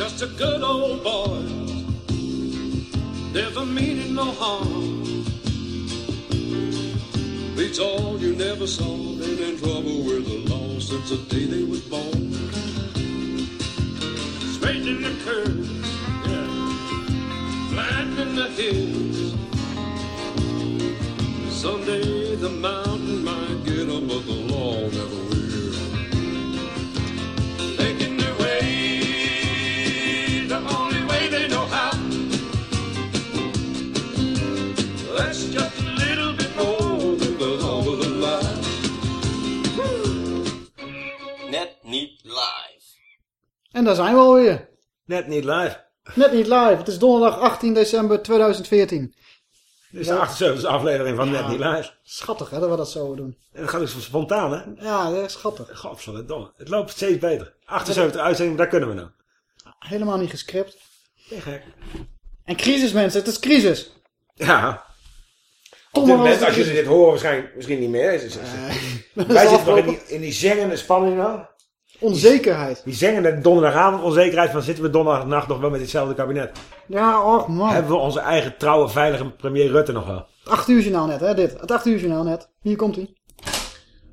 just a good old boy. Never meaning no harm. Beats all you never saw. Been in trouble with the law since the day they was born. Straight in the curve, yeah. Flat in the hills. Someday the mountain might get 'em, but the En daar zijn we alweer. Net niet live. Net niet live. Het is donderdag 18 december 2014. Dit is de 78 aflevering van Net niet live. Schattig hè, dat we dat zo doen. En dat gaat dus spontaan, hè? Ja, dat is schattig. Godverdomme. Het loopt steeds beter. 78 uitzendingen, daar kunnen we nou. Helemaal niet gescript. Te gek. En crisis mensen, het is crisis. Ja. Op dit moment, als jullie dit horen, waarschijnlijk misschien niet meer. Wij zitten nog in die, in die zengende spanning wel. Onzekerheid. Die zengende donderdagavond onzekerheid van zitten we donderdagnacht nog wel met hetzelfde kabinet. Ja, och man. Hebben we onze eigen trouwe, veilige premier Rutte nog wel? Het 8 uur journaal net hè, dit. Het 8 uur journaal net. Hier komt hij.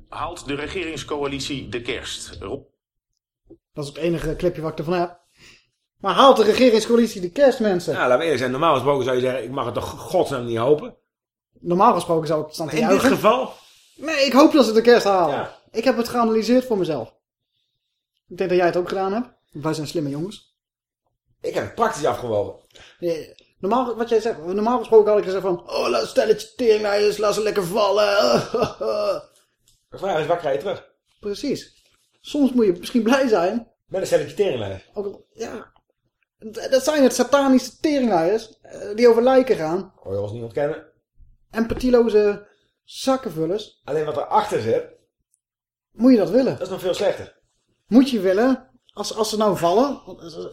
haalt de regeringscoalitie de kerst. Rob Dat is het enige clipje wat ik ervan heb. Maar haalt de regeringscoalitie de kerst mensen? Nou, laten we eerlijk zijn. Normaal gesproken zou je zeggen, ik mag het toch godsnaam niet hopen. Normaal gesproken zou ik staan te In dit juichen. geval, Nee, ik hoop dat ze de kerst halen. Ja. Ik heb het geanalyseerd voor mezelf. Ik denk dat jij het ook gedaan hebt. Wij zijn slimme jongens. ik heb het praktisch afgewogen. Nee, Normaal, wat jij zegt, normaal gesproken had ik gezegd van... Oh, laat een stelletje teringleiders, laat ze lekker vallen. De vraag is, waar krijg je terug? Precies. Soms moet je misschien blij zijn. Met een stelletje teringlijst. Ook, ja, dat zijn het satanische teringleiders eh, die over lijken gaan. Hoor je ons niet ontkennen. Empathieloze zakkenvullers. Alleen wat erachter zit, Moet je dat willen? dat is nog veel slechter. Moet je willen, als, als ze nou vallen, eh,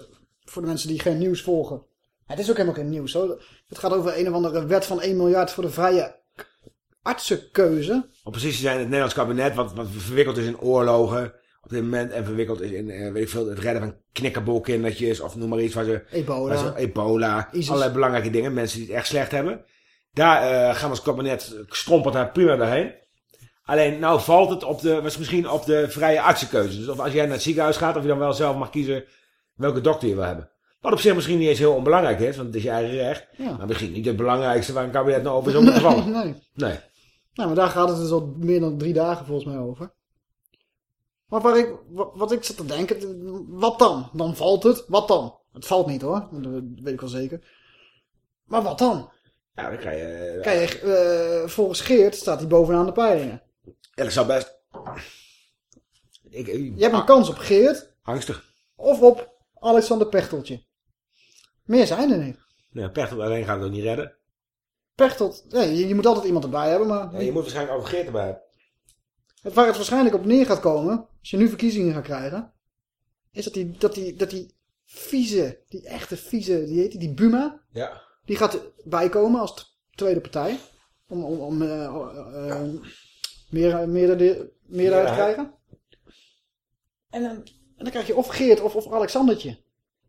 voor de mensen die geen nieuws volgen. Het is ook helemaal geen nieuws hoor. Het gaat over een of andere wet van 1 miljard voor de vrije artsenkeuze. Om precies te zijn, het Nederlands kabinet, wat, wat verwikkeld is in oorlogen op dit moment. En verwikkeld is in, eh, weet ik veel, het redden van knikkerbolkindertjes. Of noem maar iets waar ze... Ebola. waar ze- ebola. Allerlei belangrijke dingen. Mensen die het echt slecht hebben. Daar eh, gaan we als kabinet strompelt daar prima doorheen. Alleen, nou valt het op de, was misschien op de vrije artsenkeuze. Dus of als jij naar het ziekenhuis gaat, of je dan wel zelf mag kiezen welke dokter je wil hebben. Wat op zich misschien niet eens heel onbelangrijk is, want het is je eigen recht. Ja. Maar misschien niet het belangrijkste waar een kabinet nou over zou moeten vallen. nee. Nee. Nou, maar daar gaat het dus al meer dan drie dagen volgens mij over. Maar waar ik, wat, ik zat te denken, wat dan? Dan valt het. Wat dan? Het valt niet hoor, dat weet ik wel zeker. Maar wat dan? Ja, dan krijg je... eh, Kijk, eh, volgens Geert staat hij bovenaan de peilingen. Ja, dat zou best... Ik, ik- Je hebt een kans op Geert Angstig. of op Alexander Pechteltje. Meer zijn er niet. Nee, Pechtel alleen gaat het ook niet redden. Pechtelt, nee, je, je moet altijd iemand erbij hebben, maar Ja, je moet waarschijnlijk ook Geert erbij hebben. het, waar het waarschijnlijk op neer gaat komen, als je nu verkiezingen gaat krijgen, is dat die, dat die, dat die vieze, die echte vieze, die heet die, die Buma, Ja. die gaat bijkomen als tweede partij. Om, om, om eh, eh, eh, meer, meerderheid, meerderheid te krijgen. En dan, en dan krijg je of Geert of, of Alexandertje.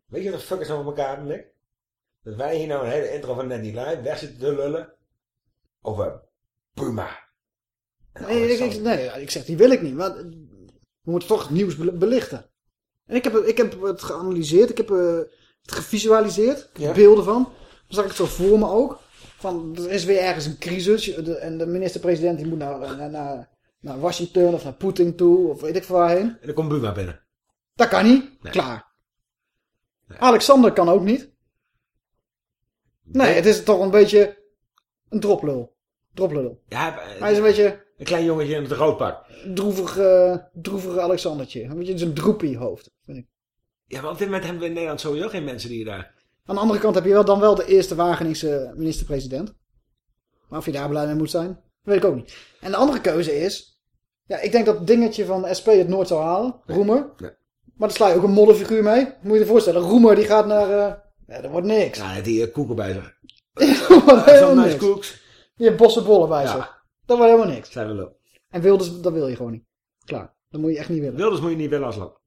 Weet je wat de fuck is nou met elkaar, Nick? Dat wij hier nou een hele intro van net niet live weg zitten te lullen. Over Puma. Nee, ik, ik, nee, ik zeg, die wil ik niet. Maar we moeten toch het nieuws be- belichten. En ik heb, ik heb het geanalyseerd. Ik heb eh, het gevisualiseerd. Ik heb Ja. beelden van. Dan zag ik het zo voor me ook. Van, er is weer ergens een crisis. En de minister-president die moet naar, naar, naar, naar Washington of naar Poetin toe. Of weet ik waarheen. En dan komt Buma binnen. Dat kan niet. Nee. Klaar. Alexander kan ook niet. Nee, het is toch een beetje een droplul. Droplul. Ja, eh, Hij is een beetje een klein jongetje in het roodpak. droevig, eh droevige Alexandertje. Een beetje zo'n droepie hoofd, vind ik. Ja, maar op dit moment hebben we in Nederland sowieso geen mensen die daar... Aan de andere kant heb je wel dan wel de eerste Wageningse minister-president. Maar of je daar blij mee moet zijn, weet ik ook niet. En de andere keuze is... Ja, ik denk dat het dingetje van de SP het nooit zou halen. Roemer. Nee. Maar daar sla je ook een modderfiguur mee. Moet je je voorstellen. Roemer die gaat naar... eh ja, dat wordt niks. Ja, die uh, koeken bij zich. Zo'n nice cooks. Je hebt bossen bollen bij Ja. zich. Dat wordt helemaal niks. Zijn we lul. En Wilders, dat wil je gewoon niet. Klaar. Dat moet je echt niet willen. Wilders moet je niet willen als land.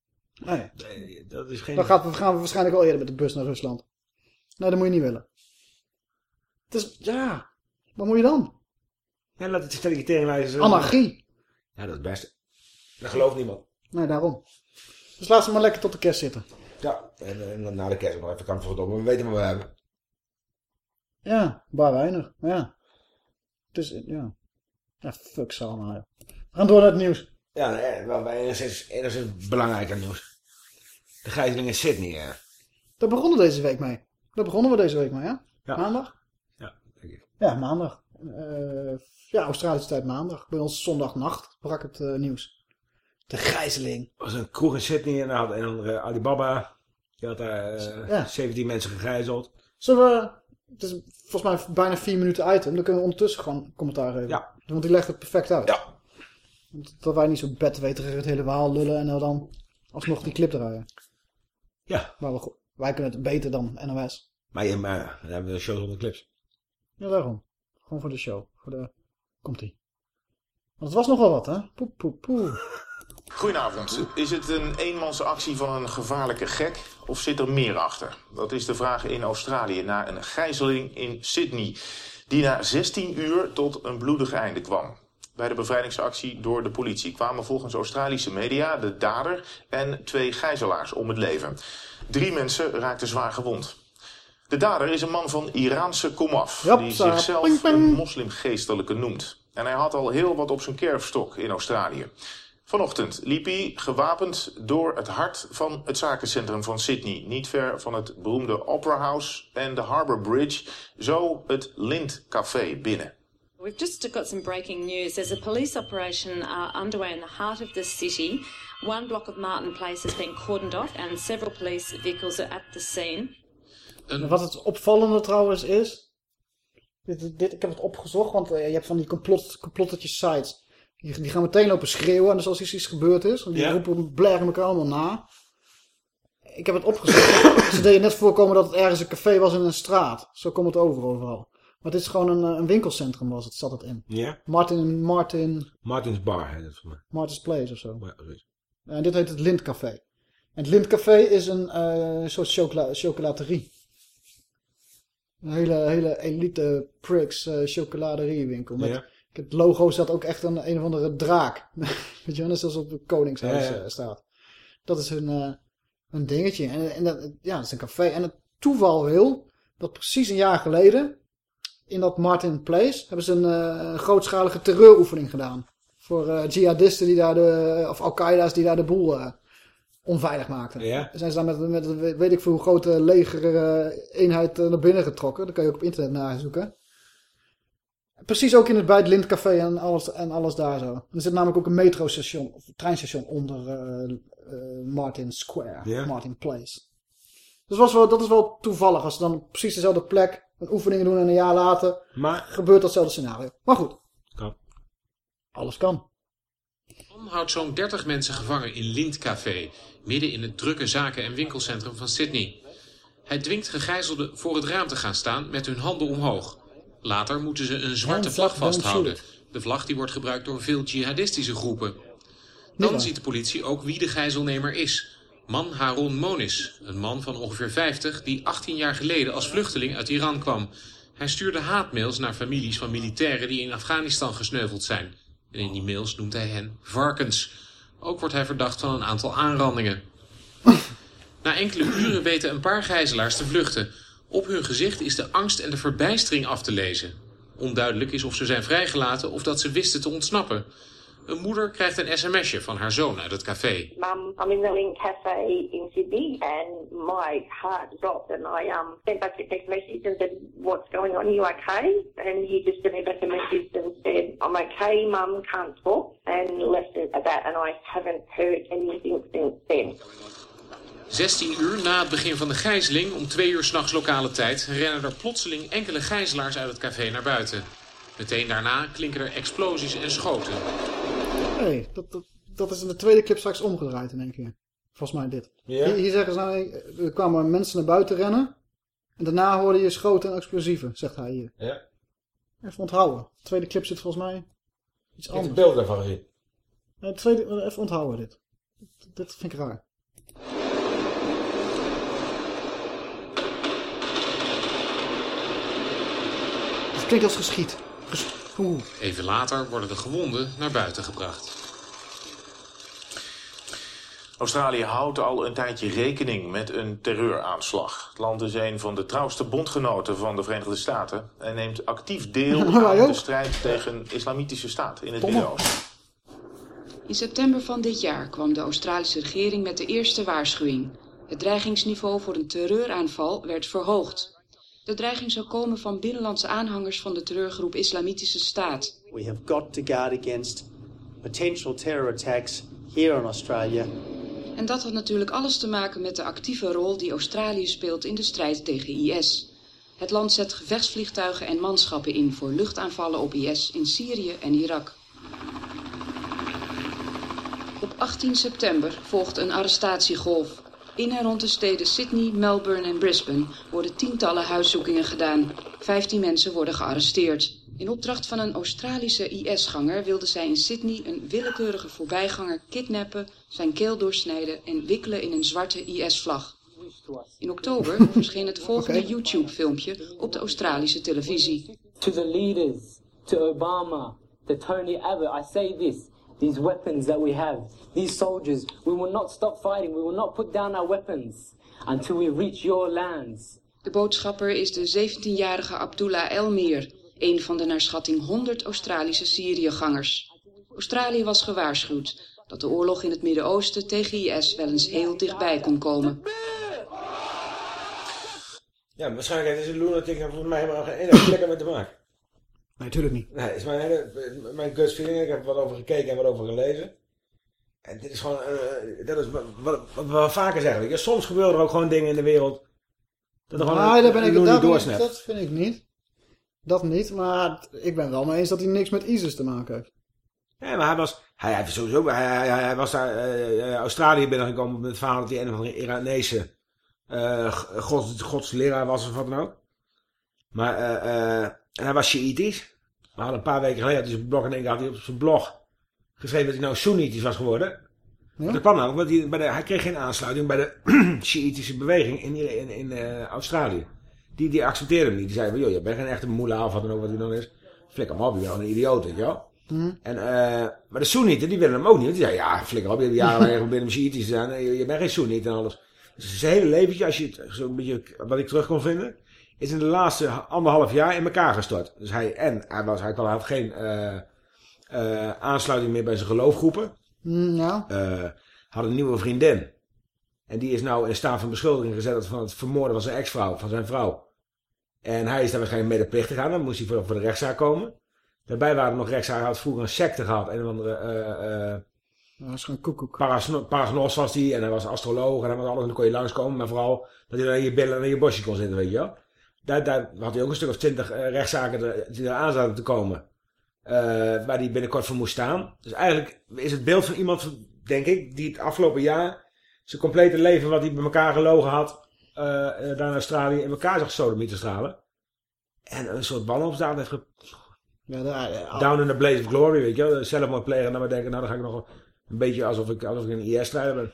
Nee. Nee, dat is geen... Dan gaat, we- gaan we waarschijnlijk al eerder met de bus naar Rusland. Nee, dat moet je niet willen. Het is, ja, wat moet je dan? Ja, laat het stel je teringlijst. Anarchie. Ja, dat is het beste. Dat gelooft niemand. Nee, daarom. Dus laat ze maar lekker tot de kerst zitten. Ja, en, en dan na de kerst nog even kan verdomme. We weten wat we hebben. Ja, maar weinig. Ja. Het is, ja. Ja, fuck ze allemaal. We gaan door naar het nieuws. Ja, nee, wel bij enigszins, enigszins belangrijker nieuws. De gijzeling in Sydney, hè. Daar begonnen we deze week mee. Daar begonnen we deze week mee, hè? Ja. Maandag? Ja, denk ik. Ja, maandag. Eh, ja, Australische tijd maandag. Bij ons zondagnacht brak het eh, nieuws. De gijzeling. Er was een kroeg in Sydney en daar had een andere Alibaba. Die had daar eh, Ja. 17 mensen gegijzeld. Zullen we... Het is volgens mij bijna vier minuten item. Dan kunnen we ondertussen gewoon commentaar geven. Ja. Want die legt het perfect uit. Ja. Dat wij niet zo bedweterig het hele verhaal lullen en dan alsnog die clip draaien. Ja. Maar we, wij kunnen het beter dan NOS. Maar, je, maar dan hebben we een show zonder clips. Ja, daarom. Gewoon voor de show. Voor de... Komt-ie. Want het was nogal wat, hè? Poe, poe, poe. Goedenavond. Is het een eenmansactie van een gevaarlijke gek of zit er meer achter? Dat is de vraag in Australië na een gijzeling in Sydney. Die na 16 uur tot een bloedig einde kwam. Bij de bevrijdingsactie door de politie kwamen volgens Australische media de dader en twee gijzelaars om het leven. Drie mensen raakten zwaar gewond. De dader is een man van Iraanse komaf, die zichzelf ping, ping. een moslimgeestelijke noemt. En hij had al heel wat op zijn kerfstok in Australië. Vanochtend liep hij gewapend door het hart van het zakencentrum van Sydney. Niet ver van het beroemde Opera House en de Harbour Bridge. Zo het Lind Café binnen. We've just got some breaking news. There's a police operation uh, underway in the heart of the city. One block of Martin Place has been cordoned off, and several police vehicles are at the scene. En Wat het opvallende trouwens is... Dit, dit, ik heb het opgezocht, want eh, je hebt van die complot, complottetjes sites. Die, die gaan meteen lopen schreeuwen en dus als iets, iets gebeurd is. Die roepen, blaren elkaar allemaal na. Ik heb het opgezocht. Ze deden net voorkomen dat het ergens een café was in een straat. Zo komt het over overal. Maar het is gewoon een, eh, een winkelcentrum was het, zat het in. Ja? Martin, Martin, Martins Bar heet het voor mij. Martin's Place of zo. Ja, zoiets. En dit heet het Lintcafé. En het Lintcafé is een eh, soort chocola chocolaterie. Een hele, hele elite pricks eh chocoladeriewinkel. Met, Ja. Het logo staat ook echt een, een of andere draak. Weet je wel, net zoals op het Koningshuis Ja, ja. eh, staat. Dat is hun, eh, hun dingetje. En, en dat, ja, dat is een café. En het toeval wil dat precies een jaar geleden... in dat Martin Place... hebben ze een eh, grootschalige terreuroefening gedaan. Voor eh, jihadisten die daar de... of Al-Qaeda's die daar de boel eh, onveilig maakten. Ja. Zijn ze daar met, met een weet ik veel hoe grote leger eh, eenheid naar binnen getrokken. Dat kan je ook op internet nazoeken. Precies ook in het, bij het Lintcafé en alles, en alles daar zo. Er zit namelijk ook een metrostation, of een treinstation onder Martin Square. Martin Place. Dus was wel, dat is wel toevallig als ze dan op precies dezelfde plek een oefeningen doen en een jaar later Maar, gebeurt datzelfde scenario. Maar goed. Alles kan. Man houdt zo'n 30 mensen gevangen in Lintcafé, midden in het drukke zaken- en winkelcentrum van Sydney. Hij dwingt gegijzelden voor het raam te gaan staan met hun handen omhoog. Later moeten ze een zwarte vlag vasthouden. De vlag die wordt gebruikt door veel jihadistische groepen. Dan ziet de politie ook wie de gijzelnemer is. Man Harun Monis, een man van ongeveer 50 die 18 jaar geleden als vluchteling uit Iran kwam. Hij stuurde haatmails naar families van militairen die in Afghanistan gesneuveld zijn. En in die mails noemt hij hen varkens. Ook wordt hij verdacht van een aantal aanrandingen. Na enkele uren weten een paar gijzelaars te vluchten. Op hun gezicht is de angst en de verbijstering af te lezen. Onduidelijk is of ze zijn vrijgelaten of dat ze wisten te ontsnappen. Een moeder krijgt een sms'je van haar zoon uit het café. Mum, I'm in the Link Cafe in Sydney and my heart dropped and I um, sent back a text message and said, what's going on, are you okay? And he just sent me back a message and said, I'm okay, mum, can't talk, and left it at that and I haven't heard anything since then. 16 uur na het begin van de gijzeling, om 2 uur s'nachts lokale tijd, rennen er plotseling enkele gijzelaars uit het café naar buiten. Meteen daarna klinken er explosies en schoten. Hé, hey, dat, dat, dat is in de tweede clip straks omgedraaid in één keer. Volgens mij dit. Hier, zeggen ze nou, er kwamen mensen naar buiten rennen. En daarna hoorde je schoten en explosieven, zegt hij hier. Ja. Even onthouden. De tweede clip zit volgens mij iets ik anders. Ik beeld daarvan gezien. Nee, tweede, eh, even onthouden dit. Dit vind ik raar. Het klinkt als geschiet. Even later worden de gewonden naar buiten gebracht. Australië houdt al een tijdje rekening met een terreuraanslag. Het land is een van de trouwste bondgenoten van de Verenigde Staten... en neemt actief deel aan de strijd tegen islamitische staat in het. Midden-Oosten. In september van dit jaar kwam de Australische regering met de eerste waarschuwing. Het dreigingsniveau voor een terreuraanval werd verhoogd. De dreiging zou komen van binnenlandse aanhangers van de terreurgroep Islamitische Staat. We have got to guard against potential terror attacks here in Australia. En dat had natuurlijk alles te maken met de actieve rol die Australië speelt in de strijd tegen IS. Het land zet gevechtsvliegtuigen en manschappen in voor luchtaanvallen op IS in Syrië en Irak. Op 18 september volgt een arrestatiegolf. In en rond de steden Sydney, Melbourne en Brisbane worden tientallen huiszoekingen gedaan. 15 mensen worden gearresteerd. In opdracht van een Australische IS-ganger wilden zij in Sydney een willekeurige voorbijganger kidnappen, zijn keel doorsnijden en wikkelen in een zwarte IS-vlag. In oktober verscheen het volgende. YouTube-filmpje op de Australische televisie. To the leaders, to Obama, to Tony Abbott, I say this. These weapons that we have, these soldiers, we will not stop fighting. We will not put down our weapons until we reach your lands. De boodschapper is de 17-jarige Abdullah Elmir, een van de naar schatting 100 Australische Syriëgangers. Australië was gewaarschuwd dat de oorlog in het Midden-Oosten tegen IS wel eens heel dichtbij kon komen. Ja, waarschijnlijk heeft deze lunatic er voor mij helemaal geen ene flikker mee te maken. Nee, natuurlijk niet. Nee, is mijn, hele, mijn gut feeling. Ik heb wat over gekeken en wat over gelezen. En dit is gewoon, eh, dat is wat, wat, wat we wel vaker zeggen. je. Soms gebeuren er ook gewoon dingen in de wereld. Dat er gewoon Nee, daar ben ik, ik, doorsnapt. dat vind ik niet. Dat niet, maar ik ben wel mee eens dat hij niks met ISIS te maken heeft. Ja, maar hij was, hij, hij, sowieso, hij, hij, hij was daar eh, eh, Australië binnengekomen met het verhaal dat hij een of andere Iranese eh, gods, godsleraar was of wat dan ook. Maar eh, eh, en hij was Shiïtisch. We hadden een paar weken geleden, hij zijn blog in één keer had hij op zijn blog geschreven dat hij nou Soenitisch was geworden. Ja? Dat kwam namelijk, want hij, bij de, hij kreeg geen aansluiting bij de Shiïtische beweging in, in, in eh, Australië. Die, die accepteerde hem niet. Die zei van, joh, je bent geen echte moela of wat dan ook wat hij dan is. Flikker hem op, je bent een idioot, weet je wel. Hm. En, eh, maar de Soenieten, die willen hem ook niet. Want die zeiden, ja, flikker op, je hebt jarenlang binnen de Shiïtisch te zijn. Je, je bent geen Soeniet en alles. Dus zijn hele leventje, als je het zo'n beetje, wat ik terug kon vinden, is in de laatste anderhalf jaar in elkaar gestort. Dus hij, en hij, was, hij had geen eh, eh, aansluiting meer bij zijn geloofgroepen. Eh, had een nieuwe vriendin. En die is nou in staat van beschuldiging gezet van het vermoorden van zijn ex-vrouw, van zijn vrouw. En hij is daar waarschijnlijk medeplichtig aan. Dan moest hij voor, voor de rechtszaak komen. Daarbij waren er nog rechtszaken. Hij had vroeger een secte gehad. Een of andere Dat is gewoon koekoek. paragnos was hij. En hij was astroloog. En hij was alles. En dan kon je langskomen. Maar vooral dat hij dan in je billen en in je bosje kon zitten, weet je wel. Daar, daar had hij ook een stuk of twintig eh, rechtszaken er- die eraan zaten te komen. eh, waar hij binnenkort voor moest staan. Dus eigenlijk is het beeld van iemand, denk ik, die het afgelopen jaar zijn complete leven wat hij bij elkaar gelogen had, eh, daar in Australië in elkaar zag sodemiet te stralen. En een soort wanhoopsdaad heeft ge- Ja, ja, down in the blaze of glory, weet je wel. Zelfmoord plegen en dan maar denken, nou dan ga ik nog een beetje alsof ik, alsof ik een IS-strijder ben.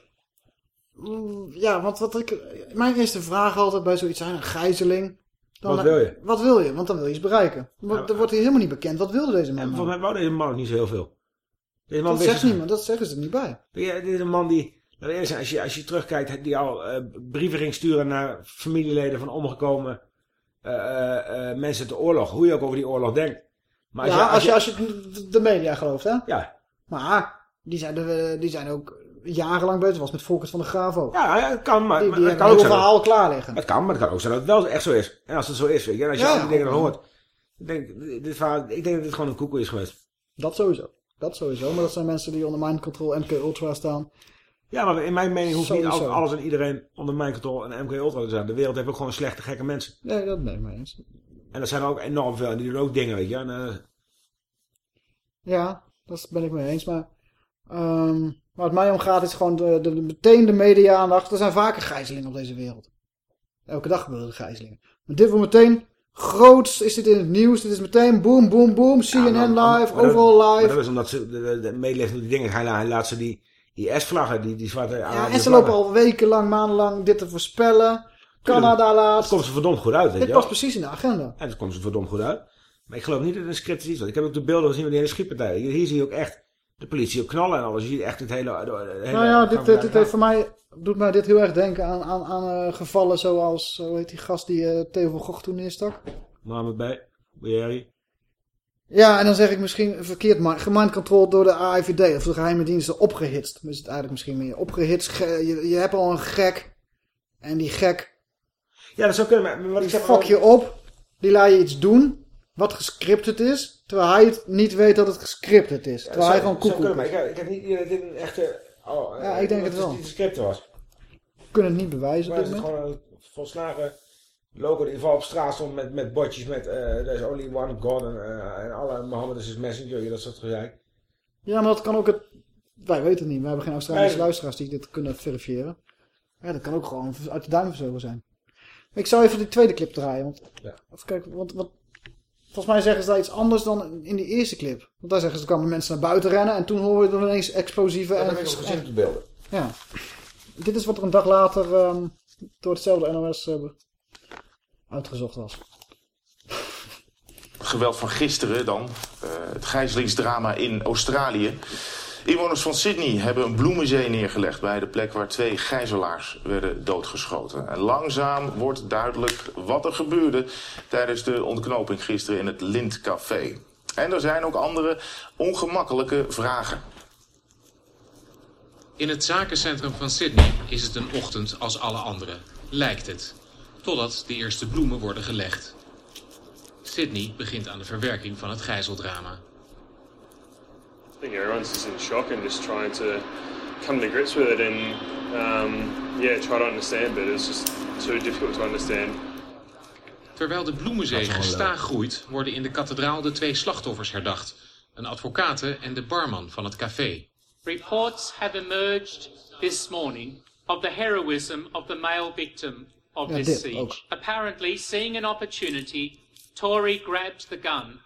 Mm, Ja, want wat ik, mijn eerste vraag altijd bij zoiets zijn, een gijzeling. Dan, Wat wil je? Wat wil je? Want dan wil je iets bereiken. Want Ja. er wordt hier helemaal niet bekend. Wat wilde deze man? En nou? volgens mij wou deze man ook niet zo heel veel. Deze man dat wist zegt niemand, dat zeggen ze er niet bij. Ja, dit is een man die, zijn, als je, als je terugkijkt, die al eh, brieven ging sturen naar familieleden van omgekomen eh, eh, eh, mensen uit de oorlog. Hoe je ook over die oorlog denkt. Maar als ja, je, als je, als je de- de media gelooft, hè? Ja, Maar die zijn, er, die zijn ook jarenlang bezig. was met Volkert van de Graaf ook. ja, het kan, maar, die maar die het kan ook verhaal klaar liggen. Het kan, maar het kan ook zijn dat het wel echt zo is. En als het zo is, weet je, en als je Ja. al die dingen dan hoort. Ik denk, dit verhaal, ik denk dat dit gewoon een koekoe is geweest. Dat sowieso. Dat sowieso. Maar dat zijn mensen die onder mind control MK Ultra staan. Ja, maar in mijn mening hoeft niet Sowieso. al- alles en iedereen onder mijn controle en MK Ultra te zijn. De wereld heeft ook gewoon slechte, gekke mensen. Nee, dat ben ik mee eens. En er zijn er ook enorm veel en die doen ook dingen, weet je. En, eh, Ja, dat ben ik mee eens. Maar ehm, waar het mij om gaat is gewoon de, meteen de media-aandacht. Er zijn vaker gijzelingen op deze wereld. Elke dag gebeuren er gijzelingen. Maar dit wordt meteen groots. Is dit in het nieuws? Dit is meteen boom, boom, boom. CNN Ja, maar- live, maar dat- overal Maar live. dat is omdat ze de, de, die dingen. Hij, laat ze die, die S-vlaggen, die, die zwarte Ja, en ze lopen al wekenlang, maandenlang dit te voorspellen. Canada Dat laatst. komt ze verdomd goed uit, weet Dit past precies in de agenda. En dat komt ze verdomd goed uit. Maar ik geloof niet dat het een script is. Want ik heb ook de beelden gezien van die hele schietpartij. Hier zie je ook echt de politie ook knallen en alles. Je ziet echt het hele... de hele Nou ja, dit, dit, dit heeft voor mij, doet mij dit heel erg denken aan, aan, aan eh, gevallen zoals, hoe heet die gast die eh Theo van Gogh toen neerstak? Namen bij. Jerry. Ja, en dan zeg ik misschien verkeerd, maar gemindcontrolled door de AIVD of de geheime diensten opgehitst. Is het eigenlijk misschien meer opgehitst. Ge- je, je hebt al een gek en die gek Ja, dat zou kunnen. Maar wat ik zeg... fuck je op, die laat je iets doen wat gescripted is, terwijl hij het niet weet dat het gescripted is. Ja, Terwijl hij gewoon koekoek kunnen, maar is. ik, heb- ik heb niet idee dat dit een echte... Oh, Ja, eh, ik denk dat het wel. een script was. We kunnen het niet bewijzen Maar het is gewoon een volslagen logo die vooral op straat stond met, met bordjes met eh there's only one God en, eh, en alle Mohammed is his messenger, dat soort gezeik. Ja, maar dat kan ook het... Wij weten het niet. We hebben geen Australische Nee. luisteraars die dit kunnen verifiëren. Ja, dat kan ook gewoon uit de duim zijn. Ik zou even die tweede clip draaien. Want, Ja. even kijken, want, wat, volgens mij zeggen ze daar iets anders dan in die eerste clip. Want daar zeggen ze, kwamen mensen naar buiten rennen en toen horen we ineens explosieven. Dat en, heb ik ook gezien op de beelden. Ja. Dit is wat er een dag later ehm, door hetzelfde NOS eh, uitgezocht was. Geweld van gisteren dan. eh, het gijzelingsdrama in Australië. Inwoners van Sydney hebben een bloemenzee neergelegd bij de plek waar twee gijzelaars werden doodgeschoten. En langzaam wordt duidelijk wat er gebeurde tijdens de ontknoping gisteren in het Lindcafé. En er zijn ook andere ongemakkelijke vragen. In het zakencentrum van Sydney is het een ochtend als alle andere. Lijkt het. Totdat de eerste bloemen worden gelegd. Sydney begint aan de verwerking van het gijzeldrama. I think everyone's just in shock and just trying to come to grips with it and um, yeah, try to understand. But it's just too difficult to understand. Terwijl de bloemenzee gestaag groeit, worden in de kathedraal de twee slachtoffers herdacht. Een advocate en de barman van het café. Reports have emerged this morning of the heroism of the male victim of this siege. Apparently, seeing an opportunity, Tory grabbed the gun.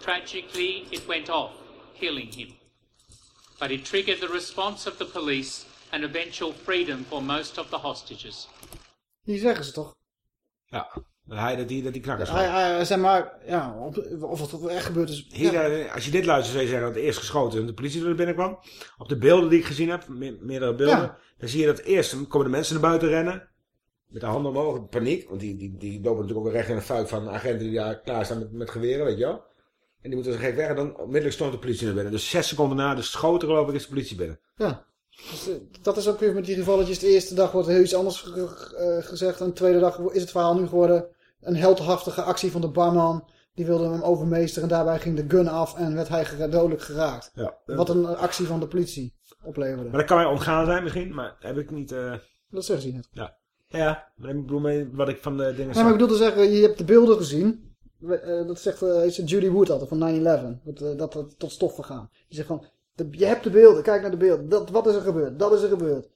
Tragically, it went off, killing him. But it triggered the response of the police and eventual freedom for most of the hostages. Die zeggen ze toch? Ja, dat hij dat die, dat die knakkers Hij, hij, zeg maar, ja, of, of het echt gebeurd is. Hier, ja. eh, als je dit luistert, zou je zeggen dat het eerst geschoten is en de politie er binnenkwam. Op de beelden die ik gezien heb, me- meerdere beelden, Ja. dan zie je dat eerst komen de mensen naar buiten rennen. Met de handen omhoog, paniek. Want die, die, die lopen natuurlijk ook recht in de fuik van agenten die daar klaar staan met, met geweren, weet je wel. En die moeten zo gek weg en dan onmiddellijk stond de politie naar binnen. Dus zes seconden na de schoten geloof ik is de politie binnen. Ja. Dus, eh, dat is ook weer met die gevalletjes. De eerste dag wordt heel iets anders eh, gezegd. En de tweede dag is het verhaal nu geworden een heldhaftige actie van de barman. Die wilde hem overmeesteren. En daarbij ging de gun af en werd hij dodelijk geraakt. Ja. Wat een actie van de politie opleverde. Maar dat kan mij ontgaan zijn misschien, maar heb ik niet... eh, Dat zeggen ze net. Ja. Ja, maar ik bedoel mee wat ik van de dingen zag. maar ik bedoel te zeggen, je hebt de beelden gezien. Eh, dat zegt ze Judy Wood altijd van 9-11. Dat, eh, dat het tot stoffen gaan. Die zegt van, je hebt de beelden, kijk naar de beelden. Dat, wat is er gebeurd? Dat is er gebeurd.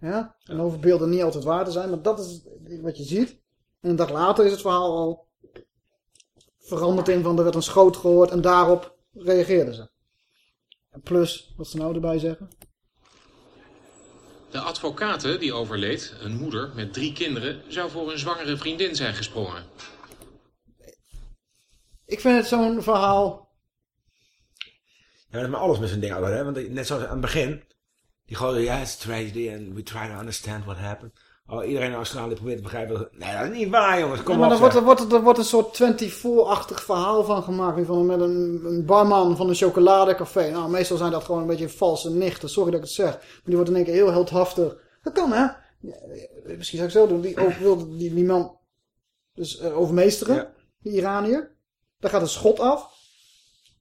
Ja? En over beelden niet altijd waar te zijn, maar dat is wat je ziet. En een dag later is het verhaal al veranderd in van er werd een schoot gehoord en daarop reageerden ze. En plus, wat ze nou erbij zeggen. De advocate die overleed, een moeder met drie kinderen, zou voor een zwangere vriendin zijn gesprongen. Ik vind het zo'n verhaal... Ja, dat is maar alles met zijn ding ouder, hè. Want net zoals aan het begin. Die gooien, ja, it's a tragedy and we try to understand what happened. Oh, iedereen in Australië probeert te begrijpen. Nee, dat is niet waar, jongens. Kom Ja, maar op, er wordt, er, wordt, er wordt een soort 24-achtig verhaal van gemaakt. Van, met een, een barman van een chocoladecafé. Nou, meestal zijn dat gewoon een beetje valse nichten. Sorry dat ik het zeg. Maar die wordt in één keer heel heldhaftig. Dat kan, hè? Ja, misschien zou ik zo doen. Die wilde die, die man dus eh, overmeesteren. Ja. Die Iranier. Daar gaat een schot af.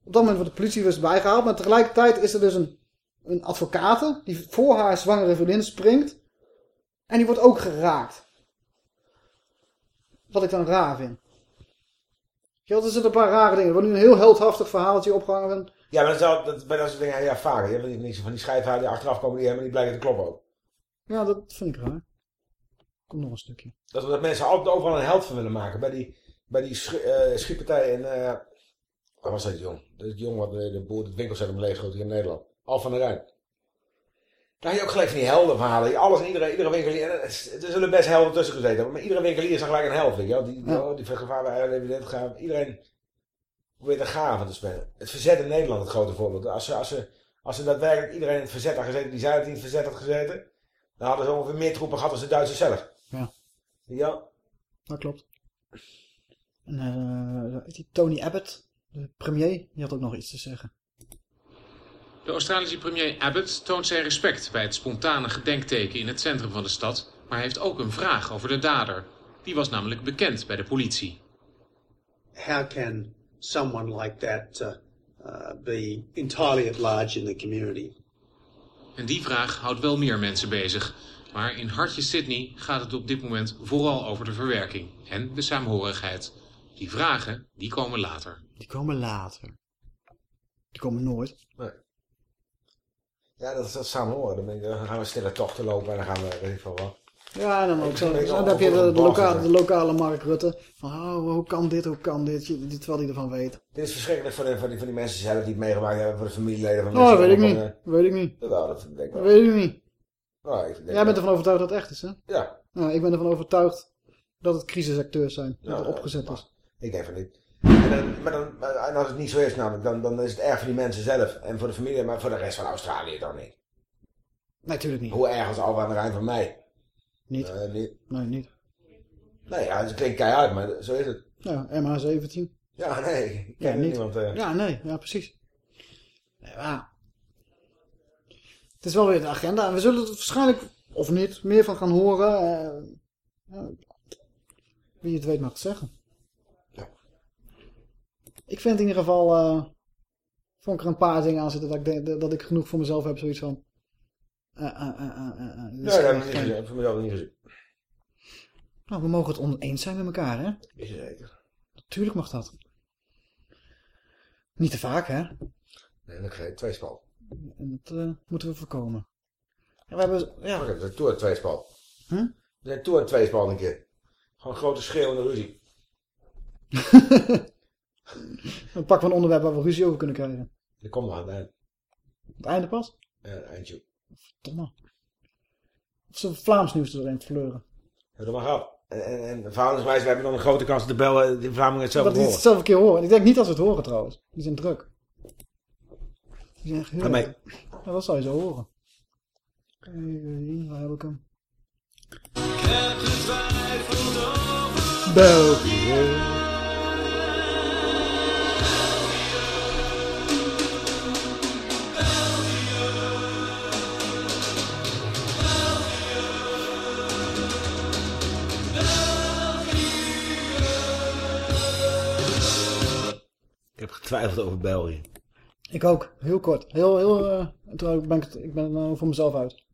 Op dat moment wordt de politie dus bijgehaald. Maar tegelijkertijd is er dus een, een advocate. Die voor haar zwangere vriendin springt. En die wordt ook geraakt. Wat ik dan raar vind. Ja, er zitten een paar rare dingen. Er wordt nu een heel heldhaftig verhaaltje opgehangen. Ja, maar dat, is wel- dat, bij dat soort dingen, ja, vaker. Je hebt die, van die schijfhalen die achteraf komen die helemaal niet blijken te kloppen ook. Ja, dat vind ik raar. Komt nog een stukje. Dat, dat mensen altijd overal een held van willen maken. Bij die, bij die sch eh, schietpartij in... eh waar was dat jong? Dat jong wat de, de boer het winkelcentrum leegschoot hier in Nederland. Al van der Rijn. Daar heb je ook gelijk van die heldenverhalen. Alles, iedere, iedere winkelier. en Er zullen best helden tussen gezeten hebben. Maar iedere winkelier is dan gelijk een held. Weet je wel? Die, die, Ja. oh, die gevaar bij dit gaan. Iedereen probeert er gaven te spelen. Het verzet in Nederland het grote voorbeeld. Als ze, als ze, als ze daadwerkelijk iedereen in het verzet had gezeten. die hij in het verzet had gezeten. dan hadden ze ongeveer meer troepen gehad als de Duitsers zelf. Ja. Ja. Dat klopt. En eh, die Tony Abbott, de premier, die had ook nog iets te zeggen. De Australische premier Abbott toont zijn respect bij het spontane gedenkteken in het centrum van de stad, maar heeft ook een vraag over de dader. Die was namelijk bekend bij de politie. How can someone like that uh, uh, be entirely at large in the community? En die vraag houdt wel meer mensen bezig. Maar in Hartje Sydney gaat het op dit moment vooral over de verwerking en de saamhorigheid. Die vragen, die komen later. Die komen later. Die komen nooit. Nee. Ja, dat is dat samen horen. Dan, gaan we stille tochten lopen en dan gaan we, weet ik veel wat. Ja, en dan ook zo. Dan heb je de, al de, lokale, de lokale Mark Rutte. Van, oh, hoe kan dit, hoe kan dit? Terwijl hij ervan weet. Dit is verschrikkelijk voor, de, voor, die, voor die mensen zelf die het meegemaakt hebben, voor de familieleden van Oh, mensen. weet ik niet. eh, Weet ik niet. Jawel, dat denk ik wel. Weet ik niet. Nou, ik denk Jij bent ervan overtuigd dat het echt is, hè? Ja. Nou, ik ben ervan overtuigd dat het crisisacteurs zijn. Dat Ja, het opgezet is. Ik denk van niet. En, dan, maar dan, en als het niet zo is namelijk, dan, dan is het erg voor die mensen zelf en voor de familie, maar voor de rest van Australië dan niet. Nee, natuurlijk niet. Hoe erg als Alba aan de Rijn van mij? Niet. Eh, niet. Nee, niet. Nee, ja, het klinkt keihard, maar zo is het. Ja, MH17. Ja, nee. Ik Ja, ken niet. niemand. eh. Ja, nee. Ja, precies. Ja. Het is wel weer de agenda. En we zullen er waarschijnlijk, of niet, meer van gaan horen. eh, wie het weet mag het zeggen. Ik vind in ieder geval... eh, vond ik er een paar dingen aan zitten dat ik, denk, dat ik genoeg voor mezelf heb. Zoiets van... eh, eh, Nee, dat heb ik voor mezelf niet gezien. Nou, we mogen het oneens zijn met elkaar, hè? Is zeker. Natuurlijk mag dat. Niet te vaak, hè? Nee, dan krijg je twee spal. En dat moeten we voorkomen. Ja, we hebben... Ja. Oké, we zijn toe aan twee spal. Hm? We zijn toe aan twee spal een keer. Gewoon een grote schreeuwende ruzie. Dan pakken we een onderwerp waar we ruzie over kunnen krijgen. Dat komt nog aan het eind. Het einde pas? Ja, het eindje. Domme. Of ze Vlaams nieuws erin fleuren. Ja, dat mag wel. En, en, en verhoudingswijs, we hebben dan een grote kans dat de bel de Vlamingen het zelf dat horen. het zelf een keer horen. Ik denk niet dat ze het horen trouwens. Die zijn druk. Die zijn echt heel Ga mee. Ja, dat zou je zo horen. Even, waar heb ik hem? België. Ik heb getwijfeld over België. Ik ook. Heel kort. Heel, heel, eh, toen ben ik, ik ben er voor mezelf uit.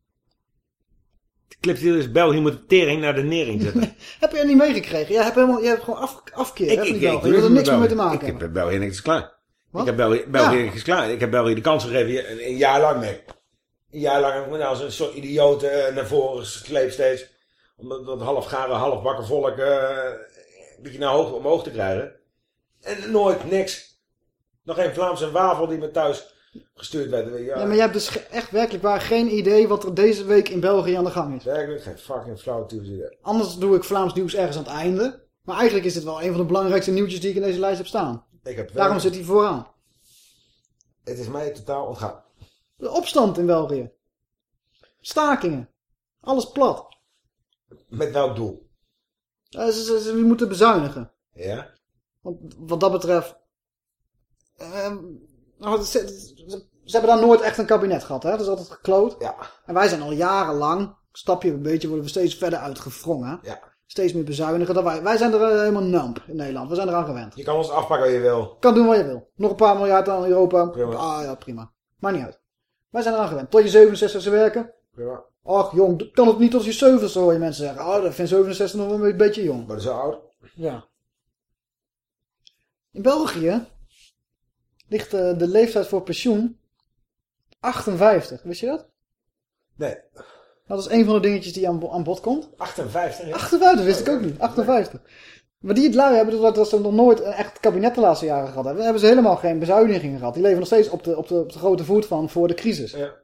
De clip hier is België moet de tering naar de nering zetten. Heb je het niet meegekregen? Jij hebt, helemaal, jij hebt gewoon af, afkeer. van die Belgen. je wil er niks meer mee te maken Ik hebben. heb België niks klaar. Wat? Ik heb België, België Ja. niks klaar. Ik heb België de kans gegeven een, een jaar lang mee. Een jaar lang heb ik me nou als een soort idioot eh, naar voren gesleept steeds. Om dat, dat half garen, half bakken volk eh, een beetje naar hoog, omhoog te krijgen. En nooit niks. Nog geen Vlaamse wafel die me thuis gestuurd werd. je. Ja, maar jij hebt dus echt werkelijk waar geen idee wat er deze week in België aan de gang is. Werkelijk geen fucking flauw idee. Anders doe ik Vlaams nieuws ergens aan het einde. Maar eigenlijk is dit wel een van de belangrijkste nieuwtjes die ik in deze lijst heb staan. Ik heb Daarom zit hij vooraan. Het is mij totaal ontgaan. De opstand in België. Stakingen. Alles plat. Met welk doel? Ze, ze, ze moeten bezuinigen. Ja? Want wat dat betreft... ehm, nou, ze, ze- ze hebben daar nooit echt een kabinet gehad. Hè? Dat is altijd gekloot. Ja. En wij zijn al jarenlang, stapje een beetje, worden we steeds verder uitgevrongen. Ja. Steeds meer bezuinigen. Dat wij, wij zijn er helemaal namp in Nederland. We zijn eraan gewend. Je kan ons afpakken wat je wil. Kan doen wat je wil. Nog een paar miljard aan Europa. Prima. Ah ja, prima. Maakt niet uit. Wij zijn eraan gewend. Tot je 67 werken. Prima. Ach jong, kan het niet tot je 70 hoor je mensen zeggen. Oh, dat vind 67 nog wel een beetje jong. Maar zo oud? Ja. In België ligt eh, de leeftijd voor pensioen 58. Wist je dat? Nee. Dat is een van de dingetjes die aan, aan bod komt. 58? Ja. 58 wist ik ook niet. 58. Maar die het lui hebben, dat, dat ze nog nooit een echt kabinet de laatste jaren gehad hebben, hebben ze helemaal geen bezuinigingen gehad. Die leven nog steeds op de, op de, op de grote voet van voor de crisis. Ja.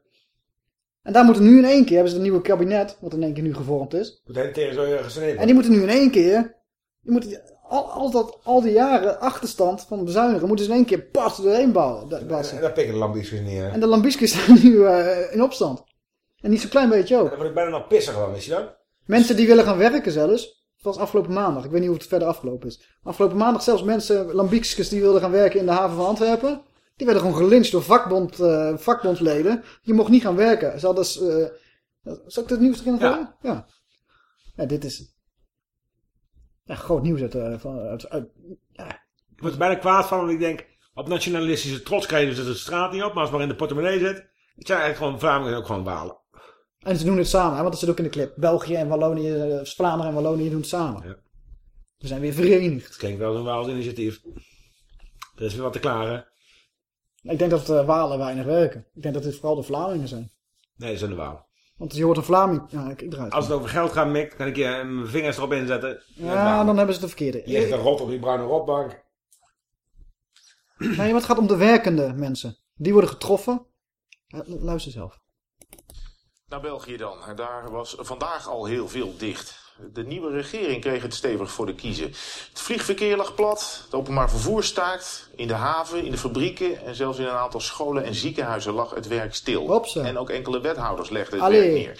En daar moeten nu in één keer, hebben ze het nieuwe kabinet, wat in één keer nu gevormd is. Moet heen tegen zo gesneden. En die moeten nu in één keer, die moeten al, al, dat, al die jaren achterstand van bezuinigen, moeten ze in één keer pas doorheen bouwen. da- bouwen. En daar pikken de lambiesjes neer. En de lambieskjes staan nu eh, in opstand. En niet zo'n klein beetje ook. Dan word ik bijna nog pissig gewoon, weet je dat? Mensen die willen gaan werken zelfs. Dat was afgelopen maandag. Ik weet niet hoe het verder afgelopen is. Afgelopen maandag zelfs mensen, lambiekjes die wilden gaan werken in de haven van Antwerpen. Die werden gewoon gelyncht door vakbond, eh, vakbondsleden. Je mocht niet gaan werken. Ze hadden... eh zal ik het nieuws erin gooien? Ja. ja. dit is... Ja, groot nieuws uit... eh, van, uit, uit Ik word er bijna kwaad van, want ik denk, op nationalistische trots krijgen ze de straat niet op, maar als het maar in de portemonnee zit, het zijn eigenlijk gewoon Vlamingen en ook gewoon Walen. En ze doen het samen, hè, want dat zit ook in de clip. België en Wallonië, eh, Vlaanderen en Wallonië doen het samen. We zijn weer verenigd. Het klinkt wel een Waals initiatief. Er is weer wat te klagen. Ik denk dat de Walen weinig werken. Ik denk dat dit vooral de Vlamingen zijn. Nee, dat zijn de Walen. Want je hoort een Vlaming... Ja, ik, ik draai het. Als het over geld gaat, Mick, kan ik je eh, mijn vingers erop inzetten. Ja, dan hebben ze de verkeerde. Je ligt een rot op die bruine rotbank. Nee, maar het gaat om de werkende mensen. Die worden getroffen. Luister zelf. Naar België dan. En daar was vandaag al heel veel dicht. De nieuwe regering kreeg het stevig voor de kiezen. Het vliegverkeer lag plat, het openbaar vervoer staakt. In de haven, in de fabrieken en zelfs in een aantal scholen en ziekenhuizen lag het werk stil. En ook enkele wethouders legden het Allee. werk neer.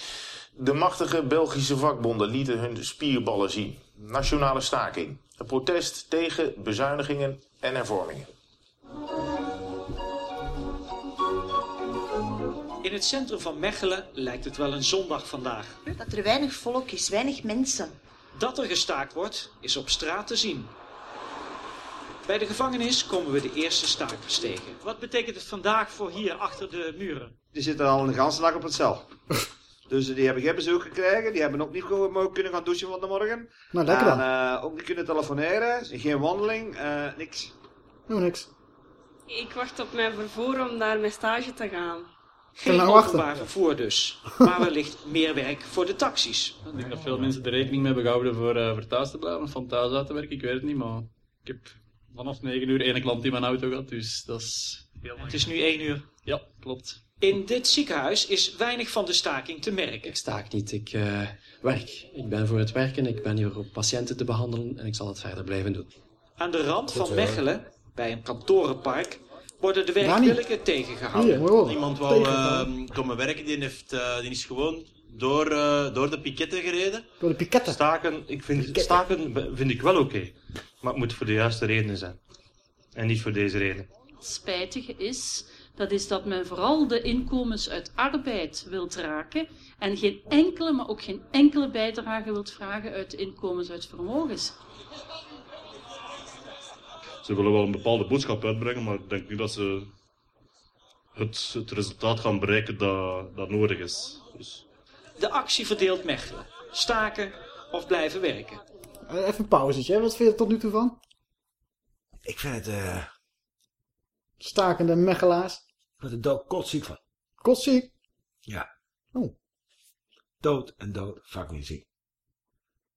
De machtige Belgische vakbonden lieten hun spierballen zien. Nationale staking. Een protest tegen bezuinigingen en hervormingen. In het centrum van Mechelen lijkt het wel een zondag vandaag. Dat er weinig volk is, weinig mensen. Dat er gestaakt wordt, is op straat te zien. Bij de gevangenis komen we de eerste stakers tegen. Wat betekent het vandaag voor hier achter de muren? Die zitten al een ganse dag op het cel. Dus die hebben geen bezoek gekregen. Die hebben ook niet kunnen gaan douchen van de morgen. Nou, lekker dan. En eh, ook niet kunnen telefoneren. Geen wandeling. eh, niks. Oh, niks. Ik wacht op mijn vervoer om naar mijn stage te gaan. Geen nou wachten. openbaar vervoer dus. Maar wellicht meer werk voor de taxis. Ik denk dat veel mensen er rekening mee hebben gehouden voor, eh, voor thuis te blijven, van thuis uit te werken. Ik weet het niet, maar ik heb vanaf 9 uur één klant in mijn auto gehad, dus dat is heel Het is nu één uur. Ja, klopt. In dit ziekenhuis is weinig van de staking te merken. Ik staak niet, ik eh, werk. Ik ben voor het werken, ik ben hier om patiënten te behandelen en ik zal het verder blijven doen. Aan de rand Goed van. Mechelen, bij een kantorenpark, worden de Dani. werkwilligen tegengehouden. Hier. Iemand wou eh, komen werken, die, heeft, eh, die is gewoon door, eh, door de piketten gereden. Door de piketten? Staken, ik vind, staken vind ik wel oké. Maar het moet voor de juiste redenen zijn. En niet voor deze reden. spijtige is, dat is dat men vooral de inkomens uit arbeid wilt raken en geen enkele, maar ook geen enkele bijdrage wilt vragen uit de inkomens uit vermogens. Ze willen wel een bepaalde boodschap uitbrengen, maar ik denk niet dat ze het, het resultaat gaan bereiken dat, dat nodig is. Dus De actie verdeelt Mechelen. Staken of blijven werken. Eh, Even een pauzetje. hè. Wat vind je er tot nu toe van? Ik vind het, eh... Stakende mechelaars. Ik word er dood van. Kotsziek? Ja. Oh. Dood en dood fucking ziek.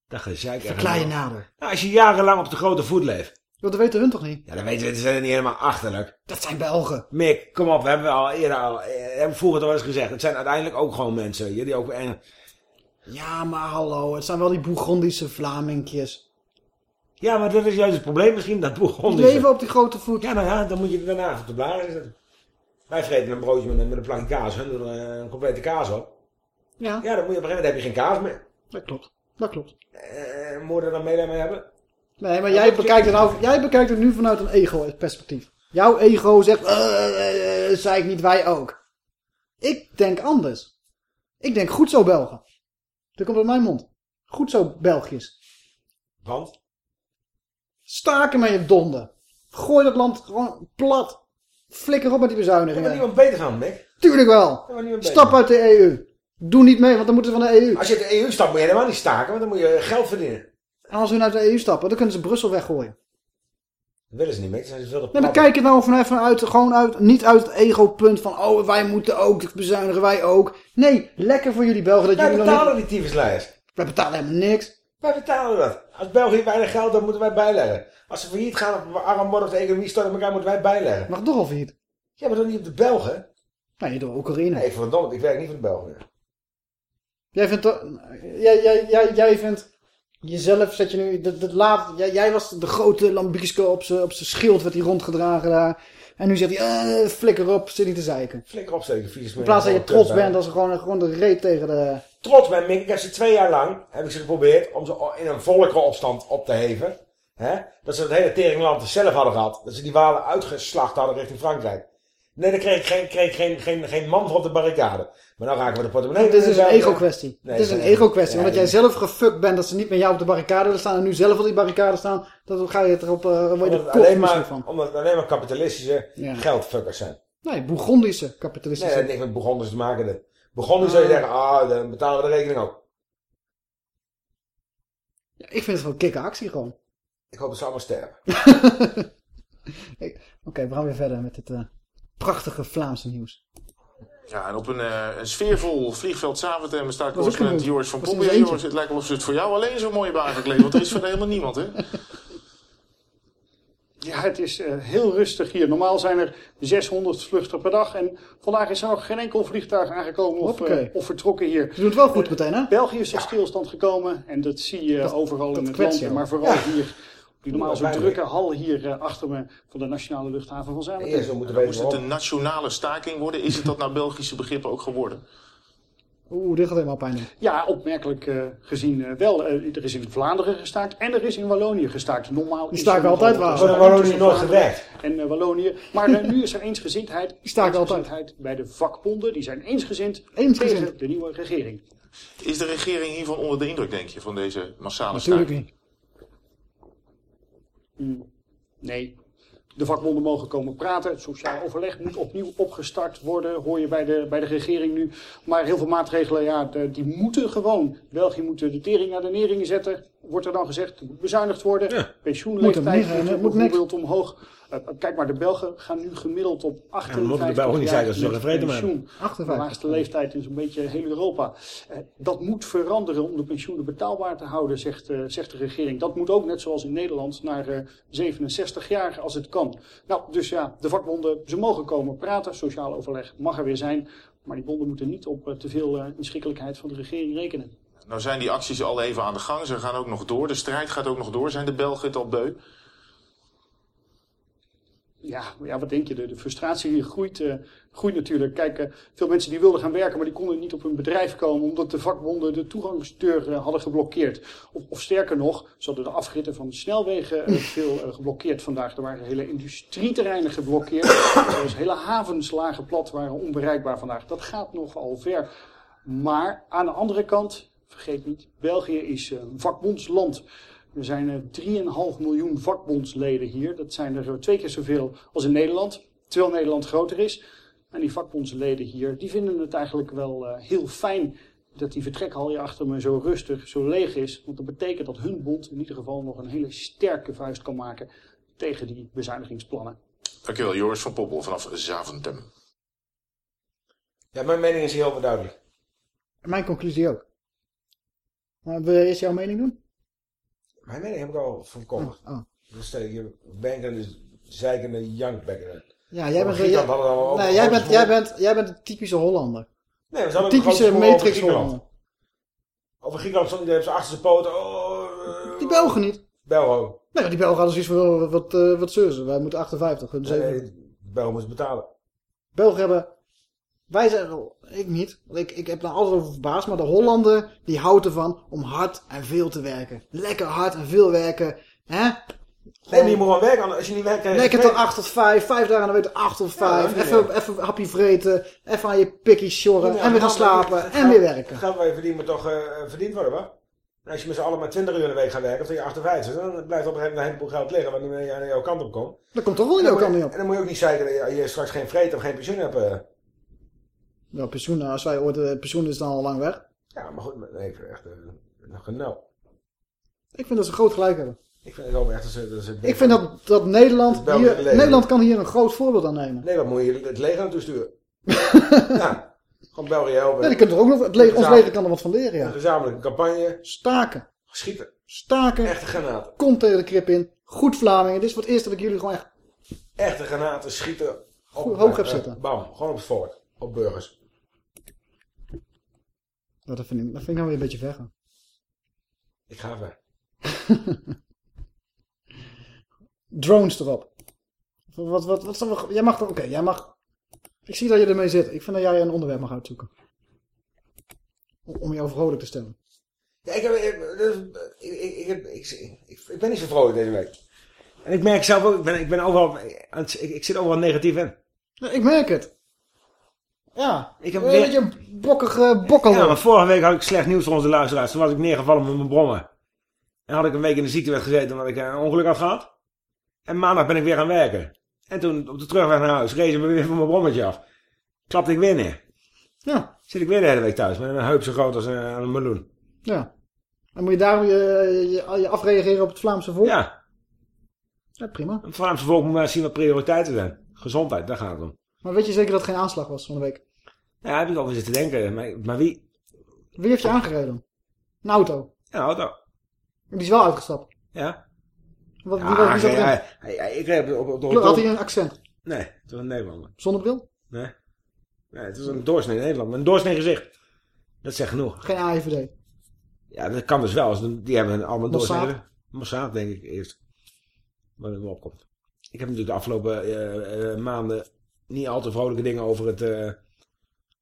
Dat gezeik. echt Verklaar je nader. Nou, als je jarenlang op de grote voet leeft. Dat weten hun toch niet? Ja, dan weten we, ze zijn niet helemaal achterlijk. Dat zijn Belgen. Mick, kom op, we hebben al eerder al, eh, hebben vroeger toch wel eens gezegd. Het zijn uiteindelijk ook gewoon mensen. Die ook en, Ja, maar hallo. Het zijn wel die Bourgondische Vlamingjes. Ja, maar dat is juist het probleem misschien, dat Die Bourgondische. leven op die grote voet. Ja, nou ja, dan moet je er daarna op de blaren zetten. Wij vreten een broodje met, een- met een plankje kaas. Hun doen er een complete kaas op. Ja. Ja, dan moet je op een gegeven moment heb je geen kaas meer. Dat klopt. Dat klopt. Eh, moet je er dan mee hebben? Nee, maar jij bekijkt, het nou, jij bekijkt het nu vanuit een ego-perspectief. Jouw ego zegt, eh, zei ik niet, wij ook. Ik denk anders. Ik denk goed zo Belgen. Dat komt uit mijn mond. Goed zo Belgisch. Want? Staken met je donder. Gooi dat land gewoon plat. Flikker op met die Daar wordt bezuinigingen. niemand beter van, Mick. Tuurlijk wel. Stap uit de EU. Doe niet mee, want dan moeten ze van de EU. Als je uit de EU stapt, moet je helemaal niet staken, want dan moet je geld verdienen. En als we uit de EU stappen, dan kunnen ze Brussel weggooien. Dat willen ze niet, zijn ze te Nee, maar kijk het nou vanuit, vanuit, gewoon uit, niet uit het ego-punt van, oh, wij moeten ook, bezuinigen wij ook. Nee, lekker voor jullie Belgen dat Wij jullie nog betalen niet... die tyfuslijst. Wij betalen helemaal niks. Wij betalen dat. Als België weinig geld dan moeten wij bijleggen. Als ze failliet gaan of arm worden of de economie stort in elkaar, moeten wij bijleggen. Mag toch al failliet? Ja, maar dan niet op de Belgen. Nee, door Oekraïne. Nee, verdomme, ik werk niet voor de Belgen meer. Jij vindt, jij, jij, jij, jij vindt jezelf, zet je nu, dat, dat laat, jij, jij was de grote Lambrieske op zijn op zijn schild, werd hij rondgedragen daar. En nu zegt hij, eh, flikker op, zit niet te zeiken. Flikker opsteken, vies In plaats dat je trots bent als ze gewoon, gewoon de reet tegen de... Trots ben. Ik heb ze twee jaar lang, heb ik ze geprobeerd om ze in een volkerenopstand op te heven. Hè? Dat ze het hele teringland zelf hadden gehad. Dat ze die Walen uitgeslacht hadden richting Frankrijk. Nee, dan kreeg ik geen, kreeg geen, geen, geen man op de barricade. Maar nou raken we de portemonnee. Het is dus een ego-kwestie. Nee, het is een ego-kwestie. omdat jij zelf gefuckt bent dat ze niet met jou op de barricade willen staan en nu zelf op die barricade staan, dan ga je erop, uh, word je alleen maar, van. omdat het alleen maar kapitalistische geldfuckers zijn. Nee, Bourgondische Nee, kapitalistische. dat heeft niks met Bourgondisch te maken. Bourgondisch zou je zeggen, ah, dan betalen we de rekening ook. Ja, ik vind het gewoon kikke actie gewoon. Ik hoop dat ze allemaal sterven. Oké, we gaan weer verder met dit eh, prachtige Vlaamse nieuws. Ja, en op een, eh, een sfeervol vliegveld Zaventem staat correspondent. Joris van Ja, Joris, het lijkt wel of ze het voor jou alleen zo mooi hebben aangekleed. Want er is verder helemaal niemand, hè? Ja, het is eh, heel rustig hier. Normaal zijn er 600 vluchten per dag. En vandaag is er nog geen enkel vliegtuig aangekomen of, eh, of vertrokken hier. Ze doen het wel goed meteen, hè? België is tot stilstand gekomen. En dat zie je overal dat in het land. Maar vooral Ja. hier. Normaal zo Ja, drukke hal hier eh, achter me van de nationale luchthaven van Zaventem. Moest het een nationale staking worden? Is het dat naar Belgische begrippen ook geworden? Oeh, dit gaat helemaal pijn doen. Ja, opmerkelijk eh, gezien eh, wel. Er is in Vlaanderen gestaakt en er is in Wallonië gestaakt. Normaal Die is staken er altijd waar. tussen Wallonië nooit gewerkt. En eh, Wallonië. Maar nu is er eensgezindheid. Die staken altijd. bij de vakbonden. Die zijn eensgezind, Eensgezind. tegen de nieuwe regering. Is de regering hiervan onder de indruk, denk je, van deze massale Natuurlijk staking? Hmm, Nee. De vakbonden mogen komen praten. Het sociaal overleg moet opnieuw opgestart worden, hoor je bij de, bij de regering nu. Maar heel veel maatregelen, ja, die moeten gewoon. België moet de tering naar de nering zetten, wordt er dan gezegd. Er moet bezuinigd worden. Pensioenleeftijd moet, bijvoorbeeld omhoog. Eh, kijk maar, de Belgen gaan nu gemiddeld op 58 dan moeten de Belgen niet zeggen dat ze jaar zijn. pensioen. 58. De laagste leeftijd in zo'n beetje heel Europa. Eh, dat moet veranderen om de pensioenen betaalbaar te houden, zegt, eh, zegt de regering. Dat moet ook net zoals in Nederland naar eh, 67 jaar als het kan. Nou, dus ja, de vakbonden, ze mogen komen praten. Sociaal overleg mag er weer zijn. Maar die bonden moeten niet op eh, te veel eh, inschikkelijkheid van de regering rekenen. Nou zijn die acties al even aan de gang. Ze gaan ook nog door. De strijd gaat ook nog door. Zijn de Belgen het al beu? Ja, ja, wat denk je? De, de frustratie groeit, eh, groeit natuurlijk. Kijk, eh, veel mensen die wilden gaan werken, maar die konden niet op hun bedrijf komen omdat de vakbonden de toegangsdeur hadden geblokkeerd. Of, of sterker nog, ze hadden de afritten van de snelwegen eh, veel geblokkeerd vandaag. Er waren hele industrieterreinen geblokkeerd. Dus hele havens lagen plat, waren onbereikbaar vandaag. Dat gaat nogal ver. Maar aan de andere kant, vergeet niet, België is eh, een vakbondsland. Er zijn eh, 3,5 miljoen vakbondsleden hier. Dat zijn er eh, twee keer zoveel als in Nederland. Terwijl Nederland groter is. En die vakbondsleden hier, die vinden het eigenlijk wel eh, heel fijn dat die vertrekhal hier achter me zo rustig, zo leeg is. Want dat betekent dat hun bond in ieder geval nog een hele sterke vuist kan maken tegen die bezuinigingsplannen. Dankjewel, Joris van Poppel vanaf Zaventem. Ja, mijn mening is heel duidelijk. En mijn conclusie ook. Maar wil je eerst jouw mening doen? Mijn mening heb ik al verkondigd. Oh, oh. Dus stel je banken dus zeikende jankbekken. Ja, jij bent, Griekenland jij, nee, een jij, bent, jij, bent, jij bent een typische Hollander. Nee, we een ook een typische Matrix. Hollander. Over Griekenland stond iedereen op zijn achterste poten. Oh, eh, Die Belgen niet. Belgen. Nee, die Belgen hadden zoiets van, wat, wat, eh, wat zeuren ze? Wij moeten 58. Dus Nee, even- nee, Belgen moesten betalen. Belgen hebben... Wij zeggen, ik niet, want ik, ik heb daar altijd over verbaasd, maar de Hollander, die houdt ervan om hard en veel te werken. Lekker hard en veel werken, hè? Nee, maar je moet gewoon werken. Als je niet werkt, krijg je Lekker tot 8 tot 5, 5 dagen aan de week 8 tot 5. Ja, even, even hapje vreten, even aan je pikkie sjorren Ja, en weer gaan slapen en weer werken. Geld waar je verdient moet toch eh, verdiend worden, hoor. En als je met z'n allen maar 20 uur in de week gaat werken, of je 58, dan blijft op een gegeven moment een heleboel geld liggen, waar niet meer aan jouw kant op komt. Dat komt toch wel En jouw dan kant je- niet op. En dan moet je ook niet zeggen dat je, je straks geen vreten of geen pensioen hebt. eh. Ja, pensioen, nou, als wij ooit eh, pensioen is dan al lang weg. Ja, maar goed, nee, vind echt eh, een genel. Ik vind dat ze groot gelijk hebben. Ik vind het echt dat ze... Dat ze Ik vind dat, dat Nederland, hier. Nederland kan hier een groot voorbeeld aan nemen. Nee, wat moet je het leger naartoe sturen? ja, gewoon België helpen. Die kunnen er ook nog, het leger, ons leger kan er wat van leren, ja. Een gezamenlijke campagne. Staken. Schieten. Staken. Echte granaten. Kom tegen de krip in. Goed Vlamingen. Dit is voor het eerst dat ik jullie gewoon echt... Echte granaten schieten. Goed hoog heb eh, zitten. Bam, gewoon op het volk. Op op burgers. Dat, vind ik, dat vind ik nou weer een beetje ver gaan. Ik ga weg. Drones erop. Wat, wat, wat, jij mag oké, jij mag... Ik zie dat je ermee zit. Ik vind dat jij een onderwerp mag uitzoeken. Om, om jou vrolijk te stellen. Ja, ik, heb, ik, ik, ik, ben niet zo vrolijk deze week. En ik merk zelf ook, ik ben, ik ben overal, ik, zit overal negatief in. Ik merk het. Ja, Ik heb een weer- beetje een bokkige bokkel. Ja, maar vorige week had ik slecht nieuws voor onze luisteraars. Toen was ik neergevallen met mijn brommen. En had ik een week in de ziektewet gezeten omdat ik een ongeluk had gehad. En maandag ben ik weer gaan werken. En toen op de terugweg naar huis rezen we weer van mijn brommetje af. Klapte ik weer neer. Ja. Zit ik weer de hele week thuis met een heup zo groot als een, een meloen. Ja. En moet je daarom je, je, je afreageren op het Vlaamse volk? Ja. Ja, prima. Het Vlaamse volk moet maar zien wat prioriteiten zijn. Gezondheid, daar gaat het om. Maar weet je zeker dat het geen aanslag was van de week? Ja, heb ik over zitten denken. Maar, maar wie? Wie heeft je aangereden? Een auto. Ja, een auto. Die is wel uitgestapt. Ja. Wat, wie, Ja, wie zat hij- erin? hij- hij- hij- ik op, Had hij een accent? Nee, het was een Nederlander. Zonder bril? Nee. Nee, het was een doorsnee Nederland. Maar een doorsnee gezicht. Dat zegt genoeg. Geen AIVD. Ja, dat kan dus wel. Die hebben allemaal Mossad? doorsneden. Mossad, denk ik, eerst. Waar het opkomt. Ik heb natuurlijk de afgelopen eh, eh, maanden niet al te vrolijke dingen over het... eh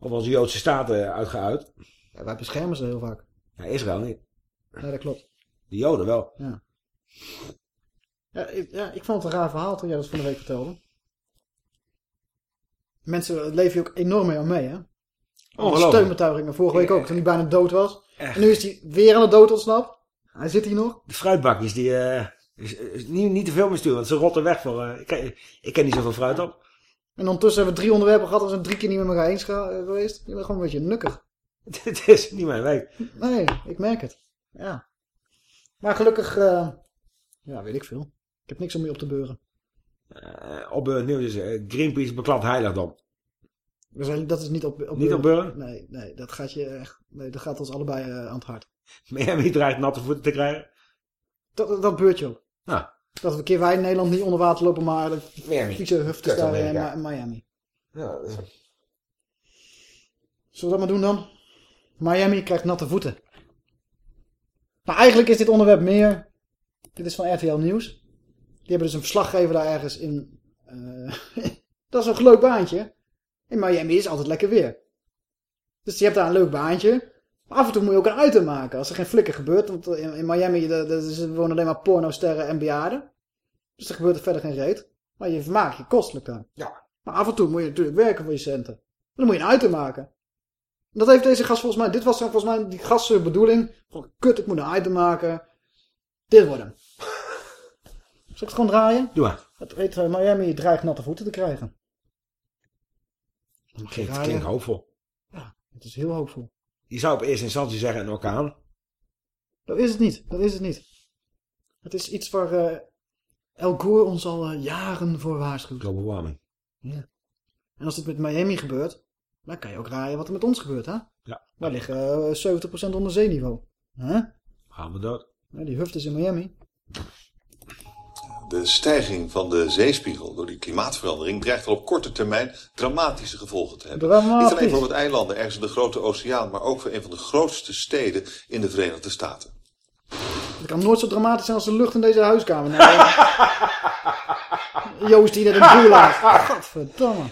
over onze Joodse staat eh, uitgeuit. Ja, wij beschermen ze heel vaak. Ja, Israël niet. Nee, dat klopt. De Joden wel. Ja. Ja ik, ja, ik vond het een raar verhaal toen jij dat van de week vertelde. Mensen leven hier ook enorm mee aan mee, hè? Ongelooflijk. steunbetuigingen, vorige week ook, toen hij bijna dood was. En nu is hij weer aan de dood ontsnapt. Hij zit hier nog. De fruitbakjes, die... eh, is, is niet, niet te veel meer sturen, want ze rotten weg voor... eh, ik, ik ken niet zoveel fruit op. En ondertussen hebben we drie onderwerpen gehad en zijn drie keer niet met elkaar eens eh, geweest. Je bent gewoon een beetje nukkig. Dit is niet mijn week. Nee, ik merk het. Ja. Maar gelukkig, eh, ja, weet ik veel. Ik heb niks om mee op te beuren. Eh, op het nieuws is Greenpeace beklapt heiligdom. We zijn, dat is niet op, op Niet op beuren? Nee, nee, dat gaat je echt, nee, dat gaat ons allebei aan het hart. Miami dreigt natte voeten te krijgen. Dat, dat, dat beurt je ook. Ja. Dat we een keer wij in Nederland niet onder water lopen, maar de Kut daar in. Ma- in Miami. Ja, is- Zullen we dat maar doen dan? Miami krijgt natte voeten. Nou, eigenlijk is dit onderwerp meer... Dit is van RTL Nieuws. Die hebben dus een verslaggever daar ergens in... eh, dat is een leuk baantje. In Miami is altijd lekker weer. Dus je hebt daar een leuk baantje. Maar af en toe moet je ook een item maken. Als er geen flikker gebeurt. Want in, Miami de, de, er wonen alleen maar pornosterren en bejaarden. Dus er gebeurt er verder geen reet. Maar je vermaakt je kostelijk daar. Ja. Maar af en toe moet je natuurlijk werken voor je centen. Dan moet je een item maken. Dat heeft deze gast volgens mij... Dit was dan volgens mij die gast zijn bedoeling. Van, kut, ik moet een item maken. Dit wordt hem. Zal ik het gewoon draaien? Doe maar. Het heet eh, Miami dreigt natte voeten te krijgen. Dan je Klinkt, hoopvol. Het is heel hoopvol. Je zou op eerste instantie zeggen een orkaan. Dat is het niet. Dat is het niet. Het is iets waar eh El Gore ons al eh, jaren voor waarschuwt. Global warming. Ja. En als dit met Miami gebeurt, dan kan je ook raaien wat er met ons gebeurt, hè? Ja. Wij liggen eh, 70% onder zeeniveau. Hè? Gaan we dood. Ja, die huftes in Miami. De stijging van de zeespiegel door die klimaatverandering dreigt al op korte termijn dramatische gevolgen te hebben. Dramatisch. Niet alleen voor het eilanden ergens in de grote oceaan, maar ook voor een van de grootste steden in de Verenigde Staten. Het kan nooit zo dramatisch zijn als de lucht in deze huiskamer. Nee. Joost die net een boel laat. Godverdomme.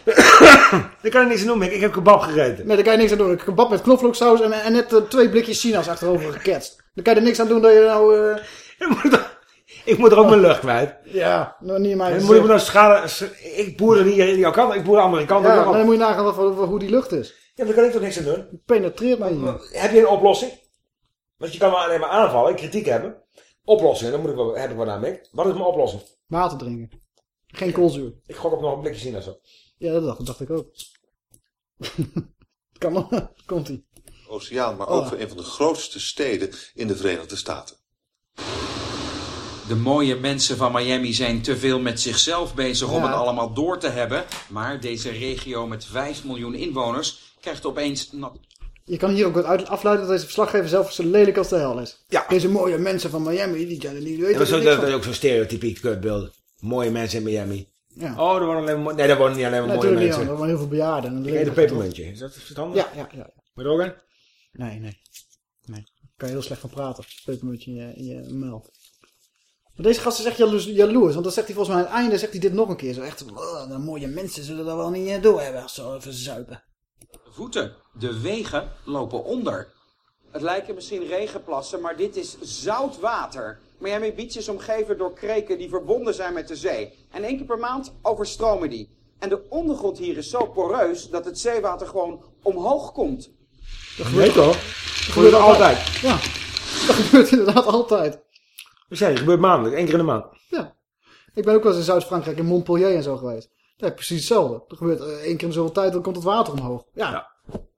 Daar kan ik niks aan doen. Ik heb kebab gegeten. Nee, daar kan je niks aan doen. Een kebab met knoflooksaus en, en net eh, twee blikjes sinaas achterover geketst. Dan kan je er niks aan doen dat je nou... eh, Ik moet er ook mijn lucht kwijt. Ja, nou, niet in mijn En moet ik me nou schade... Ik boer er hier in jouw kant, ik boer de andere kant. Ja, dan moet je nagaan wat, voor- hoe die lucht is. Ja, daar kan ik toch niks aan doen? Penetreert mij hier. Heb je een oplossing? Want je kan me alleen maar aanvallen, kritiek hebben. Oplossingen, dan moet ik wel, heb ik wat aan, Mick. Wat is mijn oplossing? Water drinken. Geen koolzuur. Ik gok op nog een blikje sinaasappel. Ja, dat dacht, dat dacht ik ook. kan. Komt-ie. Oceaan, maar Oh. ook voor een van de grootste steden in de Verenigde Staten. De mooie mensen van Miami zijn te veel met zichzelf bezig om het allemaal door te hebben. Maar deze regio met 5 miljoen inwoners krijgt opeens nat. Je kan hier ook uit- afleiden dat deze verslaggever zelf zo lelijk als de hel is. Ja. Deze mooie mensen van Miami, die, die Ja, weten dat, is er ook, niks dat is ook zo'n stereotypiek kutbeeld. Mooie mensen in Miami. Ja. Oh, er wonen alleen maar... Nee, daar wonen niet alleen maar Nee, mooie niet, mensen. er wonen heel veel bejaarden. En een pepermuntje. Is dat verstandig? Ja, ja, ja. Moet je er ook een? Nee, nee. Nee. Daar kan je heel slecht van praten. Pepermuntje in je, in je meld. Maar deze gast is echt jaloers, jaloers. Want dan zegt hij volgens mij aan het einde zegt hij dit nog een keer. Zo echt, "Oh, de mooie mensen zullen dat wel niet eh, door hebben. als Zo even zuipen. Voeten. De wegen lopen onder. Het lijken misschien regenplassen, maar dit is zout water. Miami Beach is omgeven door kreken die verbonden zijn met de zee. En één keer per maand overstromen die. En de ondergrond hier is zo poreus dat het zeewater gewoon omhoog komt. Nee toch? Dat gebeurt altijd. Ja, dat gebeurt inderdaad altijd. We zijn, het gebeurt maandelijk, één keer in de maand. Ja. Ik ben ook wel eens in Zuid-Frankrijk, in Montpellier en zo geweest. Je precies hetzelfde. Er gebeurt eh, één keer in zoveel tijd, dan komt het water omhoog. Ja,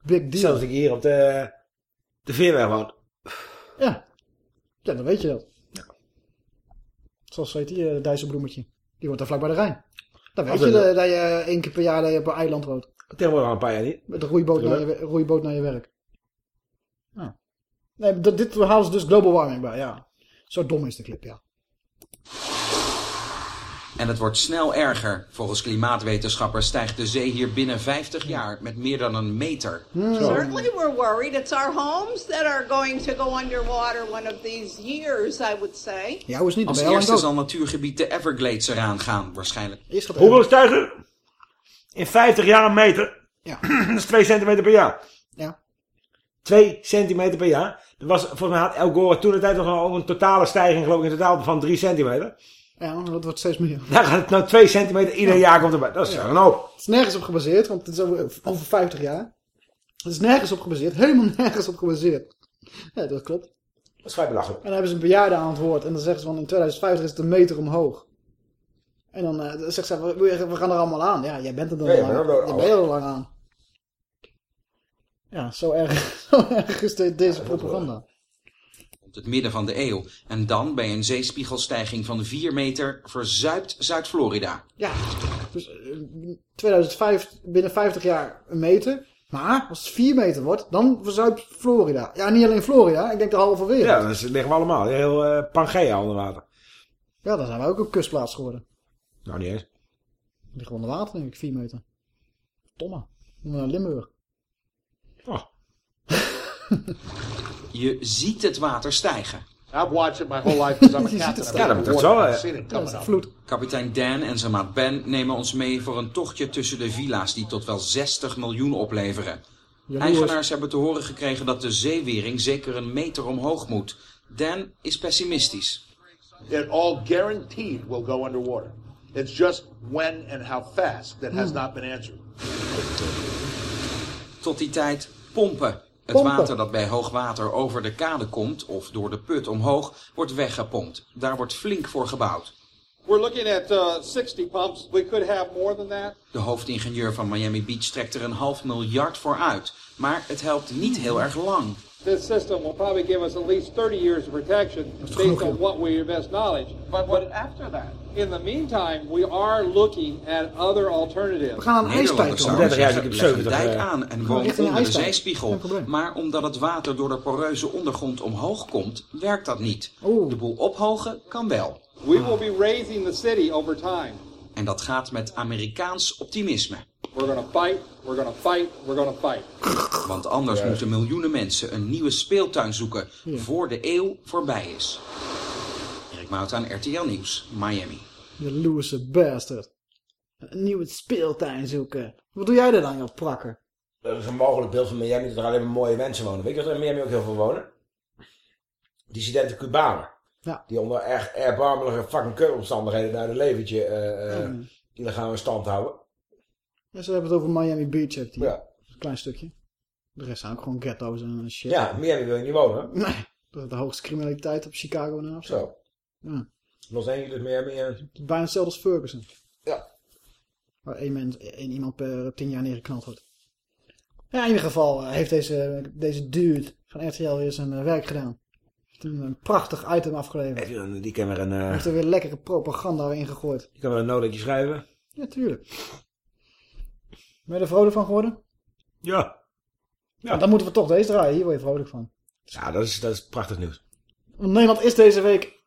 big deal. Zelfs ik hier op de, de Veerweg woon. Ja. Ja, dan weet je dat. Zoals weet die, uh, Dijsselbloemetje. Die woont daar vlak bij de Rijn. Dan weet Wat je dat, je één keer per jaar dat je op een eiland woont. Tegenwoordig al een paar jaar niet. Met een roeiboot, naar je, roeiboot naar je werk. Ja. Nee, dit halen ze dus global warming bij, ja. Zo dom is de clip, ja. En het wordt snel erger. Volgens klimaatwetenschappers stijgt de zee hier binnen 50 jaar met meer dan een meter. Certainly, we're worried. It's our homes that are going to go underwater one of these years, I would say. Ja, is niet? Als eerste zal natuurgebied de Everglades eraan gaan, waarschijnlijk. Hoeveel stijgen? In 50 jaar een meter. Ja. dat is 2 centimeter per jaar. Ja. 2 centimeter per jaar. Er was, volgens mij had El Gore toen de tijd nog al een totale stijging, geloof ik, in totaal van 3 centimeter. Ja, dat wordt steeds meer. Daar gaat het nou 2 centimeter ieder Ja. jaar komt erbij. Dat is Ja. een hoop. Het is nergens op gebaseerd, want het is over, over 50 jaar. Het is nergens op gebaseerd, helemaal nergens op gebaseerd. Ja, dat klopt. Dat is vrij belachelijk. En dan hebben ze een bejaarde aan het woord en dan zeggen ze van in 2050 is het een meter omhoog. En dan dan zegt ze, we, we- gaan er allemaal aan. Ja, jij bent er dan al lang. Je bent er al lang aan. Ja, zo erg, zo erg is de- deze propaganda. Rond het midden van de eeuw. En dan, bij een zeespiegelstijging van 4 meter, verzuipt Zuid-Florida. Ja, dus eh, 2005, binnen 50 jaar een meter. Maar als het 4 meter wordt, dan verzuipt Florida. Ja, niet alleen Florida, ik denk de halve wereld. Ja, dat liggen we allemaal. Heel eh Pangea onder water. Ja, dan zijn wij ook een kustplaats geworden. Nou, niet eens. We liggen onder water, denk ik, 4 meter. Moeten we naar Limburg. Oh. Je ziet het water stijgen. I've watched it my whole life because I'm a Je ziet captain. het Ja, dat hè. seen it Ja, vloed. Kapitein Dan en zijn maat Ben nemen ons mee voor een tochtje tussen de villa's die tot wel 60 miljoen opleveren. Eigenaars hebben te horen gekregen dat de zeewering zeker een meter omhoog moet. Dan is pessimistisch. It all guaranteed will go underwater. It's just when and how fast that has Hmm. not been answered. Tot die tijd pompen. Het water dat bij hoogwater over de kade komt of door de put omhoog wordt weggepompt. Daar wordt flink voor gebouwd. We're looking at uh, 60 pumps. We could have more than that. De hoofdingenieur van Miami Beach trekt er een half miljard voor uit. Maar het helpt niet heel erg lang. This system will probably give us at least 30 years of protection based on what we best knowledge. But, what after that? In the meantime, we are looking at other alternatives. We gaan aan een komen. zouden 30 jaar, een 70, dijk aan en richting onder de zeespiegel. Maar omdat het water door de poreuze ondergrond omhoog komt, werkt dat niet. De boel ophogen kan wel. We will be raising the city over time. En dat gaat met Amerikaans optimisme. We're to fight, we're to fight, we're to fight. Want anders moeten miljoenen mensen een nieuwe speeltuin zoeken Ja. voor de eeuw voorbij is. Mout aan RTL Nieuws, Miami. Jaloerse bastard. Een nieuwe speeltuin zoeken. Wat doe jij er dan, joh, prakker? Dat is een mogelijk beeld van Miami dat er alleen maar mooie mensen wonen. Weet je dat er in Miami ook heel veel wonen? Dissidenten Cubanen. Ja. Die onder echt erbarmelijke fucking keutomstandigheden daar een leventje eh, eh, Mm. illegaal in stand houden. Ja, ze hebben het over Miami Beach, heeft die. Ja. Een klein stukje. De rest zijn ook gewoon ghetto's en shit. Ja, Miami wil je niet wonen. Nee, dat is de hoogste criminaliteit op Chicago na of zo. Zo. Ja. Los Angeles, Miami en... Het is bijna hetzelfde als Ferguson. Ja. Waar één, mens, één iemand per tien jaar neergeknald wordt. Ja, in ieder geval eh, heeft deze, deze dude van RTL weer zijn eh, werk gedaan. Heeft een, een prachtig item afgeleverd. Heeft Die kan weer een, eh, Heeft er weer lekkere propaganda in gegooid. die kan weer een notetje schrijven. Ja, tuurlijk. Ben je er vrolijk van geworden? Ja. Ja. Dan moeten we toch deze draaien. Hier word je vrolijk van. Ja, dat is, dat is prachtig nieuws. Want Nederland is deze week...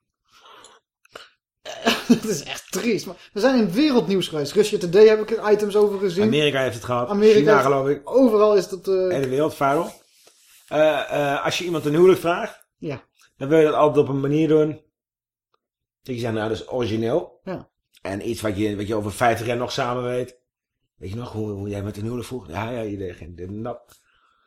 Het is echt triest. Maar we zijn in wereldnieuws geweest. Russia Today heb ik er items over gezien. Amerika heeft het gehad. Amerika China geloof ik. Overal is dat... eh, Hele wereld, vuil. Eh, eh, als je iemand een huwelijk vraagt, Ja. dan wil je dat altijd op een manier doen. Dat je zegt, nou dat is origineel. Ja. En iets wat je, wat je over 50 jaar nog samen weet. Weet je nog hoe, hoe jij met een huwelijk vroeg? Ja, ja, je deed geen en dat.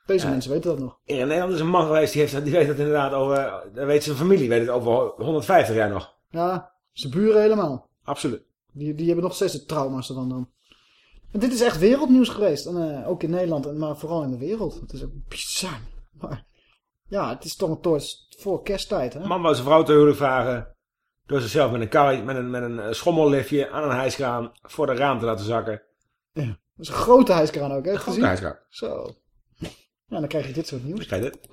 Deze Ja. mensen weten dat nog. In Nederland is een man geweest, die, heeft, dat- die weet dat inderdaad over, dat weet zijn familie, weet het over 150 jaar nog. Ja, zijn buren helemaal. Absoluut. Die, die hebben nog steeds de trauma's ervan dan. En dit is echt wereldnieuws geweest. En, eh, ook in Nederland, en- maar vooral in de wereld. Het is ook bizar. Maar ja, het is toch een toort voor kersttijd. Hè? Man wou zijn vrouw te huwelijk vragen. Door zichzelf met een, karre, met een, met een eh, schommelliftje aan een hijskraan voor de raam te laten zakken. Ja. Dat is een grote hijskraan ook, hè? Een grote hijskraan. Zo. Ja, dan krijg je dit soort nieuws.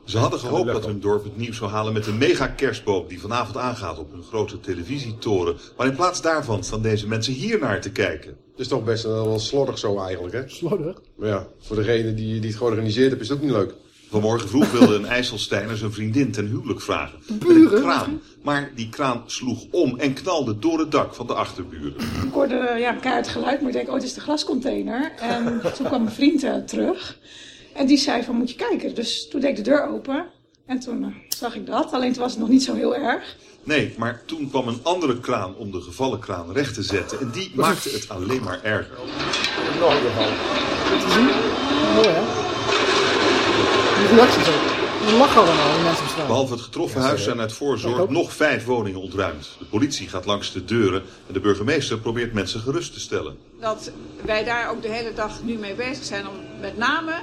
Ze hadden gehoopt dat hun dorp het nieuws zou halen met een mega kerstboom die vanavond aangaat op een grote televisietoren. Maar in plaats daarvan staan deze mensen hier naar te kijken. Het is toch best wel, slordig zo eigenlijk, hè? Slordig? Maar ja, voor degene die, die het georganiseerd heeft, is het ook niet leuk. Vanmorgen vroeg wilde een IJsselsteiner zijn vriendin ten huwelijk vragen. Met een kraan. Maar die kraan sloeg om en knalde door het dak van de achterburen. Ik hoorde ja, een keihard geluid, maar ik denk, oh, het is de glascontainer. En toen kwam mijn vriend eh, terug. En die zei van, moet je kijken. Dus toen deed ik de deur open. En toen eh, zag ik dat. Alleen toen was het nog niet zo heel erg. Nee, maar toen kwam een andere kraan om de gevallen kraan recht te zetten. En die maakte het alleen maar erger. Nog een geval. Goed te zien? Mooi, hè? Die reacties ook. Lachen allemaal, mensen. Behalve het getroffen huis zijn uit voorzorg nog vijf woningen ontruimd. De politie gaat langs de deuren en de burgemeester probeert mensen gerust te stellen. Dat wij daar ook de hele dag nu mee bezig zijn om met name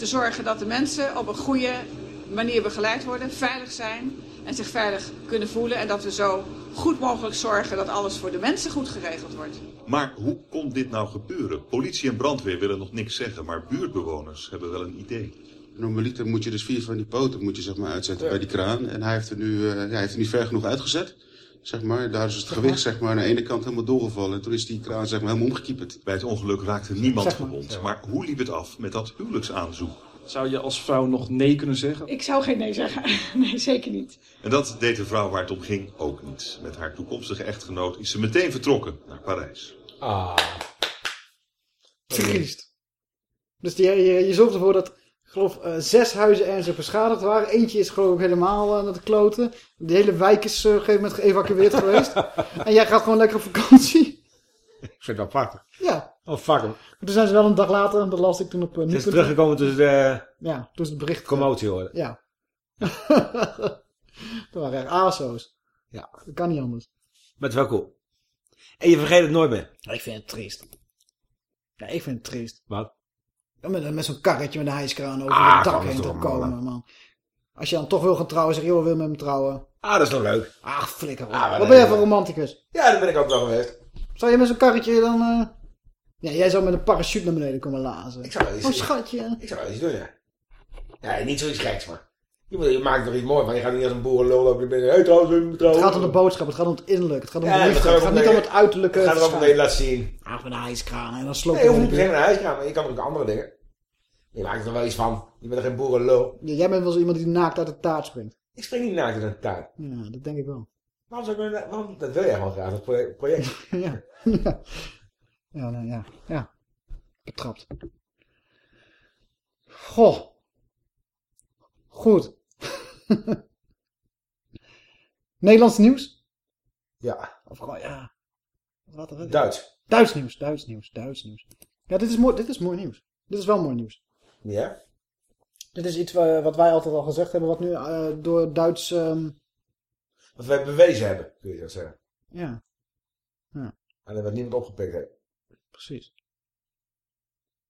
te zorgen dat de mensen op een goede manier begeleid worden, veilig zijn en zich veilig kunnen voelen. En dat we zo goed mogelijk zorgen dat alles voor de mensen goed geregeld wordt. Maar hoe kon dit nou gebeuren? Politie en brandweer willen nog niks zeggen, maar buurtbewoners hebben wel een idee. Normaliter moet je dus vier van die poten moet je, zeg maar, uitzetten bij die kraan. En hij heeft er nu, eh, ja, hij heeft er nu ver genoeg uitgezet. Zeg maar. Daar is het gewicht zeg maar, aan de ene kant helemaal doorgevallen. En toen is die kraan zeg maar, helemaal omgekieperd. Bij het ongeluk raakte niemand gewond. Maar hoe liep het af met dat huwelijksaanzoek? Zou je als vrouw nog nee kunnen zeggen? Ik zou geen nee zeggen. Nee, zeker niet. En dat deed de vrouw waar het om ging ook niet. Met haar toekomstige echtgenoot is ze meteen vertrokken naar Parijs. Ah. Triest. Dus die, je, je zorgt ervoor dat, ik geloof, eh, zes huizen ernstig beschadigd waren. Eentje is geloof ik helemaal eh, naar de kloten. De hele wijk is eh, op een gegeven moment geëvacueerd geweest. En jij gaat gewoon lekker op vakantie. Ik vind het wel prachtig. Ja. Oh, fuck hem. Toen zijn ze wel een dag later, dat las ik toen op uh, Het is teruggekomen tussen de Ja, is het bericht... commotie hoorde. Ja. dat waren echt ASO's. Ja. Dat kan niet anders. Maar het is wel cool. En je vergeet het nooit meer. Ik vind het triest. Ja, ik vind het triest. Wat? Met met zo'n karretje met een hijskraan over Ah, het dak heen te man. komen, man. Als je dan toch wil gaan trouwen, zeg je, joh, wil met me trouwen. Ah, dat is nog leuk. Ach, flikker op. Ah, Wat nee, ben jij nee. voor romanticus? Ja, dat ben ik ook wel geweest. Zou je met zo'n karretje dan... eh, Ja, jij zou met een parachute naar beneden komen lazen. Ik zou wel eens- Oh, schatje. Ik zou wel iets doen, ja. Ja, niet zoiets geks, maar. Je, maakt er iets moois van. Je gaat niet als een boerenlul lopen binnen. Hey, trouwens, we moeten Het gaat om de boodschap, het gaat om het innerlijk, het gaat om Ja, de liefde, het gaat niet om het uiterlijke. Het gaat er ook verschijnen. mee laten zien. Ach, met een hijskraan en dan sloop Nee, je hoeft niet per een huiskraan, maar je kan ook andere dingen. Je maakt er wel iets van. Je bent er geen boerenlul. Ja, jij bent wel zo iemand die naakt uit de taart springt. Ik spring niet naakt in een tuin. Ja, dat denk ik wel. Waarom zou ik waarom, dat wil jij gewoon graag, dat proje- project. ja. ja. Ja, nou, ja. Ja. Betrapt. Goh. Goed. Nederlands nieuws? Ja. Of gewoon, ja. Wat Duits. Duits nieuws, Duits nieuws, Duits nieuws. Ja, dit is mooi, dit is mooi nieuws. Dit is wel mooi nieuws. Ja? Dit is iets wa- wat wij altijd al gezegd hebben, wat nu eh, door Duits... ehm, Wat wij bewezen hebben, kun je dat zeggen. ja, ja, Alleen wat niemand opgepikt heeft. precies.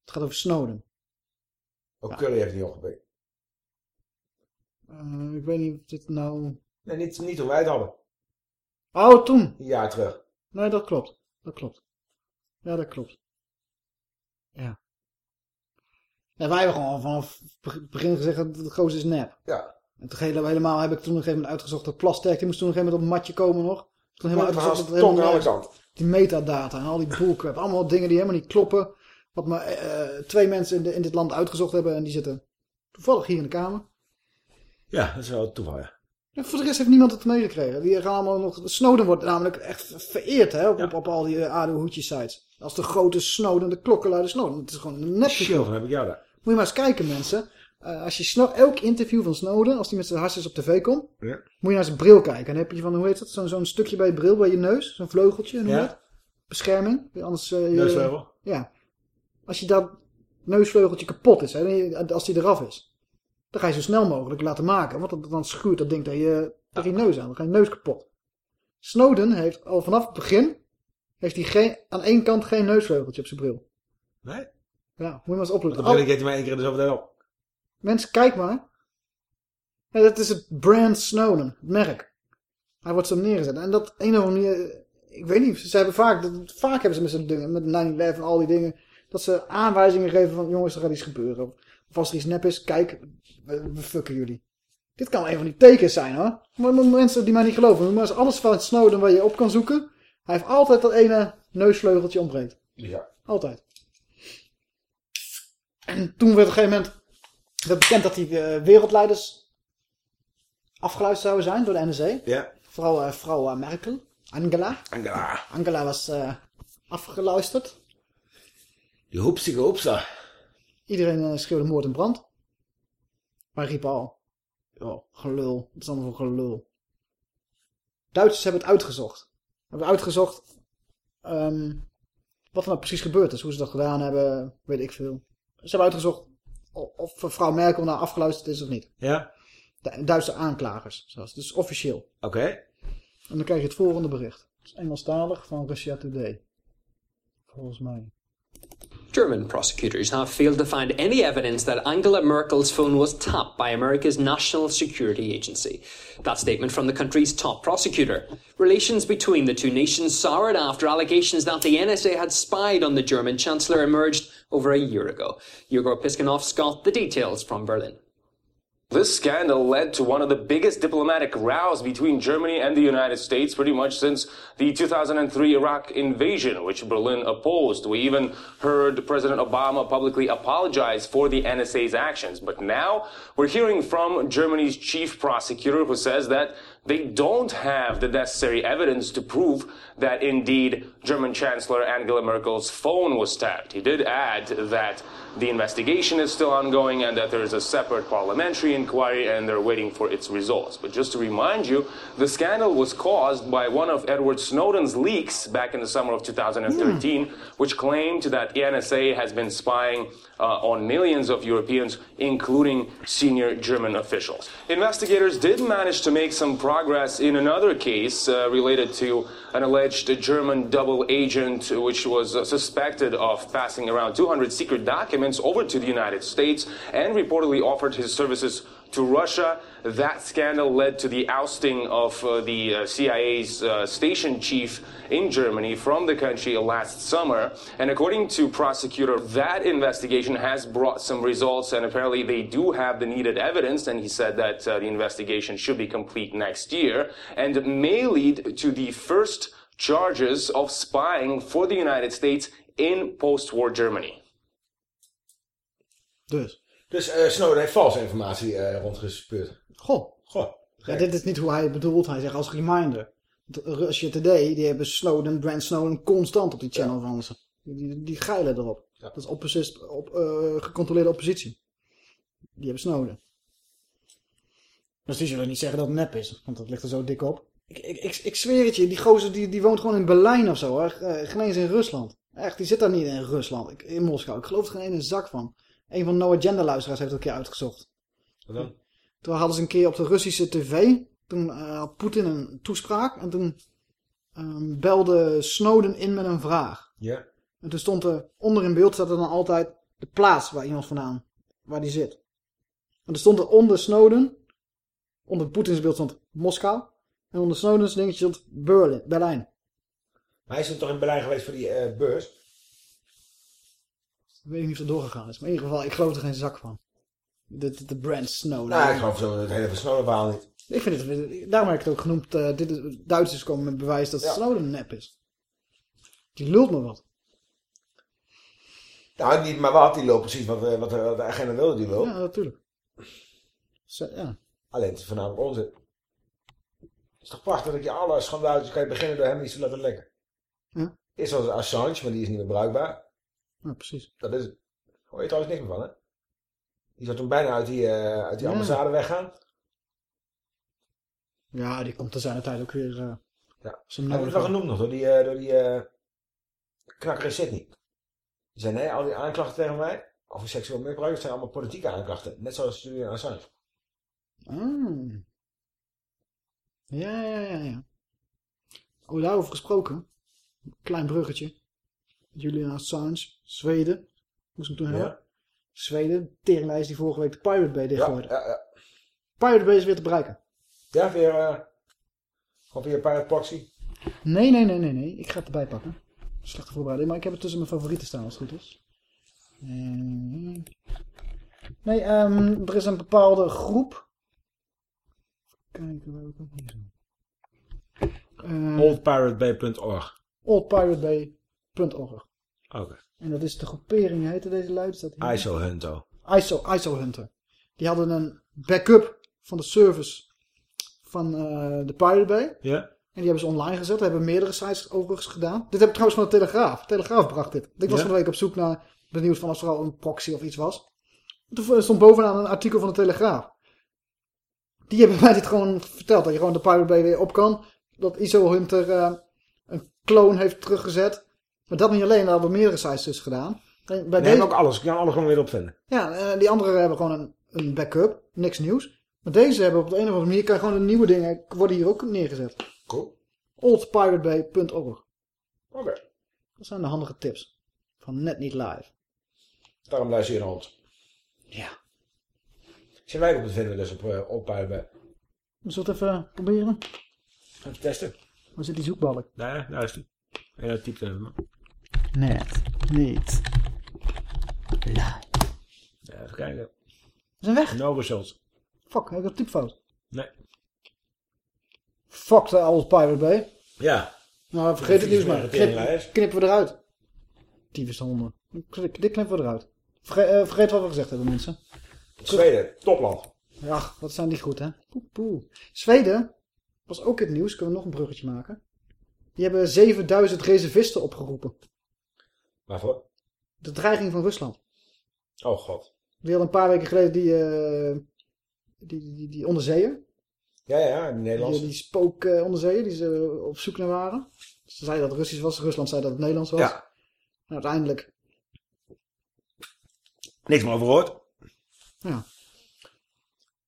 Het gaat over Snowden. Ook Curry heeft niet opgepikt. Eh, ik weet niet of dit nou... Nee, niet, niet toen wij het hadden. Oh, toen. Een jaar terug. Nee, dat klopt. Dat klopt. Ja, dat klopt. Ja. Ja, wij hebben gewoon vanaf het begin gezegd dat het gozer is nep. Ja. En toen hele- helemaal heb ik toen op een gegeven moment uitgezocht dat Plasterk, die moest toen op een gegeven moment op een matje komen nog. Toen helemaal uitgezocht dat het helemaal nergens- Die metadata en al die bullcrap. Allemaal dingen die helemaal niet kloppen. Wat maar eh, twee mensen in, de- in dit land uitgezocht hebben en die zitten toevallig hier in de kamer. Ja, dat is wel toeval, ja. En voor de rest heeft niemand het meegekregen. Die gaan allemaal nog... Snowden wordt namelijk echt vereerd hè, op, op, op al die uh, ADO-hoedjes sites. Als de grote Snowden, de klokkenluider Snowden. Het is gewoon een nep. Chill, heb ik jou daar. Moet je maar eens kijken mensen. Uh, als je Snow, elk interview van Snowden, als die met zijn hartjes op tv komt, Ja. moet je naar zijn bril kijken. En dan heb je van, hoe heet dat, zo'n zo'n stukje bij je bril, bij je neus, zo'n vleugeltje, en hoe Ja. heet dat? Bescherming. Anders, eh, Neusvleugel. Ja. Als je dat neusvleugeltje kapot is, hè, als die eraf is, dan ga je zo snel mogelijk laten maken. Want dan, schuurt dat ding tegen je, tegen je neus aan. Dan ga je neus kapot. Snowden heeft al vanaf het begin, heeft hij geen, aan één kant geen neusvleugeltje op zijn bril. Nee? Ja, moet je maar eens opletten. Dan ik het maar één keer in de zoveel tijd op. Mensen, kijk maar. Ja, dat is het brand Snowden, het merk. Hij wordt zo neergezet. En dat een of andere manier, ik weet niet, ze hebben vaak, dat, vaak hebben ze met zo'n dingen, met 9-11 en al die dingen, dat ze aanwijzingen geven van, jongens, er gaat iets gebeuren. Of als er iets nep is, kijk, we, we fucken jullie. Dit kan een van die tekens zijn hoor. Maar, mensen die mij niet geloven, maar als alles van Snowden waar je op kan zoeken, hij heeft altijd dat ene neusvleugeltje ontbreekt. Ja. Altijd. En toen werd op een gegeven moment werd bekend dat die eh, wereldleiders afgeluisterd zouden zijn door de NSA. Ja. Vooral eh, vrouw eh, Merkel, Angela. Angela. Angela was eh, afgeluisterd. Die hoepsige hoepsa. Iedereen eh, schreeuwde moord en brand. Maar riepen al, oh, gelul, dat is allemaal voor gelul. Duitsers hebben het uitgezocht. Hebben uitgezocht ehm, wat er nou precies gebeurd is. Hoe ze dat gedaan hebben, weet ik veel. Ze hebben uitgezocht of, mevrouw Merkel nou afgeluisterd is of niet. Ja. De Duitse aanklagers, zoals. Dus officieel. Oké. En dan krijg je het volgende bericht. Dat is Engelstalig van Russia Today. Volgens mij. German prosecutors have failed to find any evidence that Angela Merkel's phone was tapped by America's National Security Agency. That statement from the country's top prosecutor. Relations between the two nations soured after allegations that the NSA had spied on the German Chancellor emerged over a year ago. Yegor Piskunov got the details from Berlin. This scandal led to one of the biggest diplomatic rows between Germany and the United States pretty much since the 2003 Iraq invasion, which Berlin opposed. We even heard President Obama publicly apologize for the NSA's actions. But now we're hearing from Germany's chief prosecutor who says that they don't have the necessary evidence to prove that indeed German Chancellor Angela Merkel's phone was tapped. He did add that the investigation is still ongoing and that there is a separate parliamentary inquiry and they're waiting for its results. But just to remind you, the scandal was caused by one of Edward Snowden's leaks back in the summer of 2013, which claimed that the NSA has been spying uh, on millions of Europeans, including senior German officials. Investigators did manage to make some progress in another case uh, related to an alleged German double agent which was uh, suspected of passing around 200 secret documents over to the United States and reportedly offered his services to Russia. That scandal led to the ousting of uh, the uh, CIA's uh, station chief in Germany from the country last summer. And according to prosecutor, that investigation has brought some results, and apparently they do have the needed evidence. And he said that uh, the investigation should be complete next year and may lead to the first charges of spying for the United States in post-war Germany. Dus. Dus eh, Snowden heeft valse informatie eh, rondgespeurd. Goh. Goh. Ja, dit is niet hoe hij het bedoelt. Hij zegt als reminder. De Russia Today, die hebben Snowden, Brand Snowden constant op die channel van ze. Die, die, geilen erop. Dat is opposi- op, eh, gecontroleerde oppositie. Die hebben Snowden. Dus die zullen niet zeggen dat het nep is. Want dat ligt er zo dik op. Ik, ik, ik, ik zweer het je, die gozer die, die woont gewoon in Berlijn of zo. Hoor. Eh, geen eens in Rusland. Echt, die zit daar niet in Rusland. Ik, in Moskou. Ik geloof er geen ene zak van. Een van No Agenda luisteraars heeft het een keer uitgezocht. Wat dan? Toen hadden ze een keer op de Russische tv. Toen eh, had Poetin een toespraak. En toen ehm, belde Snowden in met een vraag. Ja. En toen stond er onder in beeld staat er dan altijd de plaats waar iemand vandaan, waar die zit. En er stond er onder Snowden, onder Poetins beeld stond Moskou. En onder Snowden's dingetje stond Berlin, Berlijn. Maar hij is toch in Berlijn geweest voor die eh, beurs? Ik weet niet of het doorgegaan is. Maar in ieder geval, ik geloof er geen zak van. De, de, de brand Snowden. Nou, ik geloof zo het hele Snowden verhaal niet. Ik vind het, daarom heb ik het ook genoemd, eh, dit is, Duitsers komen met bewijs dat Ja. Snowden een nep is. Die lult me wat. Nou, niet maar wat, die loopt precies wat, eh, wat, eh, wat de agenda wilde die wil. Ja, natuurlijk. Zo, ja. Alleen het is voornamelijk onzin. Het is toch prachtig dat je alle schandaaltjes kan je beginnen door hem iets te laten lekken. Ja. Was het Assange, maar die is niet meer bruikbaar. Ja, precies. Dat is het. Hoor je trouwens niks meer van, hè? Die zou toen bijna uit die, eh, uit die Ja. ambassade weggaan. Ja, die komt te zijn tijd ook weer... eh Ja. Hij wordt wel genoemd nog door die, eh, door die knakker in Sydney. Die zei, nee, al die aanklachten tegen mij over seksueel misbruik, zijn allemaal politieke aanklachten. Net zoals Julian Assange. Ah. Ja, ja, ja, ja. Oh, daarover gesproken. Klein bruggetje. Julian Assange, Zweden. Moest ik hem toen Ja. hebben. Zweden, teringlijst die vorige week de Pirate Bay dichtgooide. Ja, ja. Pirate Bay is weer te bereiken. Ja, weer, gewoon via Pirate Proxy. Nee, nee, nee, nee, nee. Ik ga het erbij pakken. Slechte voorbereiding, maar ik heb het tussen mijn favorieten staan als het goed is. Eh, Nee, ehm, er is een bepaalde groep. Even kijken welke. Zo. Eh, Oldpiratebay.org. Oké. En dat is de groepering, heette deze luid? Staat hier? ISO Hunto. ISO, ISO Hunter. Die hadden een backup van de service van eh, de Pirate Bay. Ja. En die hebben ze online gezet. Dat hebben meerdere sites overigens gedaan. Dit heb ik trouwens van de Telegraaf. De Telegraaf bracht dit. Ik was Ja? van de week op zoek naar het nieuws van als er al een proxy of iets was. Toen stond bovenaan een artikel van de Telegraaf. Die hebben mij dit gewoon verteld. Dat je gewoon de Pirate Bay weer op kan. Dat ISO Hunter eh, een clone heeft teruggezet. Maar dat niet alleen. Daar hebben meerdere sites dus gedaan. Bij Nee, deze... ook alles. Ik kan alles gewoon weer opvinden. Ja, eh, die anderen hebben gewoon een, een backup. Niks nieuws. Maar deze hebben op de een of andere manier... Kan je gewoon de nieuwe dingen... Worden hier ook neergezet. Cool. Oldpiratebay.org. Oké. Dat zijn de handige tips. Van net niet live. Daarom luister je naar ons. Ja. Zijn wij ook op te vinden dus op uh, Oldpiratebay? Zullen we het even proberen? Even testen. Waar zit die zoekbalk? Daar, daar is die. En dat typt even. Net niet live. Ja, even kijken. We zijn weg. No results. Fuck, heb ik een typfout? Nee. Fuck de Old Pirate Bay. Ja. Nou, vergeet het nieuws maar. Knip, knippen we eruit. Tyfus de honden. Dit knippen we eruit. Vergeet, eh, vergeet wat we gezegd hebben, mensen. Zweden, topland. Ja, wat zijn die goed, hè? Poe, poe. Zweden was ook in het nieuws. Kunnen we nog een bruggetje maken? Die hebben 7000 reservisten opgeroepen. Waarvoor? De dreiging van Rusland. Oh god. Die hadden een paar weken geleden die, eh die, die, die, die onderzeeër. Ja, ja, in Nederland. Die, die spook eh, onderzeeër die ze op zoek naar waren. Ze zeiden dat het Russisch was. Rusland zei dat het Nederlands was. Ja. En uiteindelijk, Niks meer over gehoord. ja.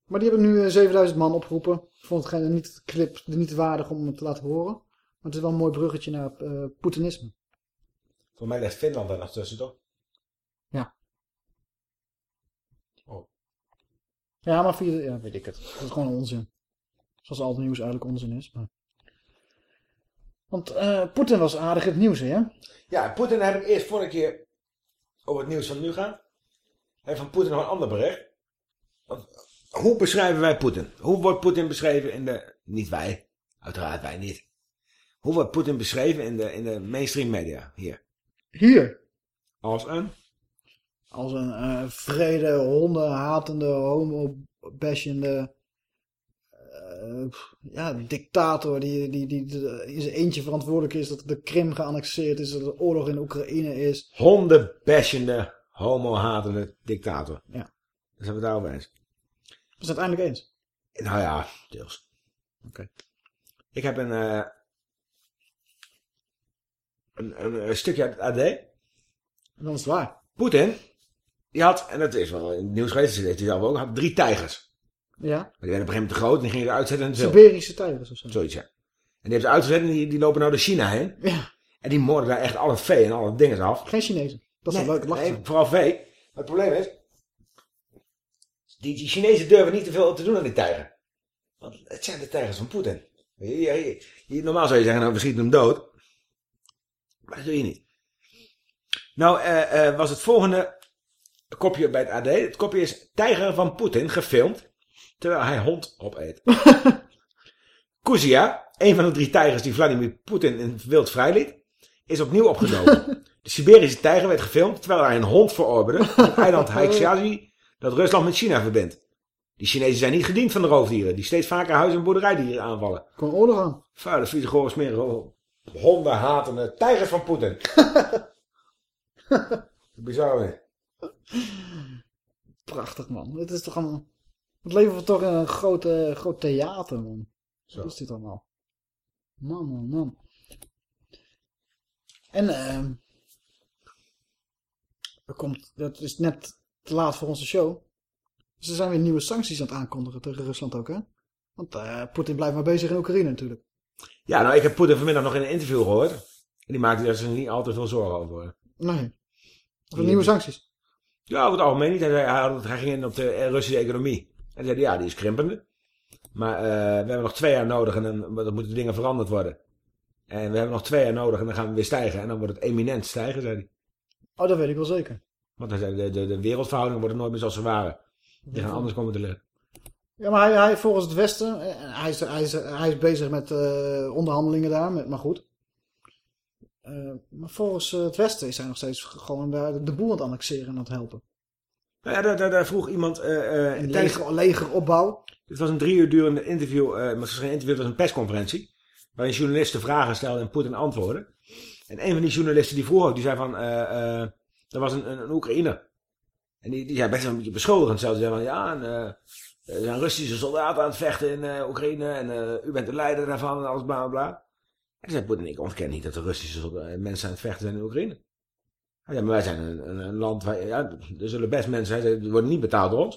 Maar die hebben nu eh, 7000 man opgeroepen. Ik vond het geen, niet, clip, niet waardig om het te laten horen. Maar het is wel een mooi bruggetje naar eh Poetinisme. Voor mij ligt Finland daar nog tussen, toch? Ja. Oh. Ja, maar via, ja, weet ik het. Dat is gewoon onzin. Zoals al het nieuws eigenlijk onzin is. Maar... Want eh Poetin was aardig het nieuws, hè? Ja, Poetin heb ik eerst vorige keer over het nieuws van nu gaan. En van Poetin nog een ander bericht. Want, hoe beschrijven wij Poetin? Hoe wordt Poetin beschreven in de... Niet wij. Uiteraard wij niet. Hoe wordt Poetin beschreven in de, in de mainstream media hier? Hier. Als een... Als een eh vrede, honden, hatende, homo-bashende... eh, ja, dictator die, die, die, die in zijn eentje verantwoordelijk is dat de Krim geannexeerd is, dat er oorlog in Oekraïne is. Hondenbashende, homo-hatende dictator. Ja. Dan zijn we het daarover eens. We zijn het eindelijk eens. Nou ja, deels. Oké. Ik heb een, eh, een, een, een stukje uit het AD. En dan is het waar. Poetin, die had, en dat is wel in het nieuws geweest, dat heeft hij zelf ook, had drie tijgers. Ja. Maar die werden op een gegeven moment te groot en die gingen ze uitzetten in het wild. Siberische tijgers of zo. Zoiets, ja. En die hebben ze uitgezet en die, die lopen nou door China heen. Ja. En die moorden daar echt alle vee en alle dingen af. Geen Chinezen. Dat is nee, wel leuk. Lachen nee, vooral vee. Maar het probleem is, die, die Chinezen durven niet te veel te doen aan die tijger. Want het zijn de tijgers van Poetin. Je, je- je- normaal zou je zeggen, nou we schieten hem dood. Maar dat doe je niet. Nou eh, eh, was het volgende kopje bij het AD. Het kopje is tijger van Poetin gefilmd. Terwijl hij hond opeet. Kuzia, een van de drie tijgers die Vladimir Poetin in het wild vrijliet, is opnieuw opgedoken. De Siberische tijger werd gefilmd terwijl hij een hond verorberde op het eiland Haikshazi dat Rusland met China verbindt. Die Chinezen zijn niet gediend van de roofdieren. Die steeds vaker huis- en boerderijdieren aanvallen. Kom oorlog aan. Vuile, vieze, gore, smerige, hondenhatende tijgers van Poetin. Bizar, hè? Prachtig, man. Het is toch allemaal... Het leven wordt toch in een groot, groot theater, man. Zo is dit allemaal. Man, man, man. En, ehm er komt, dat is net te laat voor onze show. Dus er zijn weer nieuwe sancties aan het aankondigen tegen Rusland ook, hè? Want eh Poetin blijft maar bezig in Oekraïne natuurlijk. Ja, nou, ik heb Poetin vanmiddag nog in een interview gehoord. En die maakte daar zich niet al te veel zorgen over. Nee. Of nieuwe sancties. Ja, over het algemeen niet. Hij, zei, hij, had- hij ging in op de Russische economie. En zei, ja, die is krimpende. Maar eh, we hebben nog twee jaar nodig en dan, dan moeten dingen veranderd worden. En we hebben nog twee jaar nodig en dan gaan we weer stijgen. En dan wordt het eminent stijgen, zei hij. Oh, dat weet ik wel zeker. Want hij zei, de, de, de wereldverhoudingen worden nooit meer zoals ze waren. Die gaan anders komen te liggen. Ja, maar hij, hij volgens het Westen, eh, hij is, hij is, hij is bezig met eh, onderhandelingen daar, met, maar goed. Eh, maar volgens het Westen is hij nog steeds gewoon daar de boel aan het annexeren en aan het helpen. Nou ja, daar, daar, daar vroeg iemand... eh, tijdens- Leger, legeropbouw. Dit was een drie uur durende interview, maar het was geen interview, het was een persconferentie. Waarin journalisten vragen stelden en Poetin antwoordde. En een van die journalisten die vroeg ook, die zei van, er was een, een, een Oekraïner. En die, die zei best wel een beetje beschuldigend zelfs. Die zei van, ja, en, er zijn Russische soldaten aan het vechten in eh, Oekraïne. En eh, u bent de leider daarvan en alles bla bla. En zei Poetin, ik ontken niet dat er Russische eh, mensen aan het vechten zijn in Oekraïne. Hij zei, maar wij zijn een, land waar, ja, er zullen best mensen zijn, die worden niet betaald door ons.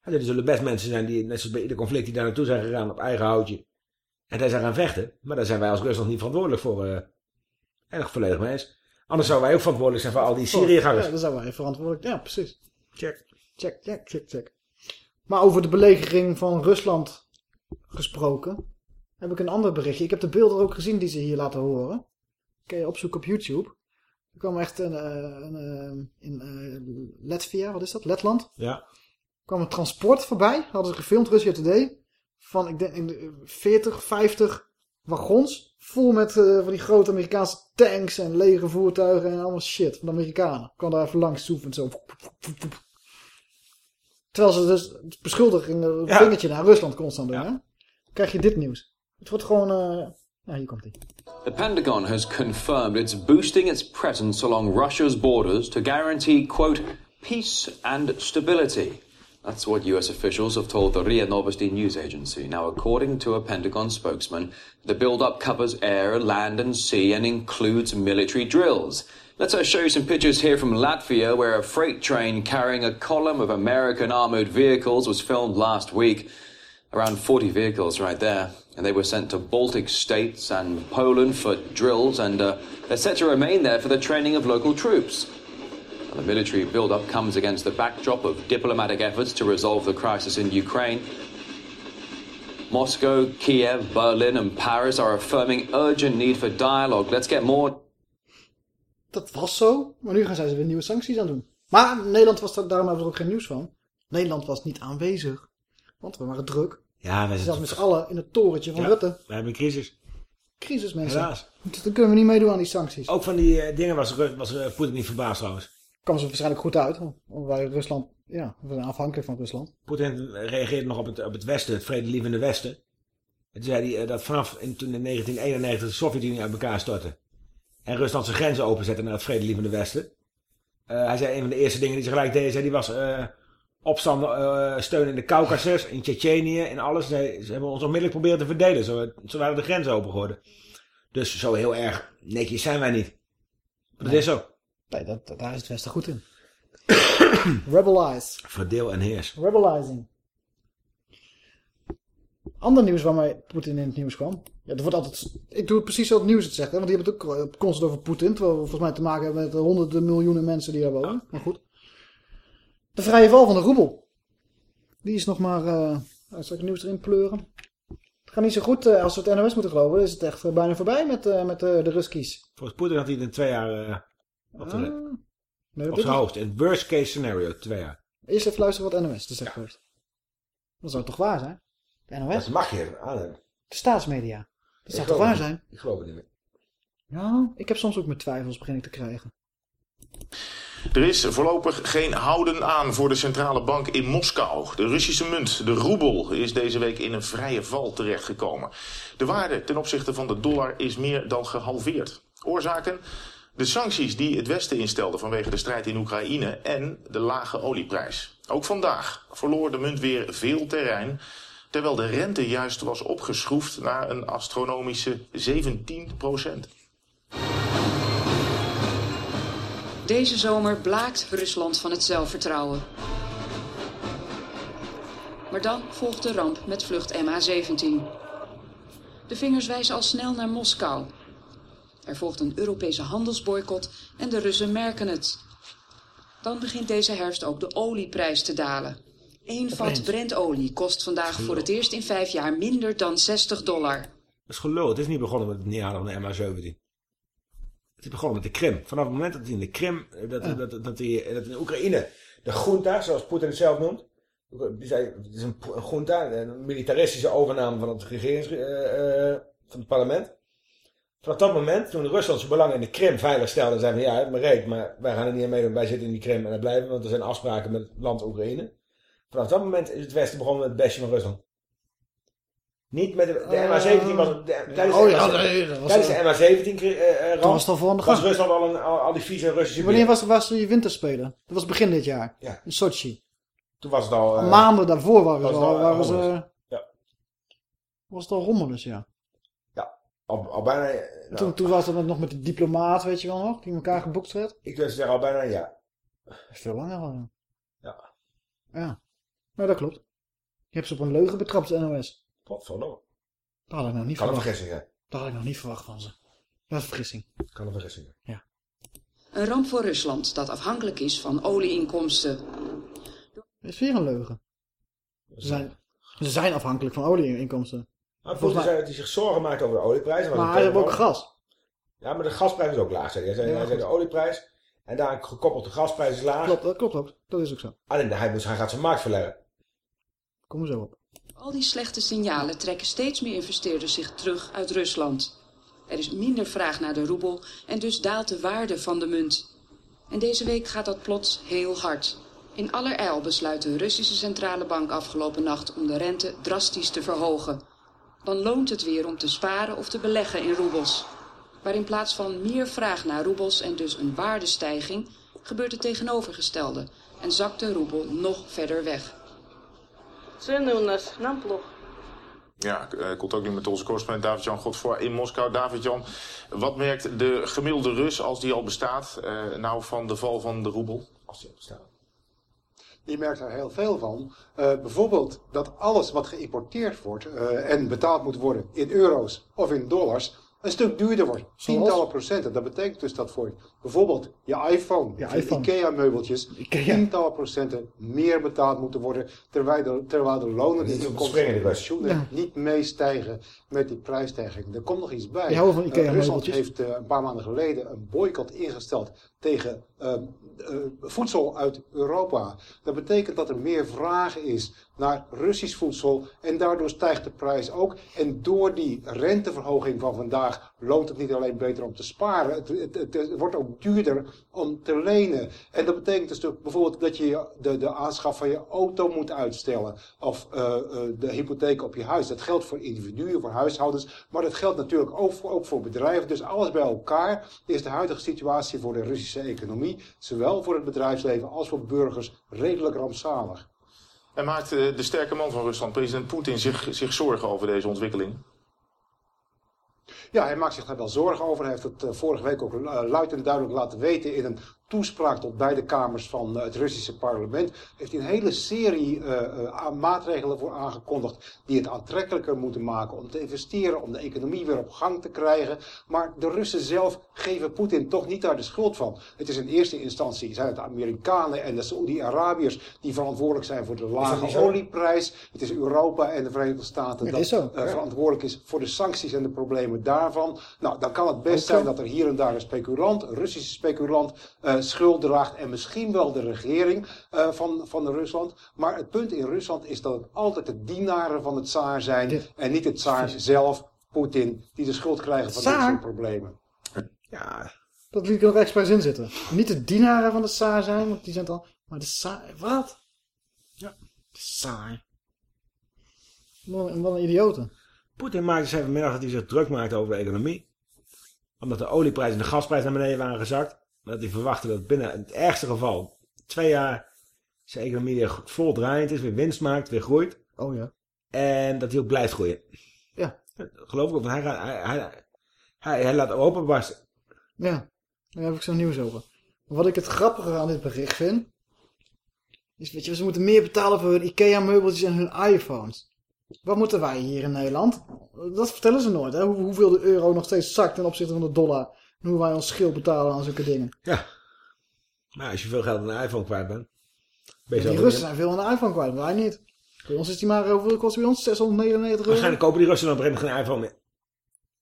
Hij zei, er zullen best mensen zijn die, net zoals bij ieder conflict, die daar naartoe zijn gegaan op eigen houtje. En daar zijn gaan vechten. Maar daar zijn wij als Rusland niet verantwoordelijk voor. eh erg volledig mee eens. Anders zouden wij ook verantwoordelijk zijn voor al die Syriëgangers. Ja, dan zijn wij verantwoordelijk. Ja, precies. Check. Check, check, check, check. Maar over de belegering van Rusland gesproken, heb ik een ander berichtje. Ik heb de beelden ook gezien die ze hier laten horen. Kun je opzoeken op YouTube. Er kwam echt een, eh, een, eh, in Latvia, wat is dat? Letland? Ja. kwam een transport voorbij. Hadden ze gefilmd, Russia Today. Van, ik denk, in 40, 50 wagons. Vol met van die grote Amerikaanse tanks en lege voertuigen en allemaal shit van de Amerikanen. kwam daar even langs zoefend zo. Terwijl ze dus beschuldiging, een Ja. vingertje naar Rusland constant doen. Hè? Krijg je dit nieuws. Het wordt gewoon... eh ja, hier komt ie. The Pentagon has confirmed it's boosting its presence along Russia's borders to guarantee, quote, peace and stability. That's what US officials have told the RIA Novosti news agency. Now, according to a Pentagon spokesman, the build-up covers air, land, and sea and includes military drills. Let's uh, show you some pictures here from Latvia, where a freight train carrying a column of American armored vehicles was filmed last week. Around 40 vehicles right there. And they were sent to Baltic states and Poland for drills, and uh, they're set to remain there for the training of local troops. And the military build-up comes against the backdrop of diplomatic efforts to resolve the crisis in Ukraine. Moscow, Kiev, Berlin, and Paris are affirming urgent need for dialogue. Let's get more Dat was zo, maar nu gaan zij weer nieuwe sancties aan doen. Maar Nederland was daar, daarom hebben we er ook geen nieuws van. Nederland was niet aanwezig. Want we waren druk. Ja, wij Ze zijn zaten met z'n allen in het torentje van Ja, Rutte. We hebben een crisis. Crisis, mensen. Helaas. Dan kunnen we niet meedoen aan die sancties. Ook van die eh, dingen was, was eh, Poetin niet verbaasd trouwens. Kwam ze waarschijnlijk goed uit. Want wij Rusland, ja, we zijn afhankelijk van Rusland. Poetin reageerde nog op het, op het Westen, het vredelievende Westen. En toen zei hij eh, dat vanaf in, toen in 1991 de Sovjet-Unie uit elkaar stortte. En Rusland zijn grenzen openzette naar het vredelievende Westen. Eh, hij zei een van de eerste dingen die ze gelijk deden, zei, die was eh opstanden, eh, steun in de Caucasus, in Tsjetsjenië, in alles. Ze, ze hebben ons onmiddellijk proberen te verdelen. Zo, zo waren de grenzen open geworden. Dus zo heel erg netjes zijn wij niet. Maar dat is zo. Nee, dat, dat- daar is het Westen goed in. Rebelize. Verdeel en heers. Rebelizing. Ander nieuws waarmee Poetin in het nieuws kwam. Ja, er wordt altijd, ik doe het precies zoals het nieuws het zegt. Hè, want die hebben het ook eh, constant over Poetin. Terwijl we volgens mij te maken hebben met de honderden miljoenen mensen die daar wonen. Maar goed. De vrije val van de roebel. Die is nog maar... eh nou, zal ik het nieuws erin pleuren? Het gaat niet zo goed. eh, als we het NOS moeten geloven, is het echt eh, bijna voorbij met, eh, met eh, de Ruskies. Volgens Poetin had hij het in twee jaar eh op Ah. redden. Nee, Op zijn het worst case scenario, twee jaar. Eerst even luisteren wat NOS te zeggen heeft. Dat zou toch waar zijn? De NOS? Dat mag je. De staatsmedia. Dat zou toch waar zijn? Ik geloof het niet meer. Ja, ik heb soms ook mijn twijfels begin ik te krijgen. Er is voorlopig geen houden aan voor de centrale bank in Moskou. De Russische munt, de roebel, is deze week in een vrije val terechtgekomen. De waarde ten opzichte van de dollar is meer dan gehalveerd. Oorzaken? De sancties die het Westen instelde vanwege de strijd in Oekraïne en de lage olieprijs. Ook vandaag verloor de munt weer veel terrein, terwijl de rente juist was opgeschroefd naar een astronomische 17 procent. Deze zomer blaakt Rusland van het zelfvertrouwen. Maar dan volgt de ramp met vlucht MH17. De vingers wijzen al snel naar Moskou. Er volgt een Europese handelsboycott en de Russen merken het. Dan begint deze herfst ook de olieprijs te dalen. Eén vat. Brentolie kost vandaag voor het eerst in vijf jaar minder dan 60 dollar. Dat is gelul. Het is niet begonnen met het neerhalen van de MH17. Het is begonnen met de Krim. Vanaf het moment dat hij in de Krim, eh, dat, dat, dat, die, dat in Oekraïne, de junta, zoals Poetin het zelf noemt. Die zei, het is een, een junta, een militaristische overname van het regerings, eh, eh, van het parlement. Vanaf dat moment, toen Rusland zijn belang in de Krim veilig stelde, zei van ja, maar reed, maar wij gaan er niet aan meedoen, wij zitten in die Krim en daar blijven, want er zijn afspraken met het land Oekraïne. Vanaf dat moment is het Westen begonnen met het bestje van Rusland. Niet met de, de MH17 was het, de- tijdens oh de ja, MH17 nee, dat was tijdens de MH17 eh, eh, ramp was al was. Rusland al, een, al, al die vieze Russische Wanneer was, was die winterspelen? Dat was begin dit jaar. Ja. In Sochi. Toen was het al... eh, Maanden daarvoor waren was ze het al, waren eh, ze. Ja. was het al rommelus, ja. Al, al bijna... eh, nou, Toen, toen was het nog met de diplomaat, weet je wel nog, die elkaar geboekt werd. Ik wil zeggen al bijna. Dat is veel langer al. Ja. Ja. Nou, dat klopt. Je hebt ze op een leugen betrapt, NOS. Potverdomme. Dat had ik nog niet Kan een verwacht. vergissing zijn. Dat had ik nog niet verwacht van ze. Dat is een vergissing. Kan een vergissing zijn. Een ramp voor Rusland dat afhankelijk is van olieinkomsten. Dat is weer een leugen. Ze zijn, ze zijn afhankelijk van olieinkomsten. Maar Volgens mij- zei dat hij zich zorgen maakt over de olieprijs. Maar een hij heeft ook gas. Ja, maar de gasprijs is ook laag. Zei hij. Hij zei, Ja, hij zei de olieprijs en daar gekoppeld de gasprijs is laag. Klopt, dat klopt ook. Dat is ook zo. Alleen hij, dus hij gaat zijn markt verleggen. Kom. Al die slechte signalen trekken steeds meer investeerders zich terug uit Rusland. Er is minder vraag naar de roebel en dus daalt de waarde van de munt. En deze week gaat dat plots heel hard. In allerijl besluit de Russische centrale bank afgelopen nacht om de rente drastisch te verhogen. Dan loont het weer om te sparen of te beleggen in roebels. Maar in plaats van meer vraag naar roebels en dus een waardestijging, gebeurt het tegenovergestelde en zakt de roebel nog verder weg Цены у нас нам плохо. Ja, eh, contact nu met onze correspondent David-Jan Godvoor in Moskou. David-Jan, wat merkt de gemiddelde Rus, als die al bestaat, eh, nou van de val van de roebel? Als die al bestaat. Je merkt er heel veel van. Eh, bijvoorbeeld dat alles wat geïmporteerd wordt eh, en betaald moet worden in euro's of in dollars, een stuk duurder wordt. Tientallen procenten. Dat betekent dus dat voor bijvoorbeeld je iPhone, Je je iPhone. IKEA-meubeltjes, tientallen procenten meer betaald moeten worden, terwijl de, terwijl de lonen en die pensioenen Ja. niet meestijgen met die prijsstijging. Er komt nog iets bij. Houden van Eh, IKEA-meubeltjes. Rusland heeft eh, een paar maanden geleden een boycott ingesteld tegen ehm, eh, voedsel uit Europa. Dat betekent dat er meer vraag is naar Russisch voedsel en daardoor stijgt de prijs ook. En door die renteverhoging van vandaag loont het niet alleen beter om te sparen, het, het, wordt ook duurder om te lenen. En dat betekent dus bijvoorbeeld dat je de, de aanschaf van je auto moet uitstellen of eh, eh, de hypotheek op je huis. Dat geldt voor individuen, voor huishoudens, maar dat geldt natuurlijk ook voor, ook voor bedrijven. Dus alles bij elkaar is de huidige situatie voor de Russische economie, zowel voor het bedrijfsleven als voor burgers, redelijk rampzalig. En maakt eh, de sterke man van Rusland, president Poetin, zich, zich zorgen over deze ontwikkeling? Ja, hij maakt zich daar wel zorgen over. Hij heeft het eh, vorige week ook eh, luid en duidelijk laten weten in een toespraak tot beide kamers van eh, het Russische parlement. Heeft hij een hele serie eh, eh, maatregelen voor aangekondigd die het aantrekkelijker moeten maken om te investeren, om de economie weer op gang te krijgen. Maar de Russen zelf geven Poetin toch niet daar de schuld van. Het is in eerste instantie zijn het de Amerikanen en de Saoedi-Arabiërs die verantwoordelijk zijn voor de lage olieprijs. Het is Europa en de Verenigde Staten Het dat is verantwoordelijk is voor de sancties en de problemen daarvan. Nou, dan kan het best zijn dat er hier en daar een speculant, een Russische speculant, schuld draagt en misschien wel de regering eh, van, van Rusland. Maar het punt in Rusland is dat het altijd de dienaren van het tsaar zijn en niet het tsaar zelf, Poetin, die de schuld krijgen van dit Tsaar? soort problemen. Ja, Dat liet ik er nog expres in zitten. Niet de dienaren van de Saar zijn, want die zijn dan... Maar de Saar... Wat? Ja. De Saar. Wat een, wat een idioten. Poetin maakte dus vanmiddag dat hij zich druk maakte over de economie. Omdat de olieprijs en de gasprijs naar beneden waren gezakt. Dat hij verwachtte dat binnen het ergste geval twee jaar zijn economie weer vol draaiend is, weer winst maakt, weer groeit. Oh ja. En dat hij ook blijft groeien. Ja. Dat geloof ik ook, want hij, gaat- hij, hij, hij, hij laat Europa barsten. Ja, daar heb ik zo'n nieuws over. Maar wat ik het grappige aan dit bericht vind... Is, weet je, ze moeten meer betalen voor hun IKEA-meubeltjes en hun iPhones. Wat moeten wij hier in Nederland? Dat vertellen ze nooit, hè? Hoe- hoeveel de euro nog steeds zakt ten opzichte van de dollar. Hoe wij ons schil betalen aan zulke dingen. Ja. Maar als je veel geld aan een iPhone kwijt bent. Ben je die Russen zijn veel aan de iPhone kwijt, wij niet. Bij ons is die maar, hoeveel kost bij ons? 699 euro? Waarschijnlijk kopen die Russen dan op een geen iPhone meer.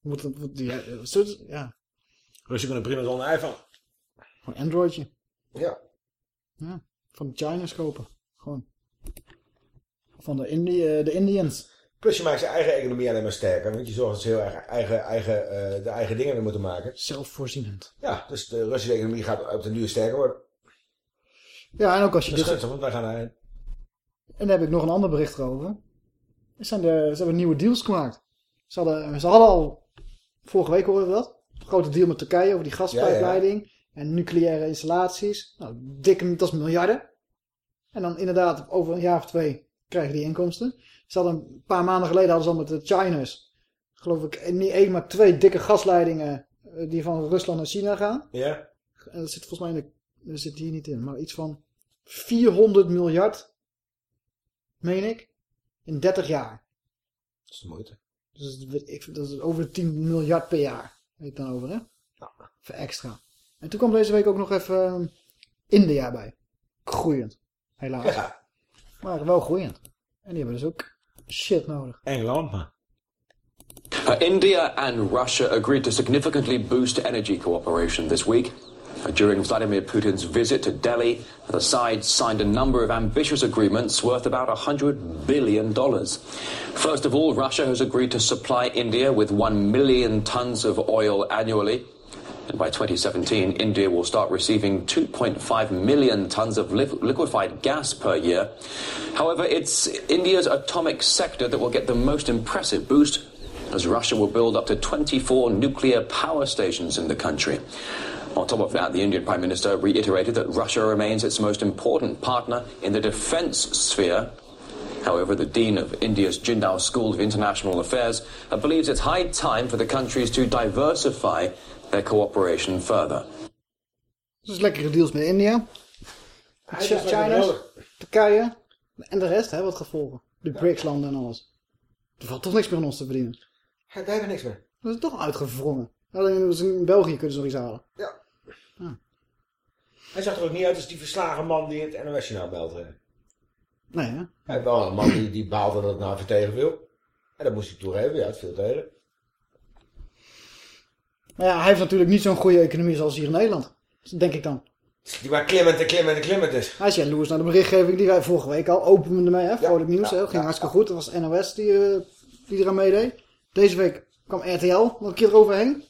Moet, moet die, ja, zo- ja, Russen kunnen prima zonder iPhone. gewoon Androidje. Ja. Ja, van de Chinese kopen. Gewoon. Van de, Indi eh, de Indians. Plus je maakt zijn eigen economie alleen maar sterker. Want je zorgt dat ze heel erg eigen, eigen, eh, de eigen dingen moeten maken. Zelfvoorzienend. Ja, dus de Russische economie gaat op de duur sterker worden. Ja, en ook als je Dat is gunstig, want wij gaan daarheen. En daar heb ik nog een ander bericht over. Er zijn de, ze hebben nieuwe deals gemaakt. Ze hadden, ze hadden al, vorige week hoorden we dat, een grote deal met Turkije over die gaspijpleiding en nucleaire installaties. Nou, dikke, dat is miljarden. En dan inderdaad, over een jaar of twee krijgen die inkomsten. Ze hadden een paar maanden geleden hadden ze al met de Chinese, geloof ik, niet één, maar twee dikke gasleidingen eh, die van Rusland naar China gaan. Ja. En dat zit volgens mij in de, dat zit hier niet in, maar iets van 400 miljard, meen ik, in 30 jaar. Dat is de moeite. Dus ik, dat is over 10 miljard per jaar. Weet ik dan over, hè? Voor extra. En toen kwam deze week ook nog even eh, India bij. Groeiend. Helaas. Ja. Maar wel groeiend. En die hebben dus ook shit nodig. Engeland, maar. Uh, India and Russia agreed to significantly boost energy cooperation this week. Uh, during Vladimir Putin's visit to Delhi, the sides signed a number of ambitious agreements worth about $100 billion. First of all, Russia has agreed to supply India with 1 million tons of oil annually. And by 2017, India will start receiving 2.5 million tons of li- liquefied gas per year. However, it's India's atomic sector that will get the most impressive boost, as Russia will build up to 24 nuclear power stations in the country. On top of that, the Indian Prime Minister reiterated that Russia remains its most important partner in the defense sphere. However, the Dean of India's Jindal School of International Affairs believes it's high time for the countries to diversify their cooperation further. Dus lekkere deals met India. China. Turkije. En de rest, hè, wat gevolgen. De BRICS-landen en alles. Er valt toch niks meer aan ons te verdienen. Ja, daar hebben we niks meer. Dat is toch uitgevrongen. Alleen in België kunnen ze nog iets halen. Hij zag er ook niet uit als die verslagen man die het NOS-journaal meldt. hè. Nee, hè? Hij heeft wel een man die, die baalde dat het nou even tegen wil. En dat moest hij toegeven. Ja, het viel tegen. Maar ja, hij heeft natuurlijk niet zo'n goede economie zoals hier in Nederland. Dat denk ik dan. Die maar klimmend en klimmend en klimmend is. Hij is jaloers naar de berichtgeving die wij vorige week al openden mee. Hè? Vrolijk nieuws, hè? ging hartstikke goed. Dat was NOS die, eh, die eraan meedeed. Deze week kwam RTL nog een keer eroverheen.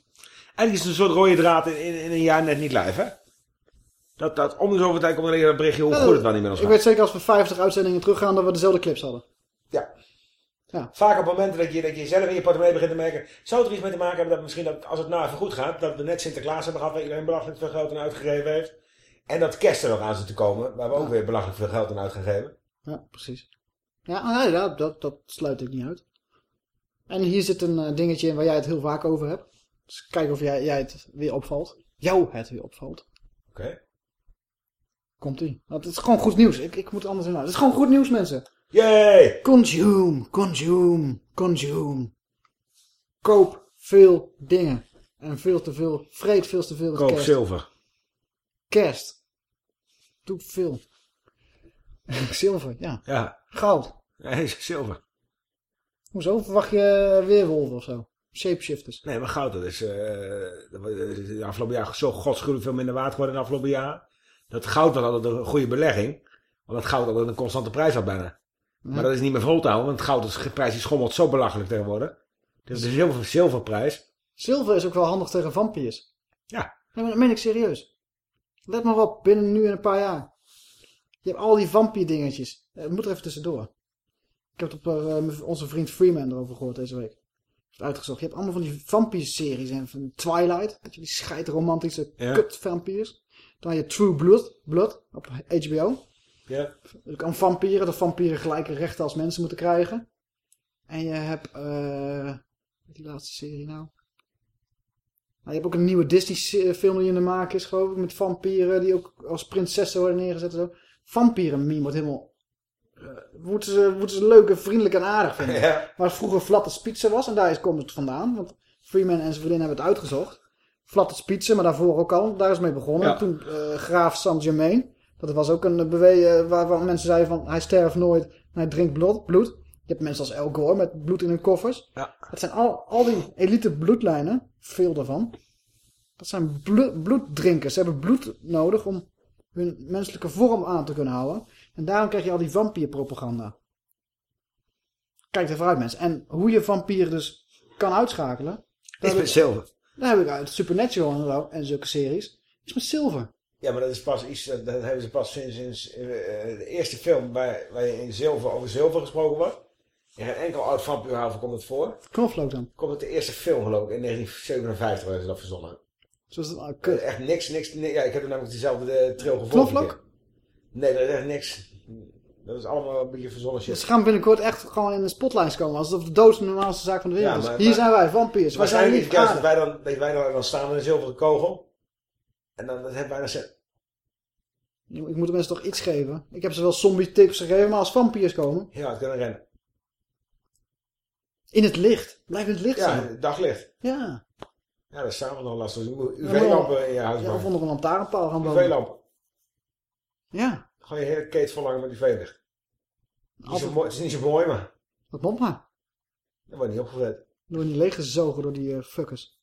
Eigenlijk is het een soort rode draad in, in, in een jaar net niet live, hè? Dat, dat om de zoveel tijd komt er een berichtje hoe Ja, goed het wel niet met ons Ik gaat. weet zeker als we 50 uitzendingen teruggaan dat we dezelfde clips hadden. Ja. Ja. Vaak op momenten dat je, dat je zelf in je portemonnee begint te merken... Zou het er iets mee te maken hebben dat misschien dat als het nou even goed gaat... dat we net Sinterklaas hebben gehad waar iedereen belachelijk veel geld aan uitgegeven heeft... en dat kerst er nog aan zit te komen... waar we ook weer belachelijk veel geld aan uitgegeven. Ja, precies. Ja, nee, dat, dat, dat sluit ik niet uit. En hier zit een eh, dingetje in waar jij het heel vaak over hebt. Dus kijk of jij, jij het weer opvalt. Jou het weer opvalt. Oké. Komt-ie. Het is gewoon goed nieuws. Ik, ik moet anders doen. Het is gewoon goed nieuws, mensen. Yay! Consume, consume, consume. Koop veel dingen. En veel te veel, vreet veel te veel. Koop kerst. zilver. Kerst. Doe veel. zilver, ja. Ja. Goud. Nee, zilver. Hoezo? Verwacht je weerwolven of zo? Shapeshifters. Nee, maar goud, dat is, eh, de afgelopen jaar zo godschuwelijk veel minder waard geworden dan afgelopen jaar. Dat goud was altijd een goede belegging. Want dat goud altijd een constante prijs had bijna. Maar dat is niet meer vol te houden, want het goud is, prijs die schommelt zo belachelijk tegenwoordig. Dus de zilver, zilverprijs. Zilver is ook wel handig tegen vampiers. Ja. Nee, maar dat meen ik serieus. Let maar op, binnen nu en een paar jaar. Je hebt al die vampier dingetjes. Het moet er even tussendoor. Ik heb het op uh, onze vriend Freeman erover gehoord deze week. Heeft uitgezocht. Je hebt allemaal van die vampier-series en van Twilight. Weet je, die scheidromantische Ja. kut-vampiers. Dan heb je True Blood, Blood op HBO. Ja. Kan vampieren, dat vampieren gelijke rechten als mensen moeten krijgen. En je hebt, eh, die laatste serie nou? Nou, je hebt ook een nieuwe Disney-film die in de maak is, geloof ik, met vampieren die ook als prinsessen worden neergezet en zo. Vampieren-meme wordt helemaal... eh, moeten, ze, moeten ze leuk en vriendelijk en aardig vinden. Ja. Vroeger Flatte Spitsen was, en daar is, komt het vandaan. Want Freeman en zijn vriendin hebben het uitgezocht. Flatte Spitsen, maar daarvoor ook al, daar is mee begonnen. Ja. Toen eh, Graaf Saint-Germain. Dat was ook een bewe waar, waar mensen zeiden van, hij sterft nooit en hij drinkt bloed. bloed. Je hebt mensen als El Gore met bloed in hun koffers. Ja. Het zijn al, al die elite bloedlijnen, veel daarvan. Dat zijn blo- bloeddrinkers. Ze hebben bloed nodig om hun menselijke vorm aan te kunnen houden. En daarom krijg je al die vampierpropaganda. Kijk er vooruit mensen. En hoe je vampieren dus kan uitschakelen. Is met zilver. Daar heb ik uit Supernatural en, zo, en zulke series. Is met zilver. Ja, maar dat is pas iets, dat dat hebben ze pas sinds, sinds eh, de eerste film waar, waar je in zilver over zilver gesproken wordt. In geen enkel oud vampuurhaven komt het voor. Knoflook dan. Komt het de eerste film geloof ik, in 1957 waar ze dat verzonnen. Zoals Er kut. is Echt niks, niks, ni- ja, ik heb er namelijk dezelfde eh, trail gevolgd. Knoflook? Nee, dat is echt niks. Dat is allemaal een beetje verzonnen shit. Dus ze gaan binnenkort echt gewoon in de spotlights komen. Alsof de dood de normaalste zaak van de wereld is. maar- Hier maar- zijn wij, vampiers. Wij zijn niet dat wij dan, dat wij dan, dan staan met een zilveren kogel. En dan dat hebben wij zin. Ik moet de mensen toch iets geven. Ik heb ze wel zombie tips gegeven, maar als vampiers komen. Ja, het kunnen rennen. In het licht. Blijf in het licht Ja, zijn. het daglicht. Ja. Ja, dat is samen nog lastig. Dus je moet Ja, UV-lampen in je huis Ja, of onder een lantaarnpaal gaan wonen. UV-lampen. Ja. Gewoon je hele kate verlangen met UV-licht. Het is niet zo mooi, maar Dat moet maar. dat wordt niet opgevreten. Door niet leeggezogen door die eh, fuckers.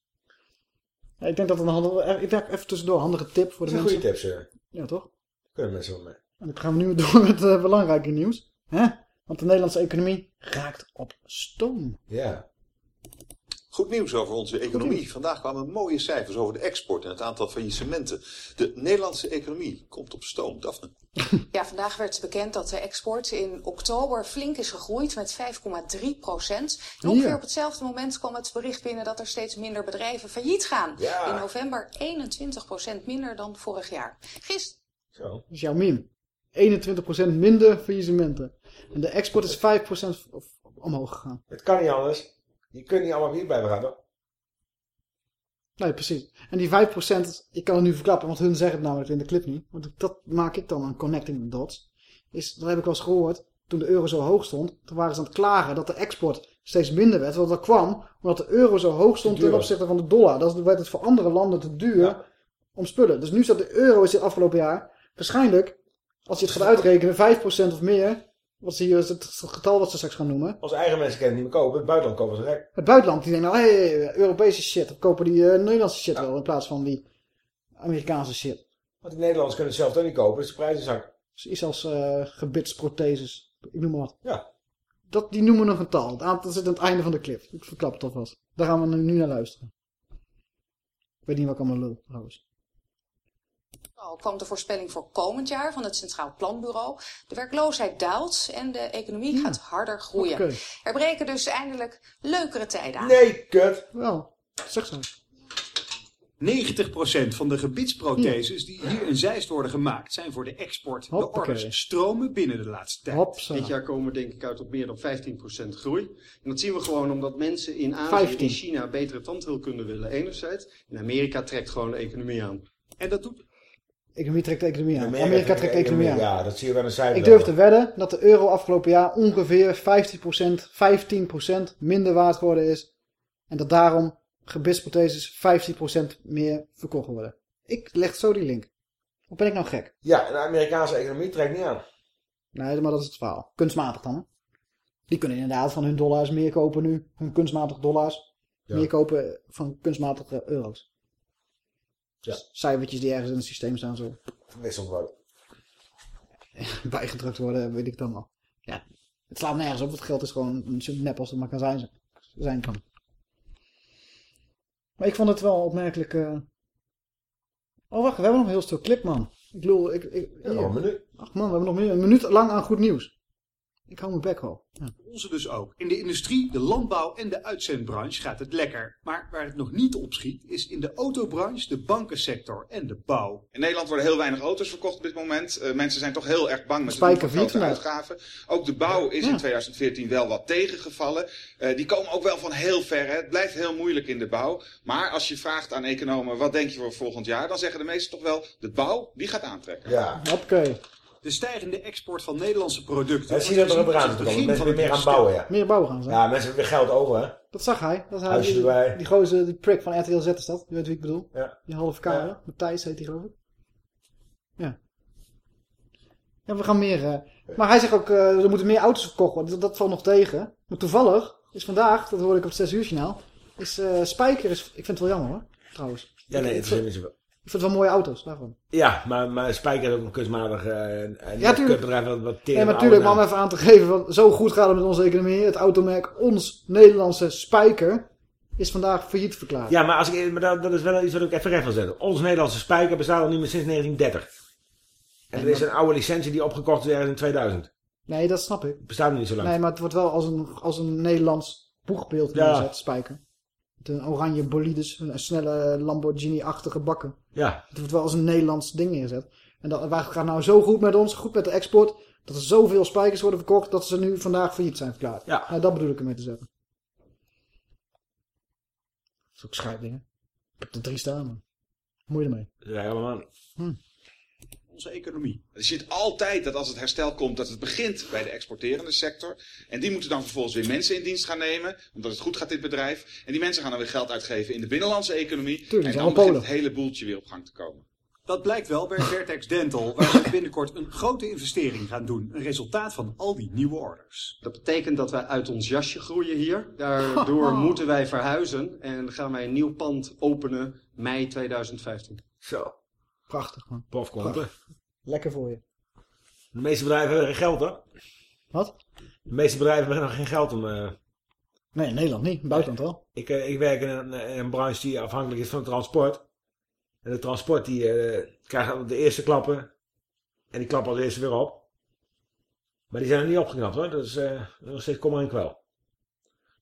Ja, ik denk dat een handige... eh, Ik denk even tussendoor, handige tip voor Dat de zijn goede mensen. tips, eh. Ja, toch? Kunnen mensen wel mee. En dan gaan we nu door met uh, belangrijke nieuws. Hè? Want de Nederlandse economie raakt op stoom. Ja. Goed nieuws over onze economie. Vandaag kwamen mooie cijfers over de export en het aantal faillissementen. De Nederlandse economie komt op stoom. Daphne. Ja, vandaag werd bekend dat de export in oktober flink is gegroeid met 5,3 procent. En ongeveer Ja. op hetzelfde moment kwam het bericht binnen dat er steeds minder bedrijven failliet gaan. Ja. In november 21 procent minder dan vorig jaar. Gisteren. Zo. Dat is jouw meme. 21% minder faillissementen. En de export is 5% of- omhoog gegaan. Het kan niet anders. Je kunt niet allemaal hier blijven gaan, hoor. Nee, precies. En die 5%, ik kan het nu verklappen, want hun zeggen het namelijk in de clip niet. Want dat maak ik dan aan connecting the dots. Is, dat heb ik wel eens gehoord, toen de euro zo hoog stond, toen waren ze aan het klagen dat de export steeds minder werd. Want dat kwam omdat de euro zo hoog stond ten opzichte van de dollar. Dan werd het voor andere landen te duur om spullen. Dus nu staat de euro is dit afgelopen jaar waarschijnlijk, als je het gaat uitrekenen, 5% of meer. Wat is is het getal wat ze straks gaan noemen. Onze eigen mensen kunnen het niet meer kopen. Het buitenland kopen ze gek. Het buitenland, die denkt nou, hé, hey, Europese shit. Dan kopen die eh, Nederlandse shit wel in plaats van die Amerikaanse shit. Want die Nederlanders kunnen het zelf ook niet kopen, dus de prijzen zakken. Dus iets als eh gebitsprotheses, ik noem maar wat. Ja. Dat, die noemen nog een tal. Het aantal zit aan het einde van de clip. Ik verklap het alvast. Daar gaan we nu naar luisteren. Ik weet niet wat ik allemaal lul, trouwens. Al kwam de voorspelling voor komend jaar van het Centraal Planbureau. De werkloosheid daalt en de economie gaat harder groeien. Er breken dus eindelijk leukere tijden aan. Nee, kut. Wel, zeg zo. 90% van de gebiedsprotheses die hier in Zeist worden gemaakt zijn voor de export. De Hoppakee. orders stromen binnen de laatste tijd. Hopsa. Dit jaar komen we denk ik uit op meer dan 15% groei. En dat zien we gewoon omdat mensen in Azië 15. en China betere tandheelkunde willen enerzijds. En Amerika trekt gewoon de economie aan. En dat doet... Economie trekt de economie aan. Amerika Amerika, trekt de economie aan. Ja, dat zie je wel een cijfer. Ik durf te wedden dat de euro afgelopen jaar ongeveer 15%, 15% minder waard geworden is. En dat daarom gebitsprotheses 15% meer verkocht worden. Ik leg zo die link. Of ben ik nou gek? Ja, de Amerikaanse economie trekt niet aan. Nee, maar dat is het verhaal. Kunstmatig dan. Hè? Die kunnen inderdaad van hun dollars meer kopen nu. Hun kunstmatige dollars. Ja. Meer kopen van kunstmatige euro's. Ja. Cijfertjes die ergens in het systeem staan zo worden. bijgedrukt worden, weet ik dan wel. Ja, het slaat nergens op. Het geld is gewoon zo nep als het maar kan zijn, zijn kan. Maar ik vond het wel opmerkelijk. eh, Oh, wacht, we hebben nog een heel stuk clip, man. Ik bedoel, ik... ik Ja, een minuut. Ach man, we hebben nog meer, een minuut lang aan goed nieuws. Ik hou mijn bek wel. Ja. Onze dus ook. In de industrie, de landbouw en de uitzendbranche gaat het lekker. Maar waar het nog niet op schiet, is in de autobranche, de bankensector en de bouw. In Nederland worden heel weinig auto's verkocht op dit moment. Eh, mensen zijn toch heel erg bang met de grote uitgaven. Ook de bouw is in 2014 wel wat tegengevallen. Eh, die komen ook wel van heel ver. Hè. Het blijft heel moeilijk in de bouw. Maar als je vraagt aan economen, wat denk je voor volgend jaar? Dan zeggen de meesten toch wel, de bouw, die gaat aantrekken. Ja. Oké. De stijgende export van Nederlandse producten. Ja, zie je dat er wordt aan komen. Mensen weer meer gaan bouwen, ja. Meer bouwen gaan ze. Ja, mensen hebben weer geld over, hè. Dat zag hij. Dat hij Huisje die, erbij. die gozer, die prick van RTL Z is dat. Je weet wie ik bedoel. Ja. Die halve kale. Matthijs heet die geloof ik. Ja. Ja, we gaan meer... eh, Maar hij zegt ook, eh, er moeten meer auto's verkocht worden. Dat, dat valt nog tegen. Maar toevallig is vandaag, dat hoorde ik op het 6 uur journaal, is eh Spijker, is, ik vind het wel jammer hoor, trouwens. Ja, nee, het is niet zo. Ik vind het wel mooie auto's, daarvan. Ja, maar, maar Spijker is ook een kunstmatig uh, en Ja, tuurlijk. bedrijf wat, wat Nee, maar natuurlijk, maar om even aan te geven, van, zo goed gaat het met onze economie. Het automerk, ons Nederlandse Spijker, is vandaag failliet verklaard. Ja, maar, als ik, maar dat, dat is wel iets wat ik even recht wil zetten. Ons Nederlandse Spijker bestaat al niet meer sinds 1930. En er is een oude licentie die opgekocht is ergens in 2000. Nee, dat snap ik. Het bestaat nog niet zo lang. Nee, maar het wordt wel als een, als een Nederlands boegbeeld Ja. neergezet, Spijker. Een oranje bolides, een snelle Lamborghini-achtige bakken. Ja. Het wordt wel als een Nederlands ding neergezet. En dat wij gaan nou zo goed met ons, goed met de export, dat er zoveel spijkers worden verkocht, dat ze nu vandaag failliet zijn verklaard. Ja. Nou, dat bedoel ik ermee te zeggen. Dat is ook scheidingen. Ik heb er drie staan, man. Moet je ermee? Ja, allemaal. Hm. Onze economie. Je ziet altijd dat als het herstel komt, dat het begint bij de exporterende sector. En die moeten dan vervolgens weer mensen in dienst gaan nemen, omdat het goed gaat dit bedrijf. En die mensen gaan dan weer geld uitgeven in de binnenlandse economie. Tuurlijk, en dan begint Polen. het hele boeltje weer op gang te komen. Dat blijkt wel bij Vertex Dental, waar we binnenkort een grote investering gaan doen. Een resultaat van al die nieuwe orders. Dat betekent dat wij uit ons jasje groeien hier. Daardoor moeten wij verhuizen en gaan wij een nieuw pand openen mei 2015. Zo. Prachtig, man. Profkonten. Prachtig. Lekker voor je. De meeste bedrijven hebben geen geld, hoor. Wat? De meeste bedrijven hebben nog geen geld om... eh, Nee, in Nederland niet. In buitenland wel. Ik, eh, ik werk in een, in een branche die afhankelijk is van transport. En de transport die eh, krijgt de eerste klappen. En die klappen als eerste weer op. Maar die zijn er niet opgeknapt hoor. Dat is eh, nog steeds kom maar en kwel.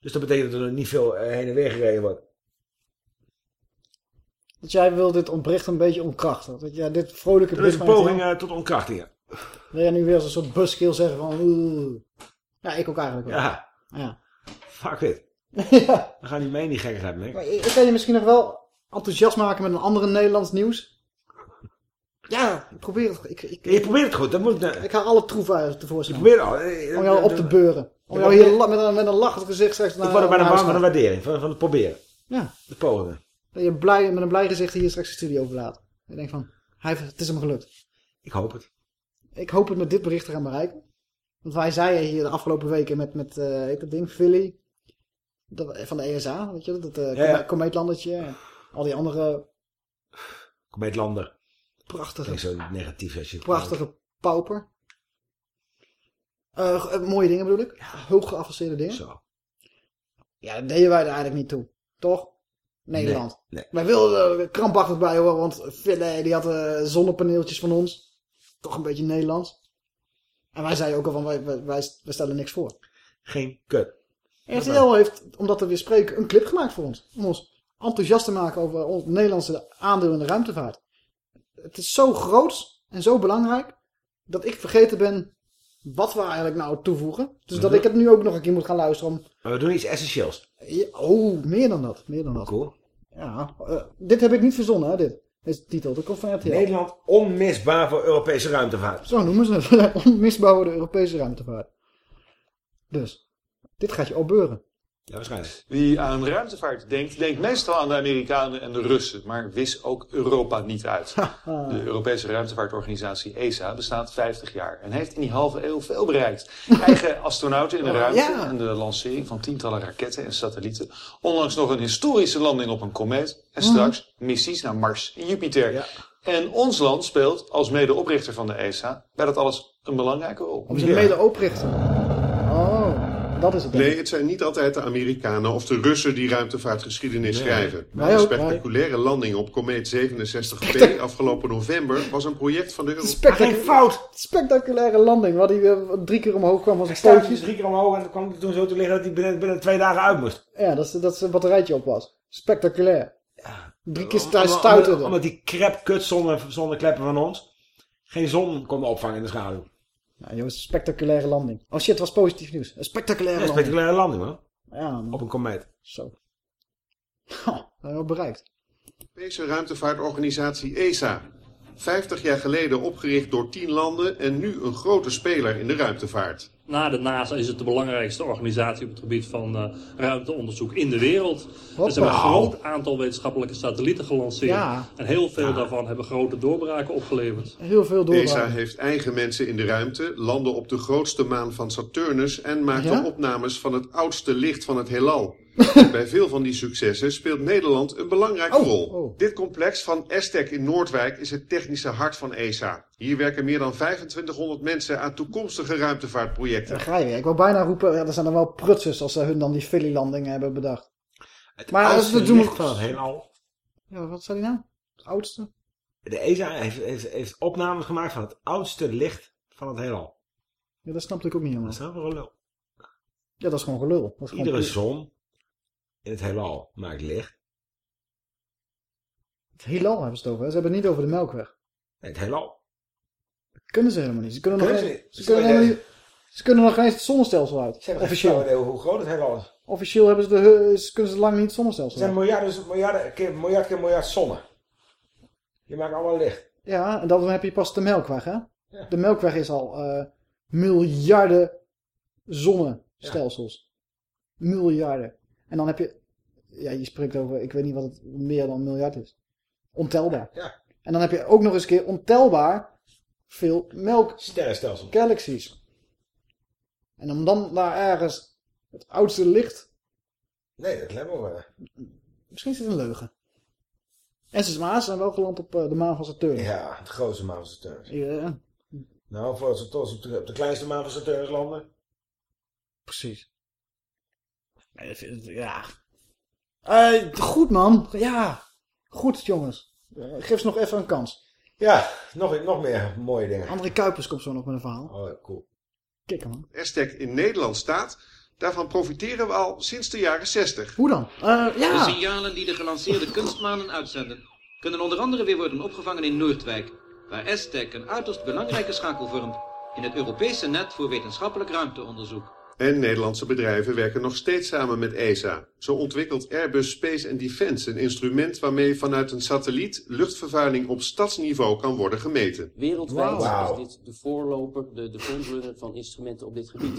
Dus dat betekent dat er niet veel eh, heen en weer gereden wordt. Dat jij wil dit ontbrecht een beetje ontkrachten. Dat jij dit vrolijke Er is een poging eh, tot ontkrachtingen. Wil jij nu weer als een soort buskill zeggen van... oeh. Ja, ik ook eigenlijk wel. Ja. Ja. Fuck it. ja. We gaan niet mee in die gekkigheid, Mick. Maar ik, ik kan je misschien nog wel enthousiast maken met een andere Nederlands nieuws. Ja, ik probeer het. Ik, ik, Je probeert het goed. Dat moet, eh, ik haal alle troeven uit tevoorschijn. Je probeert al, eh, Om jou eh, op te beuren. Om ik jou hier met een, met een lachend gezicht straks Ik word er bijna naar bang van de waardering. Van, van het proberen. Ja. De pogingen. Dat je blij, met een blij gezicht hier straks de studio verlaat. Je denkt van, hij, het is hem gelukt. Ik hoop het. Ik hoop het met dit bericht te gaan bereiken. Want wij zeiden hier de afgelopen weken met, met eh heet dat ding, Philly. Dat, van de ESA, weet je dat? Eh, Ja, ja. kome- komeetlandertje. en Al die andere Komeetlander. prachtige, zo negatief als je prachtige pauper. Eh, eh, mooie dingen bedoel ik. Hoog geavanceerde dingen. Zo. Ja, dat deden wij er eigenlijk niet toe. Toch? Nederland. Nee, Wij wilden er krampachtig bij horen, want Philly die had eh, zonnepaneeltjes van ons. Toch een beetje Nederlands. En wij zeiden ook al van, wij, wij, wij wij stellen niks voor. Geen kut. RTL heeft, omdat we weer spreken, een clip gemaakt voor ons. Om ons enthousiast te maken over ons Nederlandse aandeel in de ruimtevaart. Het is zo groot en zo belangrijk, dat ik vergeten ben wat we eigenlijk nou toevoegen. Dus dat Mhm. ik het nu ook nog een keer moet gaan luisteren om... Maar we doen iets essentieels. Ja, oh, meer dan dat. Meer dan dat. Cool. Ja, eh, dit heb ik niet verzonnen, hè, dit. Deze titel, dat komt van RTL. Nederland onmisbaar voor Europese ruimtevaart. Zo noemen ze het. Onmisbouwen de Europese ruimtevaart. Dus, dit gaat je opbeuren. Ja, waarschijnlijk. Wie aan ruimtevaart denkt, denkt meestal aan de Amerikanen en de Russen, maar wist ook Europa niet uit. De Europese ruimtevaartorganisatie ESA bestaat 50 jaar en heeft in die halve eeuw veel bereikt. Eigen astronauten in de ruimte ja. en de lancering van tientallen raketten en satellieten. Onlangs nog een historische landing op een komeet en Mhm. straks missies naar Mars en Jupiter. En ons land speelt als medeoprichter van de ESA bij dat alles een belangrijke rol. Zijn medeoprichter. Dat is het. Nee, het zijn niet altijd de Amerikanen of de Russen die ruimtevaartgeschiedenis Nee. schrijven. Ook, spectaculaire landing op komeet 67P afgelopen november was een project van de Europese... Spectacu- fout. Spectaculaire landing, waar hij eh, drie keer omhoog kwam als een pootjes. drie keer omhoog en dan kwam hij toen zo te liggen dat hij binnen, binnen twee dagen uit moest. Ja, dat, is- dat zijn batterijtje op was. Spectaculair. Drie keer stuiterde. Omdat, omdat die crap kut zonder, zonder kleppen van ons geen zon kon opvangen in de schaduw. Ja, jongens, spectaculaire landing. Oh shit, het was positief nieuws. Een spectaculaire Ja, landing. spectaculaire landing man. Ja, man. Op een komeet. Zo. Ha, dat hebben we bereikt. Europese ruimtevaartorganisatie ESA. 50 jaar geleden opgericht door 10 landen en nu een grote speler in de ruimtevaart. Na de NASA is het de belangrijkste organisatie op het gebied van eh, ruimteonderzoek in de wereld. Er zijn een Hoppa. groot aantal wetenschappelijke satellieten gelanceerd. Ja. En heel veel daarvan hebben grote doorbraken opgeleverd. Heel veel doorbraken. ESA heeft eigen mensen in de ruimte, landde op de grootste maan van Saturnus en maakte Ja? opnames van het oudste licht van het heelal. Bij veel van die successen speelt Nederland een belangrijke Oh, rol. Dit complex van ESTEC in Noordwijk is het technische hart van ESA. Hier werken meer dan 2500 mensen aan toekomstige ruimtevaartprojecten. Daar ga je weer. Ik wou bijna roepen, ja, er zijn er wel prutsers als ze hun dan die Philly-landing hebben bedacht. maar doen we... licht van het heelal. Ja, wat zei hij nou? Het oudste? De ESA heeft, heeft, heeft opnames gemaakt van het oudste licht van het heelal. Ja, dat snapte ik ook niet helemaal. Dat is wel gelul. Ja, dat is gewoon gelul. Dat is gewoon Iedere zon in het heelal maakt licht. Het heelal hebben ze het over. Ze hebben het niet over de melkweg. Nee, het heelal. Kunnen ze helemaal niet. Ze kunnen, Kunnen nog, ze ze kunnen helemaal niet... Ze kunnen nog geen het zonnestelsel uit. Ze hebben geen Officieel. hoe groot het heelal is. Officieel hebben ze de, kunnen ze lang niet het zonnestelsel Er zijn uit. miljarden, miljarden, keer, miljard keer miljard zonnen. Die maken allemaal licht. Ja, en dan heb je pas de melkweg, hè? De melkweg is al eh, miljarden zonnestelsels. Miljarden. En dan heb je... Ja, je spreekt over... Ik weet niet wat het meer dan een miljard is. Ontelbaar. Ja. En dan heb je ook nog eens een keer ontelbaar veel melk... Sterrenstelsel. Galaxies. En om dan daar ergens het oudste licht... Nee, dat lijkt me wel. Misschien is het een leugen. En ze maar zijn wel geland op eh, de maan van Saturnus. Ja, het grootste maan van Saturnus. Ja, Nou, voordat ze tot op de, op de kleinste maan van Saturnus landen. precies. Ja. Eh, goed man. Ja. Goed jongens. Geef ze nog even een kans. Ja, nog, nog meer mooie dingen. André Kuipers komt zo nog met een verhaal. Oh, cool. Kikker man. ESTEC in Nederland staat, daarvan profiteren we al sinds de jaren 60. Hoe dan? Eh, ja. De signalen die de gelanceerde kunstmanen uitzenden, kunnen onder andere weer worden opgevangen in Noordwijk, waar ESTEC een uiterst belangrijke schakel vormt in het Europese net voor wetenschappelijk ruimteonderzoek. En Nederlandse bedrijven werken nog steeds samen met ESA. Zo ontwikkelt Airbus Space and Defense een instrument waarmee vanuit een satelliet luchtvervuiling op stadsniveau kan worden gemeten. Wereldwijd is dit de voorloper, de, de frontrunner van instrumenten op dit gebied.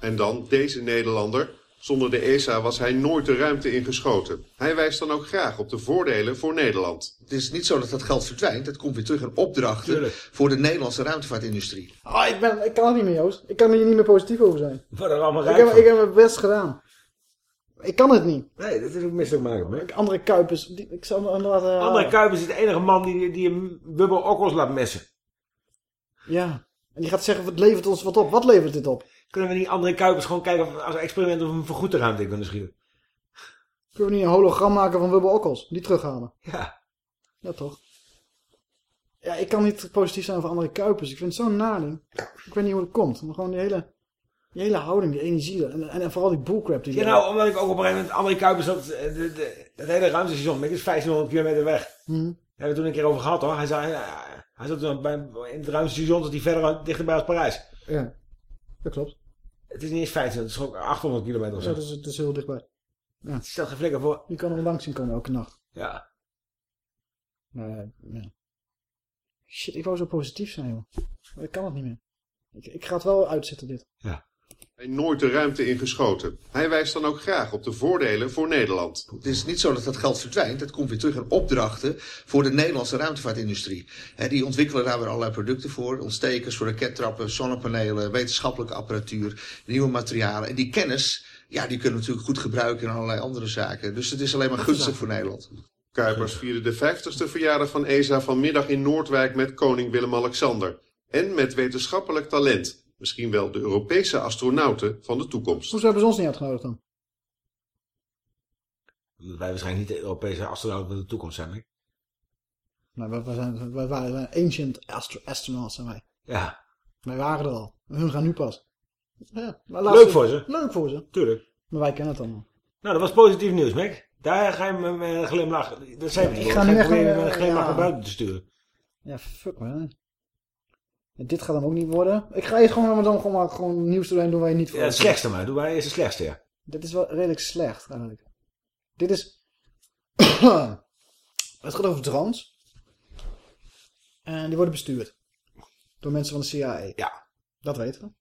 En dan deze Nederlander. Zonder de ESA was hij nooit de ruimte ingeschoten. Hij wijst dan ook graag op de voordelen voor Nederland. Het is niet zo dat dat geld verdwijnt. Het komt weer terug in opdrachten voor de Nederlandse ruimtevaartindustrie. Ah, ik, ben, ik kan het niet meer Joost. Ik kan er hier niet meer positief over zijn. Er allemaal Ik heb, van. ik heb mijn best gedaan. Ik kan het niet. Nee, dat is ook misselijk maken. man. André Kuipers. Die, ik hem laten... André Kuipers is de enige man die, die een bubbel okkels laat messen. Ja. En die gaat zeggen, het levert ons wat op. Wat levert dit op? Kunnen we niet André Kuipers gewoon kijken of, als experiment of we hem vergoed de ruimte in kunnen schieten? Kunnen we niet een hologram maken van Wubbel Okkels? Die terughalen. Ja. Ja, toch? Ja, ik kan niet positief zijn over André Kuipers. Ik vind het zo'n naling. Ik weet niet hoe het komt. Maar gewoon die hele, die hele houding, die energie. En, en, en vooral die bullcrap die Ja, nou, omdat ik ook op een gegeven moment André Kuipers, dat, de, de, dat hele ruimtestation, dat is 1500 kilometer weg. Mhm. Daar hebben we het toen een keer over gehad hoor. Hij zei, hij zat toen bij, in het ruimtestation, dat hij verder dichterbij als Parijs. Ja, dat klopt. Het is niet eens 15, het is ook 800 kilometer of Ja, zo. dat is, het is heel dichtbij. Ja. Het stelt geen flikker voor. Je kan er langs zien komen elke nacht. Ja. Maar, eh, ja. Shit, ik wou zo positief zijn, joh. Maar ik kan het niet meer. Ik, ik ga het wel uitzetten, dit. Hij nooit de ruimte ingeschoten. Hij wijst dan ook graag op de voordelen voor Nederland. Het is niet zo dat dat geld verdwijnt. Het komt weer terug in opdrachten voor de Nederlandse ruimtevaartindustrie. Hè, die ontwikkelen daar weer allerlei producten voor. Ontstekers voor rakettrappen, zonnepanelen, wetenschappelijke apparatuur, nieuwe materialen. En die kennis, ja, die kunnen we natuurlijk goed gebruiken in allerlei andere zaken. Dus het is alleen maar gunstig voor Nederland. Kuipers vierde de 50ste verjaardag van ESA vanmiddag in Noordwijk met koning Willem-Alexander. En met wetenschappelijk talent. Misschien wel de Europese astronauten van de toekomst. Hoezo hebben ze ons niet uitgenodigd dan? Omdat wij waarschijnlijk niet de Europese astronauten van de toekomst zijn. hè? Nou, wij, wij zijn, wij waren ancient astro astronauts zijn wij. Ja. Wij waren er al. Hun gaan nu pas. Ja, maar Leuk voor ze. Leuk voor ze. Tuurlijk. Maar wij kennen het allemaal. Nou, dat was positief nieuws, Mac. Daar ga je met met een glimlach. Dat zei Ja, ik ik ga nu echt, met een glimlach ja. naar buiten te sturen. Ja, fuck man. Ja, dit gaat dan ook niet worden. Ik ga eerst gewoon, dan gewoon, gewoon nieuws doorheen doen waar je niet voor Ja, het slechtste maar. Doe wij is het slechtste, ja. Dit is wel redelijk slecht eigenlijk. Dit is... het gaat over drones. En die worden bestuurd. Door mensen van de CIA. Ja. Dat weten we.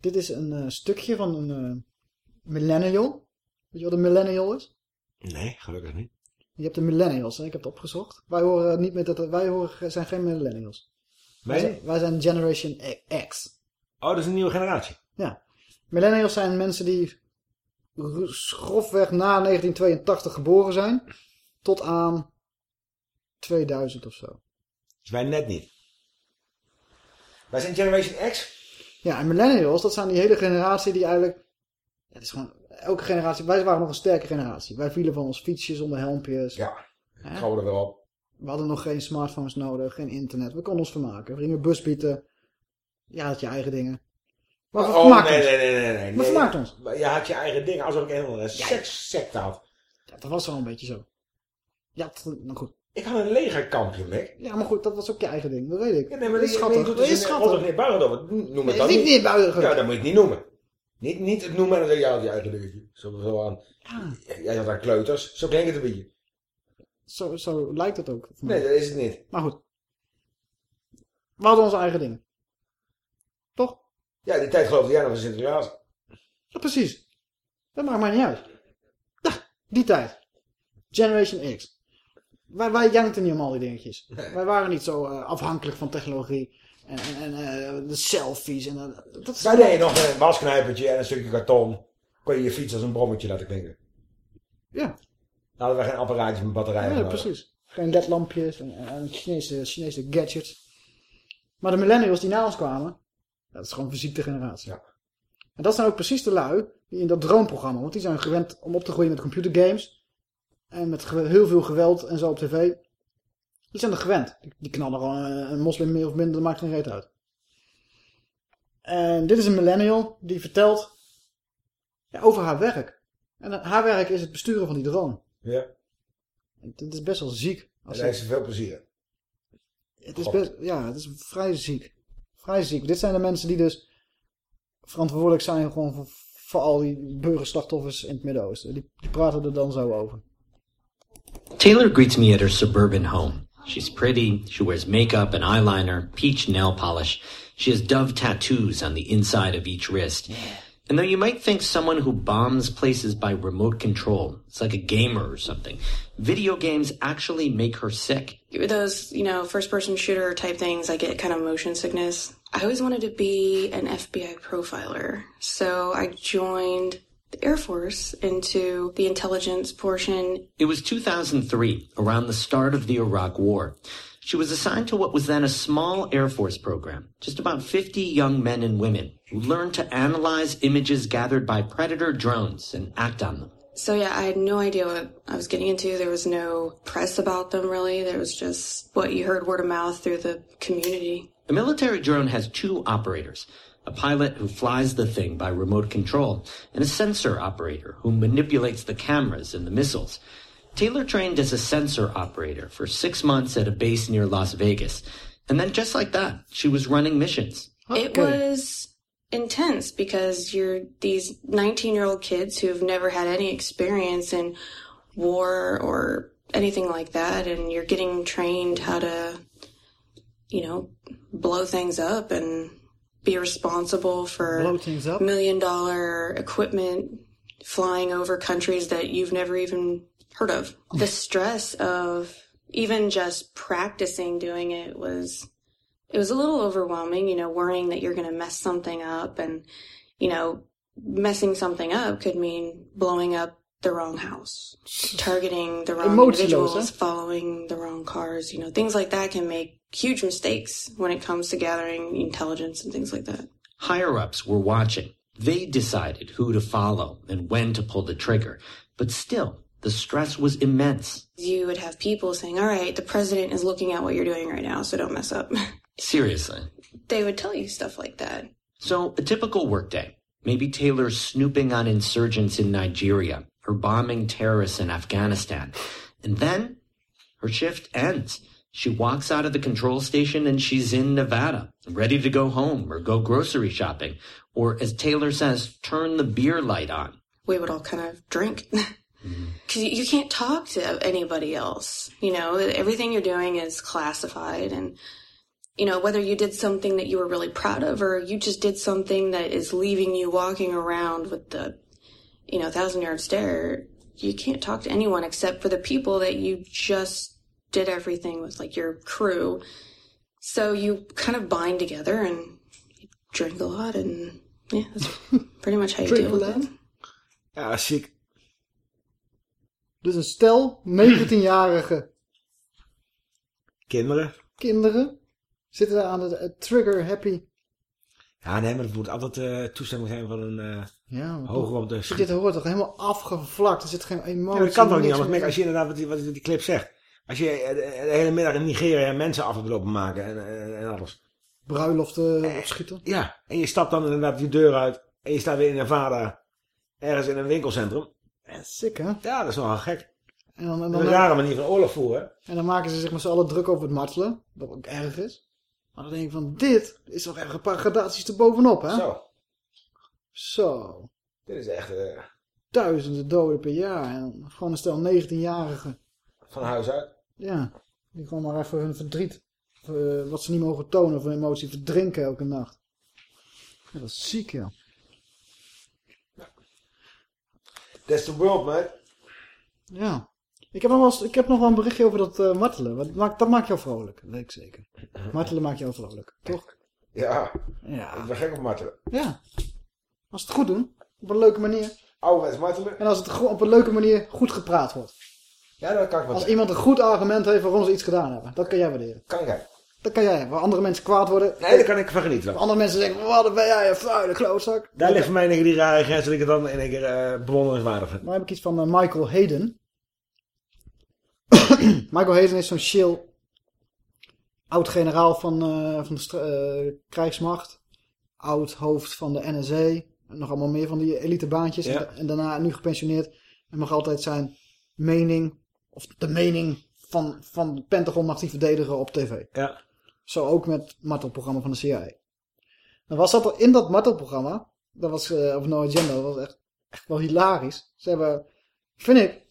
Dit is een eh, stukje van een eh, millennial. Weet je wat een millennial is? Nee, gelukkig niet. Je hebt de millennials, hè? ik heb het opgezocht. Wij horen niet met dat, wij horen, zijn geen millennials. Wij zijn, wij zijn Generation X. Oh, dat is een nieuwe generatie. Ja. Millennials zijn mensen die grofweg na 1982 geboren zijn. Tot aan 2000 of zo. Dus wij net niet. Wij zijn Generation X. Ja, en millennials, dat zijn die hele generatie die eigenlijk... Het is gewoon... Elke generatie... Wij waren nog een sterke generatie. Wij vielen van ons fietsjes onder helmpjes. Ja, gaan we er wel op. We hadden nog geen smartphones nodig, geen internet. We konden ons vermaken. We gingen busbieten. Ja, had je eigen dingen. Maar oh, vermaakten nee, ons. nee, nee, nee, nee. Nee. vermaakten ons. Maar Je had je eigen dingen, alsof ik een hele sekssecte had. Ja, dat was wel een beetje zo. Ja, het- nou goed. Ik had een legerkampje, Mac. Ja, maar goed, dat was ook je eigen ding. Dat weet ik. Ja, nee, maar dat is schattig. Dat dus is in schattig. Niet Barendorf. Noem het Nee, dan niet. niet Barendorf. Ja, dat moet je niet noemen. Niet, niet het noemen en dan zeg je, ja, eigen dingetje. Zo, zo aan. Jij had aan kleuters. Zo klinkt het een beetje. Zo, zo lijkt het ook. Nee, dat is het niet. Maar goed. We hadden onze eigen ding. Toch? Ja, die tijd geloofde jij nog in Sinterklaas. Ja, precies. Dat maakt mij niet uit. Ja, die tijd. Generation X. Wij, wij jankten niet om al die dingetjes. Wij waren niet zo eh, afhankelijk van technologie. En, en, en eh, de selfies. En, eh, dat is Wij deden nog een wasknijpertje en een stukje karton. Kon je je fiets als een brommetje laten klinken. Ja. Hadden we geen apparaatjes met batterijen. Ja, nodig. precies. Geen ledlampjes en, Chinese, Chinese gadgets. Maar de millennials die na ons kwamen, dat is gewoon een verziekte generatie. En dat zijn ook precies de lui die in dat droomprogramma, want die zijn gewend om op te groeien met computergames. En met heel veel geweld en zo op tv. Die zijn er gewend. Die, die knallen gewoon een, een moslim meer of minder, dat maakt geen reet uit. En dit is een millennial die vertelt ja, over haar werk. En eh, haar werk is het besturen van die drone. Ja. Het is best wel ziek. En Als heeft ze veel plezier. het is God. best, ja, het is vrij ziek. Vrij ziek. Dit zijn de mensen die dus verantwoordelijk zijn gewoon voor, voor al die burgerslachtoffers in het Midden-Oosten. Die, die praten er dan zo over. Taylor greets me at her suburban home. She's pretty, she wears makeup and eyeliner, peach nail polish. She has dove tattoos on the inside of each wrist. And though you might think someone who bombs places by remote control, it's like a gamer or something, video games actually make her sick. those, you know, first person shooter type things, I get kind of motion sickness. I always wanted to be an FBI profiler. So I joined the Air Force into the intelligence portion. It was 2003, around the start of the Iraq War. She was assigned to what was then a small Air Force program, just about 50 young men and women who learned to analyze images gathered by Predator drones and act on them. So yeah, I had no idea what I was getting into. There was no press about them really. There was just what you heard word of mouth through the community. A military drone has two operators. A pilot who flies the thing by remote control, and a sensor operator who manipulates the cameras and the missiles. Taylor trained as a sensor operator for six months at a base near Las Vegas. And then just like that, she was running missions. It was intense because you're these 19 year old kids who've never had any experience in war or anything like that, and you're getting trained how to, you know, blow things up and be responsible for Blow things up? million dollar equipment flying over countries that you've never even heard of. The stress of even just practicing doing it was it was a little overwhelming, you know, worrying that you're going to mess something up and, you know, messing something up could mean blowing up the wrong house, targeting the wrong Emotieloos, individuals, hè? following the wrong cars. You know, things like that can make huge mistakes when it comes to gathering intelligence and things like that. Higher ups were watching. They decided who to follow and when to pull the trigger. But still, the stress was immense. You would have people saying, "All right, the president is looking at what you're doing right now, so don't mess up." Seriously. they would tell you stuff like that. So, a typical workday. Maybe Taylor snooping on insurgents in Nigeria or bombing terrorists in Afghanistan. And then her shift ends. She walks out of the control station and she's in Nevada, ready to go home or go grocery shopping. Or, as Taylor says, turn the beer light on. we would all kind of drink because you, you can't talk to anybody else. You know everything you're doing is classified and you know whether you did something that you were really proud of or you just did something that is leaving you walking around with the you know thousand yard stare you can't talk to anyone except for the people that you just did everything with like your crew. So you kind of bind together and drink a lot and yeah that's pretty much how you Drink deal with it. Ja, ziek. Dus een stel 19-jarige Kinderen. kinderen zitten daar aan de eh, trigger happy. Ja, nee, maar het moet altijd eh, toestemming zijn van een eh Ja, maar hoger om te Dit hoort toch helemaal afgevlakt. Er zit geen emotie. Ja, dat kan toch niet niks anders. meer als je inderdaad, wat die, wat die clip zegt. Als je eh, de, de hele middag in Nigeria mensen af hebt lopen maken en, en, en alles. Bruiloften opschieten. Ja, en je stapt dan inderdaad die deur uit. En je staat weer in Nevada. Ergens in een winkelcentrum. Sick, hè? Ja, dat is nogal gek. En dan, en een rare manier van oorlog voeren. en dan maken ze zich met z'n allen druk over het martelen. Wat ook erg is. Maar dan denk ik van, dit is toch echt een paar gradaties erbovenop, hè? Zo. Zo. Dit is echt eh, Duizenden doden per jaar. En gewoon een stel 19-jarigen. van huis uit. Ja. Die gewoon maar even hun verdriet. eh, wat ze niet mogen tonen van emotie verdrinken elke nacht. Ja, dat is ziek, ja. That's the world, man. Ja. Ik heb nog wel, eens- ik heb nog wel een berichtje over dat eh, martelen. Wat maakt, dat maakt jou vrolijk, dat weet ik zeker. Martelen maakt jou vrolijk, toch? Ja. Ja. Ik ben gek op martelen. Ja. Als ze het goed doen, op een leuke manier. Ouderwets martelen. En als het op een leuke manier goed gepraat wordt. Ja, dat kan ik wel Als zeggen. iemand een goed argument heeft waarom ze iets gedaan hebben. Dat kan jij waarderen. Kan jij. Dat kan jij. Waar andere mensen kwaad worden. Nee, daar kan ik van genieten. Waar andere mensen zeggen, wat ben jij een vuile klootzak. Daar ligt voor mij keer die rare grens dat ik het dan in één keer eh bewonderenswaardig vind. Dan heb ik iets van eh, Michael Hayden. Michael Hayden is zo'n chill oud-generaal van, eh, van de krijgsmacht. Oud hoofd van de NSA. Nog allemaal meer van die elitebaantjes. Ja. En, en daarna nu gepensioneerd. En mag altijd zijn mening, of de mening van, van het Pentagon mag hij verdedigen op tv. Ja. Zo ook met het martelprogramma van de CIA. Dan was dat er in dat martelprogramma, dat was, eh of No Agenda, dat was echt, echt wel hilarisch. Ze hebben, vind ik,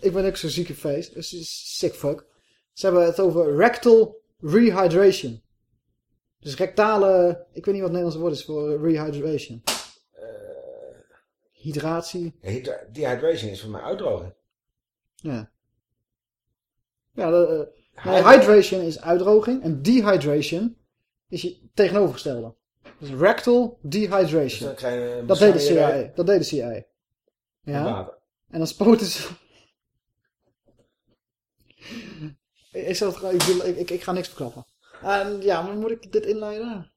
ik ben ook zo'n zieke face, dus sick fuck. Ze hebben het over rectal rehydration. Dus rectale, ik weet niet wat het Nederlandse woord is voor rehydration. Hydratie. Ja, hydra- Dehydration is voor mij uitdroging. Ja. Ja, de, eh, nee, hydration is uitdroging en dehydration is je tegenovergestelde. Dus rectal dehydration. Dus je dat deed de CIA. Dat deed de CIA. Ja. water. En dan spoten ze... ik, ik, het ik, ik, ik, ik ga niks verklappen. En ja, maar moet ik dit inleiden?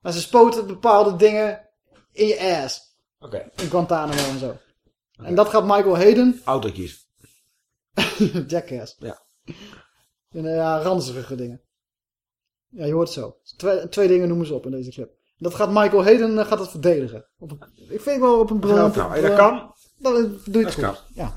Maar ze spoten bepaalde dingen in je ass. Oké. In Guantanamo en zo. En dat gaat Michael Hayden... Autootjes. Jackass. Ja. En, eh, ja, ranzige dingen. Ja, je hoort het zo. Twee, twee dingen noemen ze op in deze clip. Dat gaat Michael Hayden eh, gaat het verdedigen. Op een, ik vind wel op een briljante... Nou, dat kan. Dan doe je het Dat goed. Ja.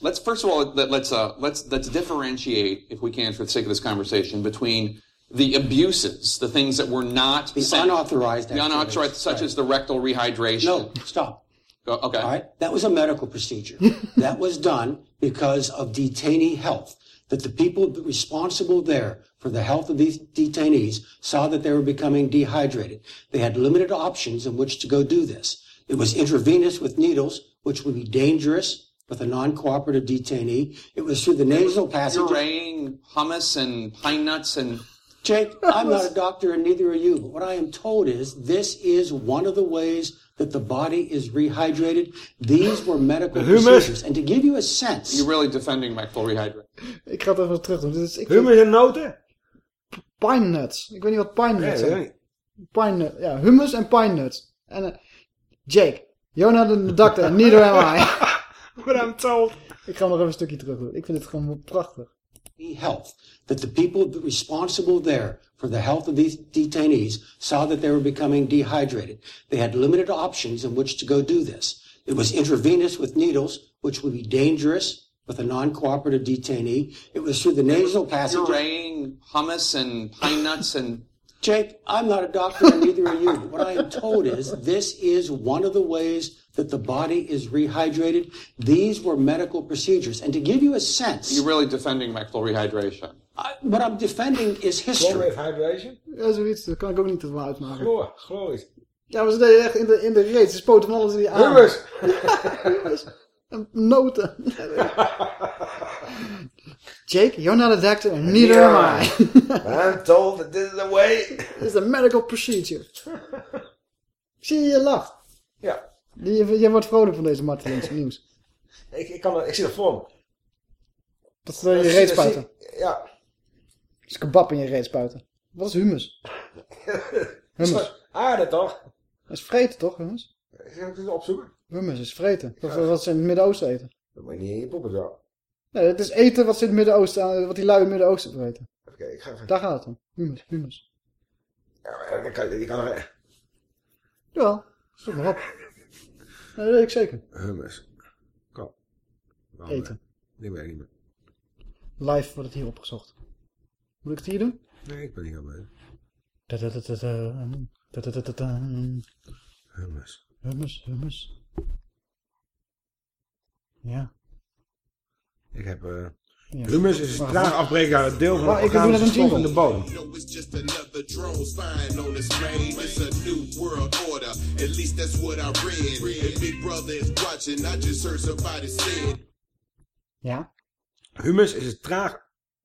Let's first of all let, let's uh, let's let's differentiate, if we can, for the sake of this conversation, between the abuses, the things that were not The sent- unauthorized the unauthorized, such right. as the rectal rehydration. No, stop. Go- okay. All right, that was a medical procedure. that was done because of detainee health. That the people responsible there for the health of these detainees saw that they were becoming dehydrated. They had limited options in which to go do this. It was intravenous with needles, which would be dangerous with a non-cooperative detainee. It was through the nasal passage. Pureeing hummus and pine nuts and Jake, I'm not a doctor and neither are you, but what I am told is this is one of the ways that the body is rehydrated. These were medical procedures. And to give you a sense, You're really defending McFlurry Hydrate. Ik ga het even terug doen. Is, ik Hummus en noten? Pine nuts. Ik weet niet wat pine nuts Nee, zijn. ik Pine nut, ja, hummus en pine nuts. En eh, Jake, Jonah de doctor, neither am I. But I'm told. Ik ga nog even een stukje terug doen. Ik vind het gewoon prachtig. Health, that the people responsible there for the health of these detainees saw that they were becoming dehydrated. They had limited options in which to go do this. It was intravenous with needles, which would be dangerous with a non-cooperative detainee. It was through the nasal passage. Pureeing hummus and pine nuts and Jake, I'm not a doctor and neither are you. What I am told is this is one of the ways that the body is rehydrated. These were medical procedures. And to give you a sense, you're really defending McFlurry hydration. what I'm defending is history. Chlorate hydration? Ja, zoiets. Dat kan ik ook niet ervan uitmaken. Chloor, chlorisch. Uh, ja, maar ze deden echt in de, in de reet. Ze spoten van alles in die aan. Hummus. Hummus. En noten. Jake, you're not a doctor and neither am I. I'm told that this is the way. This is a medical procedure. Zie je, je lacht. Ja. Je, je wordt vrolijk van deze Martelinse nieuws. Ik, ik, kan, ik zie dat voor me. Dat door je Dat reet spuiten. Ja. Dat is kebab in je reet spuiten. Wat is hummus? Hummus. Aarde toch? Dat is vreten toch, hummus? Ik ga het opzoeken. Hummus is vreten. Dat is wat ze in het Midden-Oosten eten. Dat moet je niet in je poepen zo. Nee, het is eten wat ze in het Midden-Oosten, eh, wat die lui in het Midden-Oosten eten. Even kijken, ik ga even... Daar gaat het om. Hummus, hummus. Ja, maar je kan, je kan er... Jawel, zoek maar op. Nee, dat weet ik zeker. Hummus. Kom. Nou, Eten. Nee, weet ik niet meer. Live wordt het hier opgezocht. Moet ik het hier doen? Nee, ik ben niet aan mee. Hummus. Hummus, hummus. Ja. Ik heb... eh Ja. Hummus is een traag afbreekbare deel van de ik doe net organische een stof in de bodem. Ja. Humus is het traag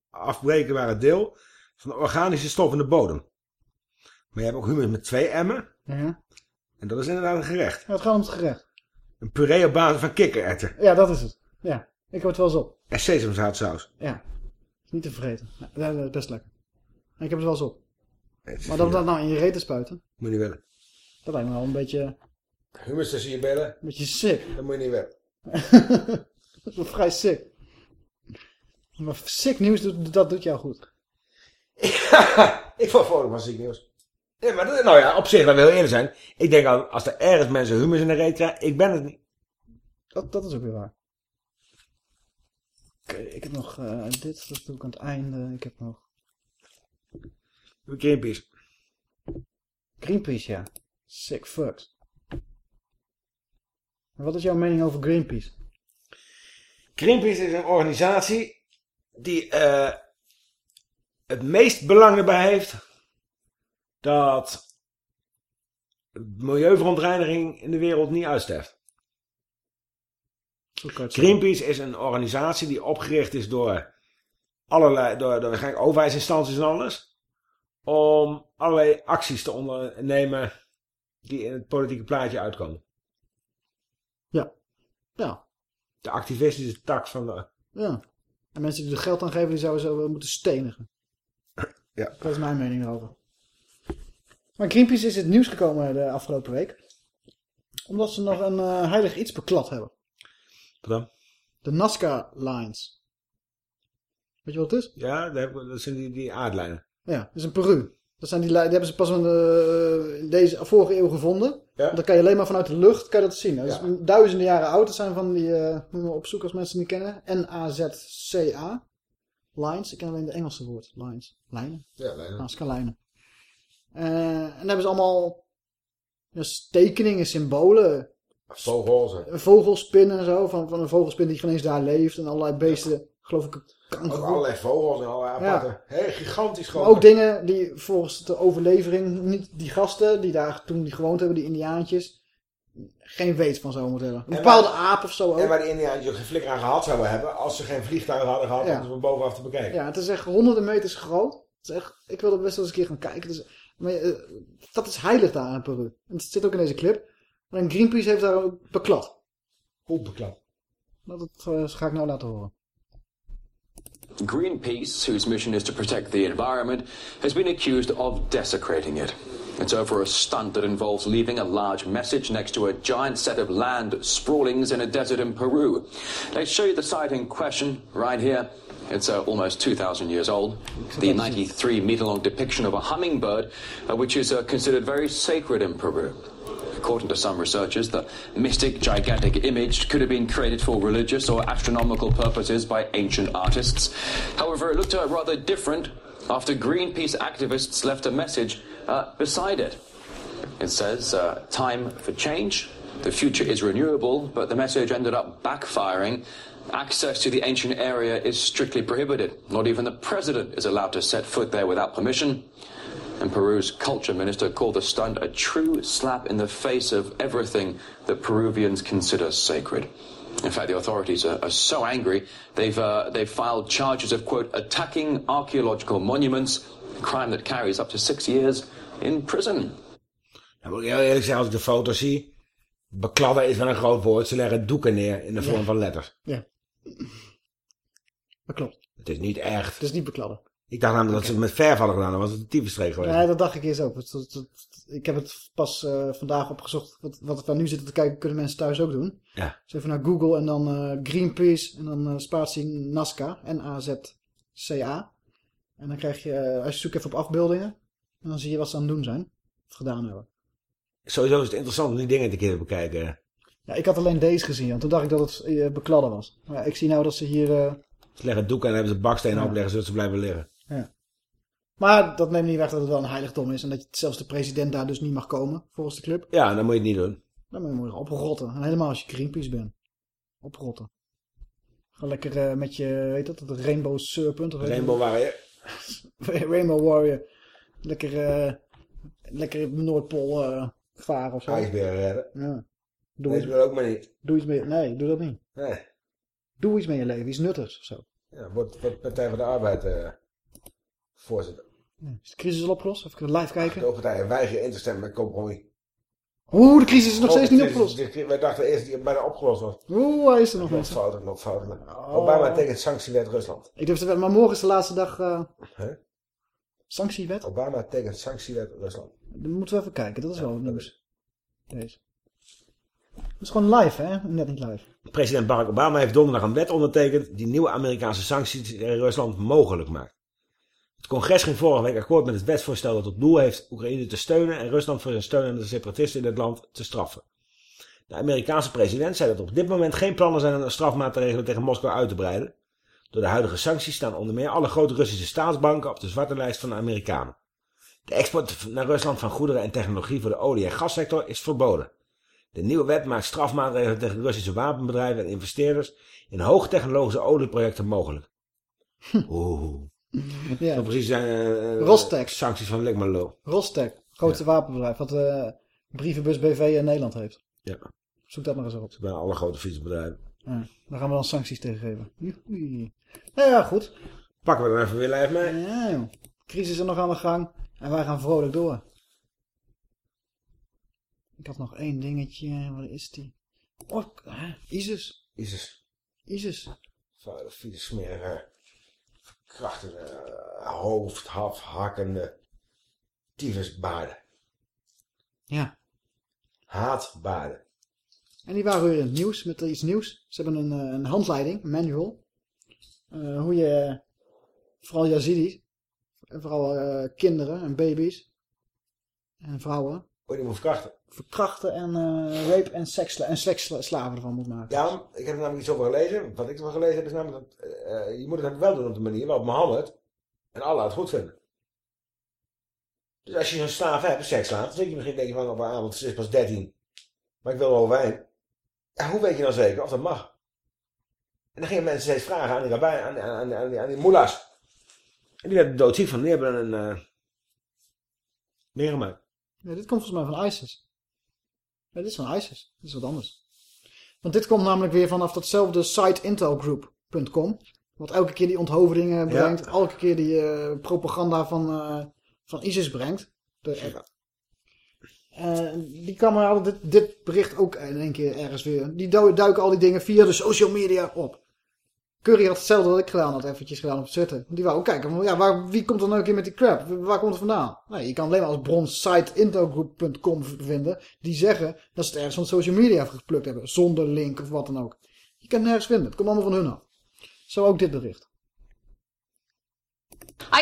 afbreekbare deel van de organische stof in de bodem. Maar je hebt ook humus met twee emmen. Ja. En dat is inderdaad een gerecht. Ja, het gaat om het gerecht. Een puree op basis van kikkererwten. Ja, dat is het. Ja, ik heb het wel eens op. En sesamzaadsaus. Ja. Is niet te vergeten. Ja, dat is best lekker. En ik heb het wel eens op. Het Maar dat dat nou in je reet te spuiten, Moet je niet willen. dat lijkt me wel een beetje, Humus tussen je billen. een beetje sick. Dat moet je niet willen. dat is wel vrij sick. Maar sick nieuws, dat doet jou goed. ik vond vrolijk van ziek nieuws. Ja, maar dat- nou ja, op zich, dat wil heel eerlijk zijn. Ik denk al, als er ergens mensen humus in de reet krijgen, ik ben het niet. Dat, dat is ook weer waar. Ik heb nog eh, dit, dat doe ik aan het einde. Ik heb nog Greenpeace. Greenpeace, ja. Sick fucks. En wat is jouw mening over Greenpeace? Greenpeace is een organisatie die eh, het meest belang erbij heeft dat milieuverontreiniging in de wereld niet uitsterft. Zo kan je het Greenpeace is een organisatie die opgericht is door allerlei, door, door waarschijnlijk overheidsinstanties en alles, om allerlei acties te ondernemen die in het politieke plaatje uitkomen. Ja. Ja. De activistische tak van de... Ja. En mensen die er geld aan geven, die zouden zo moeten stenigen. Ja. Dat is mijn mening erover. Maar Greenpeace is het nieuws gekomen de afgelopen week. Omdat ze nog een eh, heilig iets beklad hebben. Wat dan? De Nazca Lines. Weet je wat het is? Ja, dat zijn die, die aardlijnen. Ja, dat is in Peru. Dat zijn die, die hebben ze pas in, de, in deze vorige eeuw gevonden. Want Dan kan je alleen maar vanuit de lucht kan je dat zien. Dat is duizenden jaren oud. Dat zijn van die, eh moet maar opzoeken als mensen het niet kennen. N-A-Z-C-A. Lines. Ik ken alleen de Engelse woord. Lines. Lijnen. Ja, lijnen. Nazca lijnen. Eh, en dan hebben ze allemaal ja, tekeningen, symbolen. Vogels. hè. Een vogelspin en zo. Van, van een vogelspin die geen eens daar leeft. En allerlei beesten. Geloof ik. Ook allerlei vogels en allerlei Ja. aparte. Heel gigantisch Maar groot. ook dingen die volgens de overlevering, niet die gasten die daar toen die gewoond hebben, die indiaantjes, geen weet van zouden moeten hebben. Een En bepaalde waar- aap of zo ook. En waar de Indiaantjes ook geen flikker aan gehad zouden hebben als ze geen vliegtuig hadden gehad Ja. om van bovenaf te bekijken. Ja, het is echt honderden meters groot. Het is echt, ik wil er best wel eens een keer gaan kijken. Is- maar, eh, dat is heilig daar in Peru. En het zit ook in deze clip. En Greenpeace heeft daar ook beklad. Hoe beklad? Dat eh, ga ik nou laten horen. Greenpeace, whose mission is to protect the environment, has been accused of desecrating it. It's over a stunt that involves leaving a large message next to a giant set of land sprawlings in a desert in Peru. Let's show you the site in question right here. It's uh, almost 2,000 years old. The 93 meter long depiction of a hummingbird, uh, which is uh, considered very sacred in Peru. According to some researchers, the mystic, gigantic image could have been created for religious or astronomical purposes by ancient artists. However, it looked uh, rather different after Greenpeace activists left a message uh, beside it. It says, uh, Time for change. The future is renewable, but the message ended up backfiring. Access to the ancient area is strictly prohibited. Not even the president is allowed to set foot there without permission. And Peru's culture minister called the stunt a true slap in the face of everything that Peruvians consider sacred. In fact, the authorities are, are so angry they've uh, they've filed charges of quote attacking archaeological monuments, a crime that carries up to six years in prison. Nou, moet ik heel eerlijk zeggen, als ik de foto zie, bekladden is wel een groot woord. Ze leggen doeken neer in de vorm Ja. van letters. Ja. Dat klopt. Het is niet echt. Het is niet bekladden. Ik dacht namelijk dat ze het met verf hadden gedaan, dan was het een tyfusstreek geweest. Ja, dat dacht ik eerst ook. Dat- dat- dat- Ik heb het pas eh, vandaag opgezocht. Wat, wat we nu zitten te kijken, kunnen mensen thuis ook doen. Ja. Dus even naar Google en dan eh, Greenpeace en dan uh, spatie Nazca, N-A-Z-C-A. En dan krijg je, eh, als je zoekt even op afbeeldingen, en dan zie je wat ze aan het doen zijn. Of gedaan hebben. Sowieso is het interessant om die dingen een keer te bekijken. Ja, ik had alleen deze gezien, want toen dacht ik dat het eh, bekladden was. Maar ja, ik zie nou dat ze hier... eh, Ze leggen doeken en hebben ze bakstenen Ja. opleggen zodat ze blijven liggen. Ja. Maar dat neemt niet weg dat het wel een heiligdom is. En dat zelfs de president daar dus niet mag komen, volgens de club. Ja, dan moet je het niet doen. Dan moet je oprotten. En helemaal als je Greenpeace bent. Oprotten. Gewoon lekker eh, met je, weet dat, het Rainbow Serpent. of Rainbow je- Warrior. Rainbow Warrior. Lekker, eh, lekker Noordpool eh, varen of zo. Redden. Ja. Doe Deze iets, ook maar niet. doe iets mee. Nee, doe dat niet. Nee. Doe iets met je leven. Iets nuttigs of zo. Ja, wordt, wordt Partij van de Arbeid voorzitter. Is de crisis al opgelost? Even live kijken. De partijen weigeren in te stemmen met compromis. Oeh, de crisis is nog steeds niet opgelost. Wij dachten eerst dat die bijna opgelost was. Oeh, hij is er nog niet. fout, loopt fout. Oh. Obama tekent sanctiewet Rusland. Ik durf maar morgen is de laatste dag eh Huh? sanctiewet. Obama tekent sanctiewet Rusland. Dan moeten we even kijken, dat is wel nieuws. Deze. Het is gewoon live, hè? Net niet live. President Barack Obama heeft donderdag een wet ondertekend die nieuwe Amerikaanse sancties in Rusland mogelijk maakt. Het congres ging vorige week akkoord met het wetsvoorstel dat tot doel heeft Oekraïne te steunen en Rusland voor zijn steun aan de separatisten in het land te straffen. De Amerikaanse president zei dat er op dit moment geen plannen zijn om strafmaatregelen tegen Moskou uit te breiden. Door de huidige sancties staan onder meer alle grote Russische staatsbanken op de zwarte lijst van de Amerikanen. De export naar Rusland van goederen en technologie voor de olie- en gassector is verboden. De nieuwe wet maakt strafmaatregelen tegen Russische wapenbedrijven en investeerders in hoogtechnologische olieprojecten mogelijk. Oeh. Ja. Zo precies zijn eh, eh, Rostec. sancties van Lekmalo. Rostec, grootste wapenbedrijf, wat de brievenbus BV in Nederland heeft. Ja. Zoek dat maar eens op. Ze bijna alle grote fietsbedrijven. Ja, daar gaan we dan sancties tegen geven. Joepie. Nou ja, goed. Pakken we er even weer lijf mee. Ja, joh. Crisis is nog aan de gang en wij gaan vrolijk door. Ik had nog één dingetje. Wat is die? Oh, hè? ISIS. ISIS. ISIS. Vuile, vieze, smerige, eh, hoofdafhakkende tyfusbaarden. Ja. Haatbaarden. En die waren weer in het nieuws met iets nieuws. Ze hebben een, eh, een handleiding, een manual. Eh, hoe je, vooral Yazidis, en vooral eh, kinderen en baby's en vrouwen, Oh, die moet verkrachten. Verkrachten en eh, rape en, seksla en seksslaven ervan moet maken. Ja, ik heb er namelijk iets over gelezen. Wat ik ervan gelezen heb is namelijk dat eh, je moet het wel doen op de manier waarop Mohammed en Allah het goed vinden. Dus als je zo'n slaaf hebt, een seksslaaf, dan denk je misschien denk je van op een avond, ze is pas 13, maar ik wil wel wijn. Ja, hoe weet je dan zeker of dat mag? En dan gingen mensen steeds vragen aan die rabbijn, aan, aan, aan, aan die, moelas. En die werden doodziek van, die hebben een eh neergemaakt. Ja, dit komt volgens mij van ISIS. Dit is van ISIS. Dit is wat anders. Want dit komt namelijk weer vanaf datzelfde site intelgroup.com. Wat elke keer die onthoofdingen brengt. Elke keer die eh, propaganda van, eh, van ISIS brengt. De, eh, die kan dit, dit bericht ook in één keer ergens weer. Die du- duiken al die dingen via de social media op. Curry had hetzelfde wat ik gedaan had, eventjes gedaan op Twitter. Die wou ook kijken, ja, waar, wie komt er nou een keer met die crap? Waar komt het vandaan? Nou, je kan alleen maar als bron siteintrogroup.com vinden. Die zeggen dat ze het ergens van social media geplukt hebben. Zonder link of wat dan ook. Je kan het nergens vinden. Het komt allemaal van hun af. Zo ook dit bericht.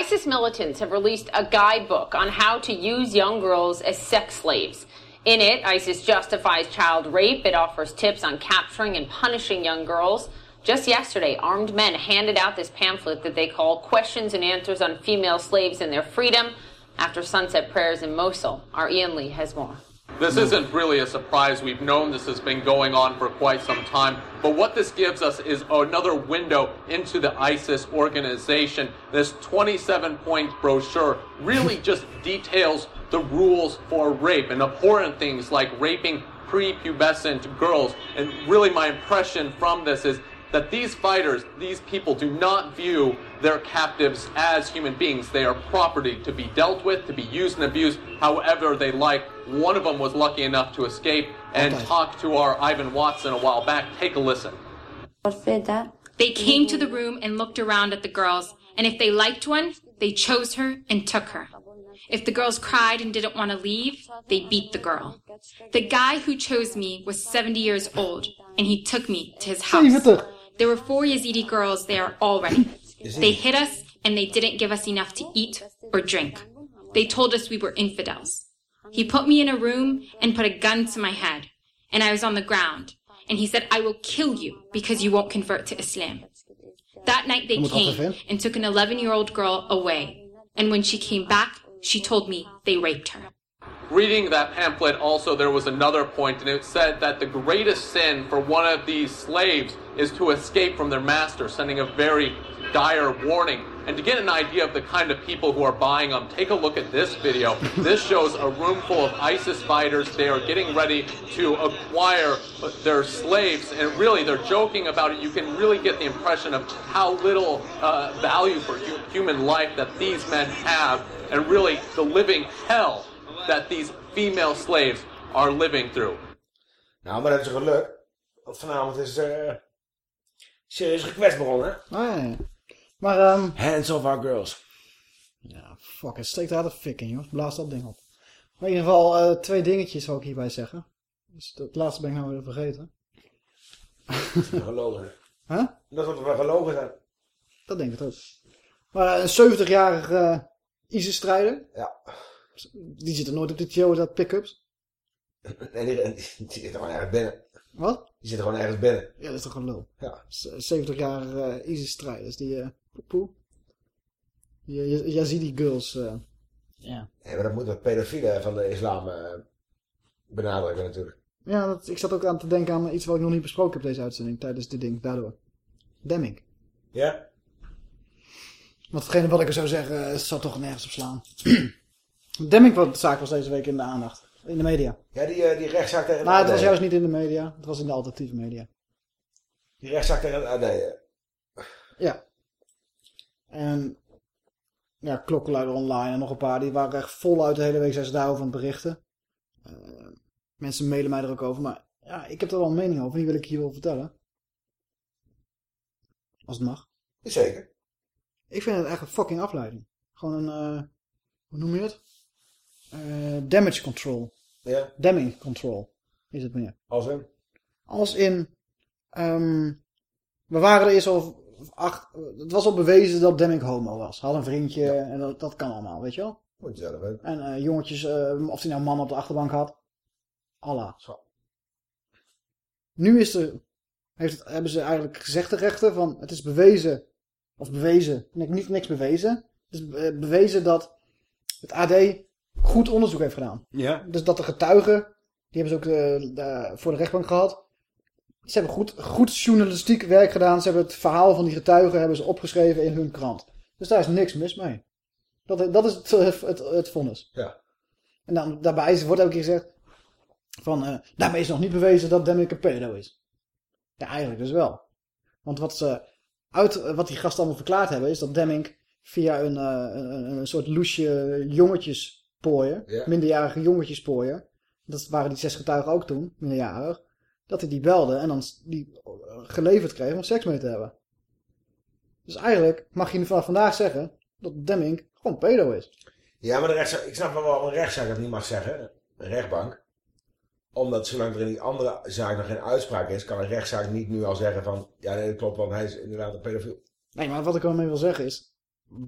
ISIS militants have released a guidebook on how to use young girls as sex slaves. In it, ISIS justifies child rape. It offers tips on capturing and punishing young girls. Just yesterday, armed men handed out this pamphlet that they call Questions and Answers on Female Slaves and Their Freedom after sunset prayers in Mosul. Our Ian Lee has more. This isn't really a surprise. We've known this has been going on for quite some time. But what this gives us is another window into the ISIS organization. This 27 point brochure really just details the rules for rape and abhorrent things like raping prepubescent girls. And really, my impression from this is that these fighters, these people, do not view their captives as human beings. They are property to be dealt with, to be used and abused however they like. One of them was lucky enough to escape and talk to our Ivan Watson a while back. Take a listen. They came to the room and looked around at the girls, and if they liked one, they chose her and took her. If the girls cried and didn't want to leave, they beat the girl. The guy who chose me was 70 years old, and he took me to his house. 70. There were four Yazidi girls there already. They hit us, and they didn't give us enough to eat or drink. They told us we were infidels. He put me in a room and put a gun to my head, and I was on the ground. And he said, I will kill you because you won't convert to Islam. That night they Je moet altijd came and took an 11 year old girl away. And when she came back, she told me they raped her. Reading that pamphlet, also, there was another point, and it said that the greatest sin for one of these slaves is to escape from their master, sending a very dire warning. And to get an idea of the kind of people who are buying them, take a look at this video. This shows a room full of ISIS fighters. They are getting ready to acquire their slaves, and really, they're joking about it. You can really get the impression of how little uh, value for hu- human life that these men have, and really the living hell that these female slaves are living through. Nou, maar dat is geluk. Want vanavond is eh serieus gekwetst begonnen. hè? Ah, ja, ja. Maar, ehm Hands off our girls. Ja, fuck, het steekt daar de fik in, jongens. Blaas dat ding op. Maar in ieder geval, eh, twee dingetjes zou ik hierbij zeggen. Dus het laatste ben ik nou weer vergeten. Gelogen. Huh? Dat is wat we gelogen zijn. Dat denk ik ook. Maar eh, een 70-jarige eh, ISIS-strijder. Ja. Die zit er nooit op dit show, dat pick-ups. Nee, die, die, die zit er gewoon ergens binnen. Wat? Die zit gewoon ergens binnen. Ja, dat is toch een lul. Ja. Z- 70-jarige eh, ISIS-strijders. Die, eh poe. Die uh, Yazidi girls. eh, ja. Nee, maar dat moeten we pedofielen van de islam eh, benadrukken natuurlijk. Ja, dat, ik zat ook aan te denken aan iets wat ik nog niet besproken heb deze uitzending. Tijdens dit ding, daardoor. Demming. Ja? Want hetgene wat ik er zou zeggen, eh, zou toch nergens op slaan. Demming wat de zaak was deze week in de aandacht. In de media. Ja, die, eh, die rechtszaak tegen Nou, het was juist niet in de media. Het was in de alternatieve media. Die rechtszaak tegen het AD. eh. Ja. En ja, klokkenluider online en nog een paar. Die waren echt voluit de hele week zijn ze daarover aan het berichten. Eh, mensen mailen mij er ook over. Maar ja, ik heb er wel een mening over. Die wil ik hier wel vertellen. Als het mag. Zeker. Ik vind het echt een fucking afleiding. Gewoon een, eh, hoe noem je het? Eh, damage control. Ja. Control is het meer. Als in? Als in, ehm, we waren er eerst al acht, het was al bewezen dat Demming homo was. Had een vriendje en dat, dat kan allemaal, weet je wel? Moet je zelf weten. En eh, jongetjes, eh, of hij nou een man op de achterbank had. Allah. Nu is er, heeft het, hebben ze eigenlijk gezegd de rechter van het is bewezen, of bewezen, niet niks bewezen. Het is bewezen dat het AD goed onderzoek heeft gedaan. Ja. Dus dat de getuigen, die hebben ze ook eh, de- voor de rechtbank gehad. Ze hebben goed, goed journalistiek werk gedaan. Ze hebben het verhaal van die getuigen hebben ze opgeschreven in hun krant. Dus daar is niks mis mee. Dat, dat is het, het, het vonnis. Ja. En dan, daarbij is- wordt ook gezegd van, eh, daarmee is nog niet bewezen dat Demming een pedo is. Ja, eigenlijk dus wel. Want wat, ze uit, wat die gasten allemaal verklaard hebben, is dat Demming via een, eh, een, een soort loesje jongetjes pooien, Ja. minderjarige jongetjes pooien, dat waren die zes getuigen ook toen, minderjarig, dat hij die belde en dan die eh, geleverd kreeg om seks mee te hebben. Dus eigenlijk mag je nu vanaf vandaag zeggen dat Demming gewoon pedo is. Ja, maar de rechtszaak, ik snap wel waarom een rechtszaak dat niet mag zeggen. Een rechtbank. Omdat zolang er in die andere zaak nog geen uitspraak is, kan een rechtszaak niet nu al zeggen van... Ja, nee, dat klopt, want hij is inderdaad een pedofiel. Nee, maar wat ik ermee wil zeggen is,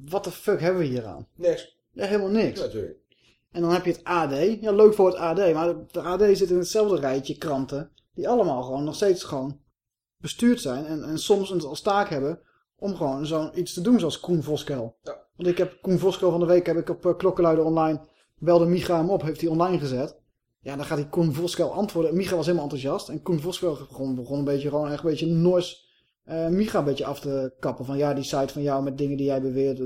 wat de fuck hebben we hier aan? Niks. Ja, helemaal niks. Natuurlijk. En dan heb je het AD. Ja, leuk voor het AD. Maar de AD zit in hetzelfde rijtje kranten. Die allemaal gewoon nog steeds gewoon bestuurd zijn. En, en soms het als taak hebben om gewoon zo'n iets te doen zoals Koen Voskel. Want ik heb Koen Voskel van de week heb ik op uh, Klokkenluider online. Belde Micha hem op, heeft hij online gezet. Ja, dan gaat die Koen Voskel antwoorden. Micha was helemaal enthousiast. En Koen Voskel begon, begon een beetje gewoon echt een beetje Noors eh Micha een beetje af te kappen. Van ja, die site van jou met dingen die jij beweert.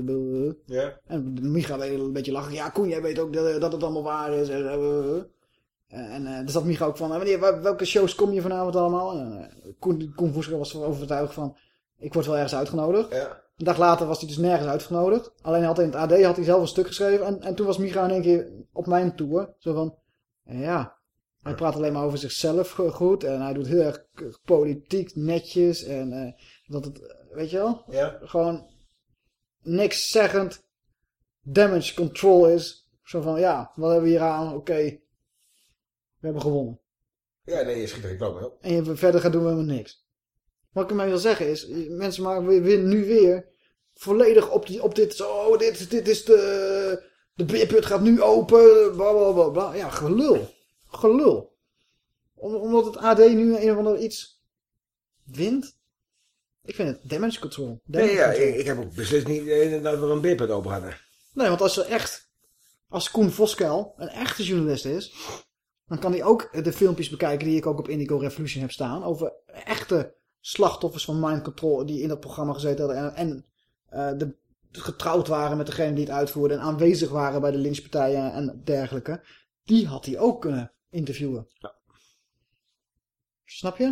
Ja. En Micha een beetje lachen. Ja, Koen, jij weet ook dat, dat het allemaal waar is. En, eh, en eh, er zat Micha ook van, eh, wanneer, wel- welke shows kom je vanavond allemaal? En, eh, Koen, Koen Voesker was overtuigd van, ik word wel ergens uitgenodigd. Een dag later was hij dus nergens uitgenodigd. Alleen hij had in het AD had hij zelf een stuk geschreven. En, en toen was Micha in één keer op mijn tour. Zo van, eh, ja, hij praat alleen maar over zichzelf go- goed. En hij doet heel erg politiek netjes. En eh, dat het, weet je wel? Ja. Gewoon niks zeggend damage control is. Zo van, ja, wat hebben we hier aan? Oké, we hebben gewonnen. Ja, nee, je schiet er op. En je verder gaat doen we helemaal niks. Wat ik ermee wil zeggen is, mensen maken weer, weer- nu weer volledig op, die, op dit, zo, dit, dit is de, de beerput gaat nu open, bla bla bla bla. Ja, gelul. Gelul. Om- omdat het AD nu een of ander iets wint. Ik vind het damage control. Damage Nee, ja, control. ik, ik heb ook beslist niet eh, dat we een beerput open hadden. Nee, want als ze echt, als Koen Voskel een echte journalist is, dan kan hij ook de filmpjes bekijken die ik ook op Indigo Revolution heb staan. Over echte slachtoffers van mind control die in dat programma gezeten hadden. En, en eh, de, getrouwd waren met degene die het uitvoerde. En aanwezig waren bij de lynchpartijen en dergelijke. Die had hij ook kunnen interviewen. Snap je?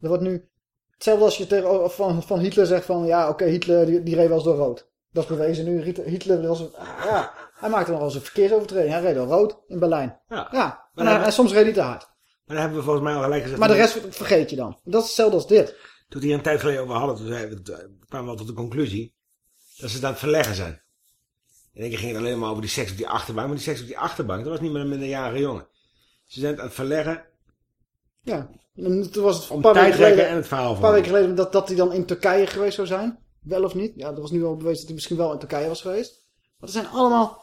Er wordt nu... Hetzelfde als je tegen, van, van Hitler zegt van... Ja, oké, Hitler die, die reed wel eens door rood. Dat is bewezen nu. Hitler, was... een- ah, ja, hij maakte nog wel eens een verkeersovertreding. Hij reed al rood in Berlijn. Ja. ja. En, hij- en soms reed hij te hard. Maar dan hebben we volgens mij al gelijk gezegd... Maar de rest vergeet je dan. Dat is hetzelfde als dit. Toen hier een tijd geleden over hadden, toen zei- kwamen we al tot de conclusie dat ze het aan het verleggen zijn. In één keer ging het alleen maar over die seks op die achterbank. Maar die seks op die achterbank, dat was niet meer een minderjarige jongen. Ze zijn het aan het verleggen Ja. En toen was het om een paar weken geleden, en het verhaal een van. paar weken geleden dat, dat hij dan in Turkije geweest zou zijn. Wel of niet? Ja, er was nu al bewezen dat hij misschien wel in Turkije was geweest. Maar er zijn allemaal...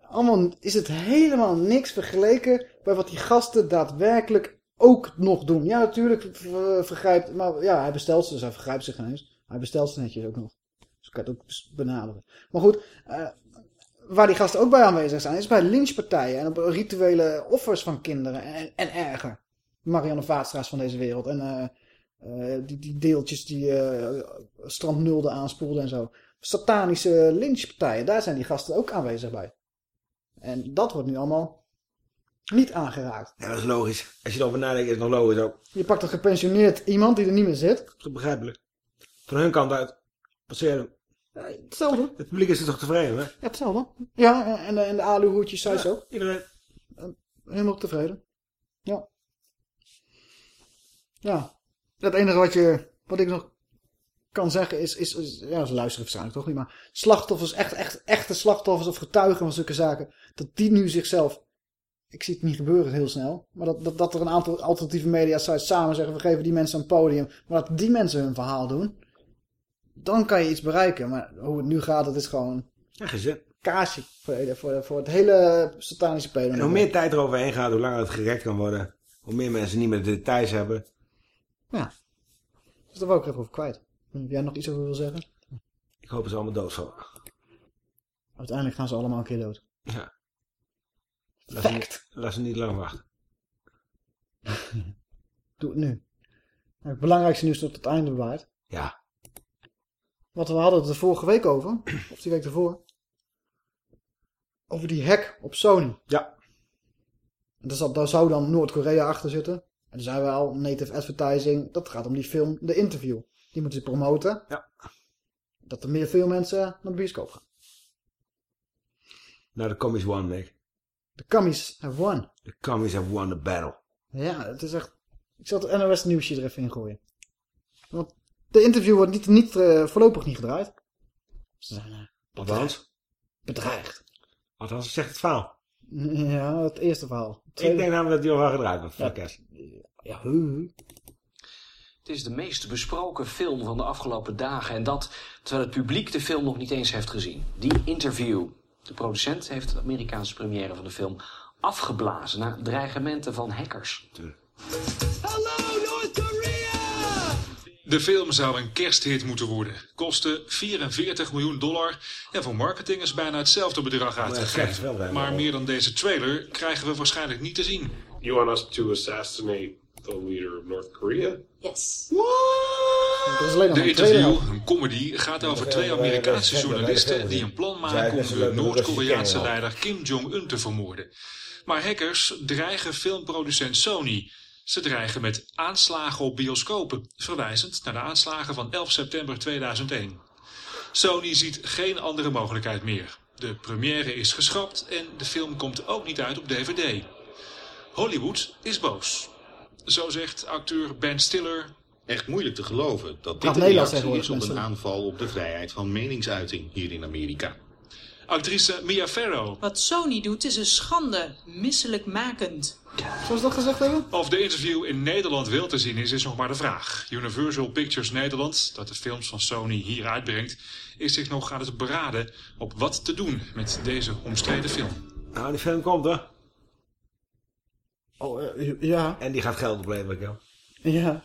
Allemaal is het helemaal niks vergeleken bij wat die gasten daadwerkelijk ook nog doen. Ja, natuurlijk ver- vergrijpt... Maar ja, hij bestelt ze, dus hij vergrijpt zich ineens. Hij bestelt ze netjes ook nog. Dus kan je het ook benaderen. Maar goed, eh, waar die gasten ook bij aanwezig zijn, is bij lynchpartijen en op rituele offers van kinderen en, en erger. Marianne Vaatstra's van deze wereld. En eh, eh, die, die deeltjes die eh Strand Nulde aanspoelden en zo. Satanische lynchpartijen, daar zijn die gasten ook aanwezig bij. En dat wordt nu allemaal niet aangeraakt. Ja, dat is logisch. Als je erover nadenkt, is het nog logisch ook. Je pakt een gepensioneerd iemand die er niet meer zit. Dat is begrijpelijk. Van hun kant uit. Dan? Hetzelfde. Het publiek is er toch tevreden, hè? Ja, hetzelfde. Ja, en de, en de aluhoedjes zei ze ook. Iedereen. Helemaal tevreden. Ja. Ja. Het enige wat, je, wat ik nog kan zeggen is, is, is- ja, ze luisteren waarschijnlijk toch niet, maar slachtoffers, echt, echt, echte slachtoffers of getuigen van zulke zaken, dat die nu zichzelf, ik zie het niet gebeuren heel snel, maar dat, dat, dat er een aantal alternatieve media sites samen zeggen, we geven die mensen een podium, maar dat die mensen hun verhaal doen, dan kan je iets bereiken. Maar hoe het nu gaat, dat is gewoon Ja, gezin. kaasje voor, voor, voor het hele satanische pedo. En hoe meer tijd er overheen gaat, hoe langer het gerekt kan worden. Hoe meer mensen niet meer de details hebben. Ja. Dus daar wou ik even over kwijt. Heb jij nog iets over wil zeggen? Ik hoop dat ze allemaal doodvallen. Uiteindelijk gaan ze allemaal een keer dood. Ja. Laat ze, niet, laat ze niet lang wachten. Doe het nu. Het belangrijkste nieuws tot het einde bewaard. Ja. Wat we hadden het er vorige week over. Of die week ervoor. Over die hack op Sony. Ja. En daar, zat, daar zou dan Noord-Korea achter zitten. En dan zijn we al native advertising. Dat gaat om die film, de interview. Die moeten ze promoten. Ja. Dat er meer veel mensen naar de bioscoop gaan. Nou, de Comics One, Nick. The commies have won. The commies have won the battle. Ja, het is echt... Ik zal het NOS nieuwsje er even in gooien. Want de interview wordt niet, niet, eh, voorlopig niet gedraaid. Ze zijn eh, bedreigd. Althans, zegt het verhaal. Ja, het eerste verhaal. Het Ik denk namelijk dat die al wel gedraaid wordt. Ja. Fuck Ja, hu, hu. Het is de meest besproken film van de afgelopen dagen. En dat terwijl het publiek de film nog niet eens heeft gezien. Die interview. De producent heeft de Amerikaanse première van de film afgeblazen na dreigementen van hackers. De film zou een kersthit moeten worden. Kostte 44 miljoen dollar. En voor marketing is bijna hetzelfde bedrag uitgegeven. Maar meer dan deze trailer krijgen we waarschijnlijk niet te zien. You want us to assassinate the leader of North Korea? Yes. Is alleen nog De interview, een comedy, gaat over twee Amerikaanse journalisten die een plan maken om de Noord-Koreaanse leider Kim Jong-un te vermoorden. Maar hackers dreigen filmproducent Sony. Ze dreigen met aanslagen op bioscopen, verwijzend naar de aanslagen van 11 september 2001. Sony ziet geen andere mogelijkheid meer. De première is geschrapt en de film komt ook niet uit op DVD. Hollywood is boos. Zo zegt acteur Ben Stiller Echt moeilijk te geloven dat dit een reactie is op een aanval op de vrijheid van meningsuiting hier in Amerika. Actrice Mia Farrow. Wat Sony doet is een schande, misselijkmakend. Zoals dat gezegd hebben? Of de interview in Nederland wel te zien is, is nog maar de vraag. Universal Pictures Nederland, dat de films van Sony hier uitbrengt, is zich nog aan het beraden op wat te doen met deze omstreden film. Nou, die film komt hoor. Oh, eh, ja. En die gaat geld opleveren, joh. Ja.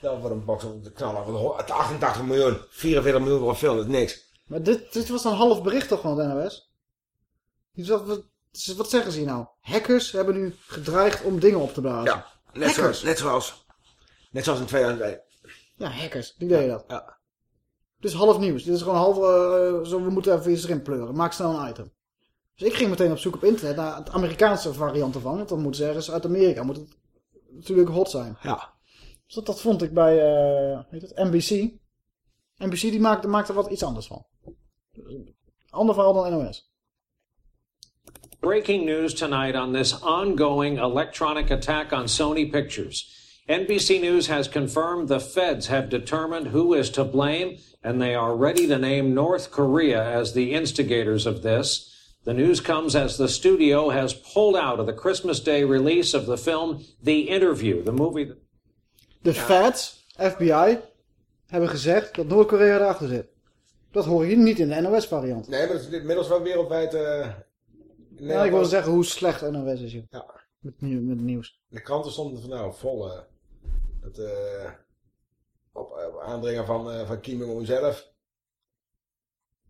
Dat wordt een box om te knallen. Want 88 miljoen, 44 miljoen voor een film, dat is niks. Maar dit, dit was een half bericht toch van het NOS? Dus wat, wat, wat zeggen ze hier nou? Hackers hebben nu gedreigd om dingen op te blazen. Ja, net, hackers. zoals, net zoals. Net zoals in 2001. Ja, hackers. Die deden dat. Ja. Dus half nieuws. Dit is gewoon half... eh, zo, we moeten even iets erin pleuren. Maak snel een item. Dus ik ging meteen op zoek op internet naar het Amerikaanse variant ervan. Want dan moet ze ergens uit Amerika. Moet het natuurlijk hot zijn. Ja. Dus dat, dat vond ik bij eh heet het, NBC. NBC die maakte, maakte wat iets anders van. Ander verhaal dan NOS. Breaking news tonight on this ongoing electronic attack on Sony Pictures. NBC News has confirmed the feds have determined who is to blame, and they are ready to name North Korea as the instigators of this. The news comes as the studio has pulled out of the Christmas Day release of the film The Interview, the movie. That De feds, FBI, hebben gezegd dat Noord-Korea erachter zit. Dat hoor je niet in de NOS-variant. Nee, maar het is inmiddels wel wereldwijd... Eh, Ja, ik wilde zeggen hoe slecht NOS is. joh. Ja. Met, nieuw- met nieuws. De kranten stonden van nou vol. eh, dat, eh, op, op aandringen van, eh, van Kim Jong-un zelf.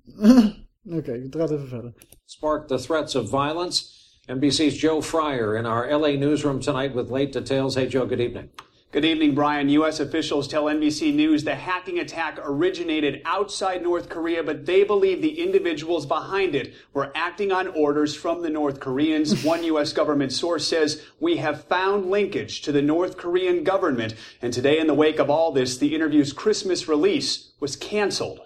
Oké, ik draai het even verder. sparked the threats of violence. NBC's Joe Fryer in our LA newsroom tonight with late details. Hey, Joe, good evening. Good evening, Brian. U.S. officials tell NBC News the hacking attack originated outside North Korea, but they believe the individuals behind it were acting on orders from the North Koreans. One U.S. government source says, We have found linkage to the North Korean government. And today, in the wake of all this, the interview's Christmas release was canceled.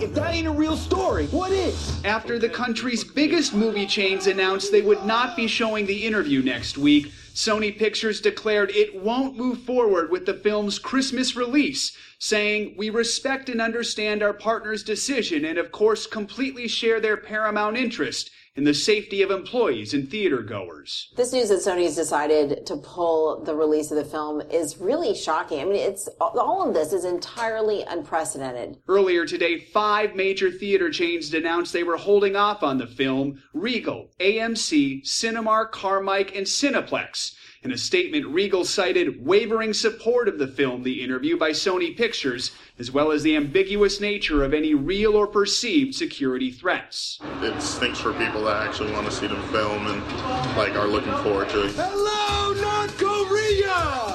If that ain't a real story, what is? After the country's biggest movie chains announced they would not be showing the interview next week, Sony Pictures declared it won't move forward with the film's Christmas release, saying, We respect and understand our partner's decision and, of course, completely share their paramount interest in the safety of employees and theater goers. This news that Sony's decided to pull the release of the film is really shocking. I mean, it's all of this is entirely unprecedented. Earlier today, five major theater chains announced they were holding off on the film Regal, AMC, Cinemark, Carmike, and Cineplex. In a statement, Regal cited wavering support of the film The Interview by Sony Pictures, as well as the ambiguous nature of any real or perceived security threats. It stinks for people that actually want to see the film and like are looking forward to it. Hello, North Korea!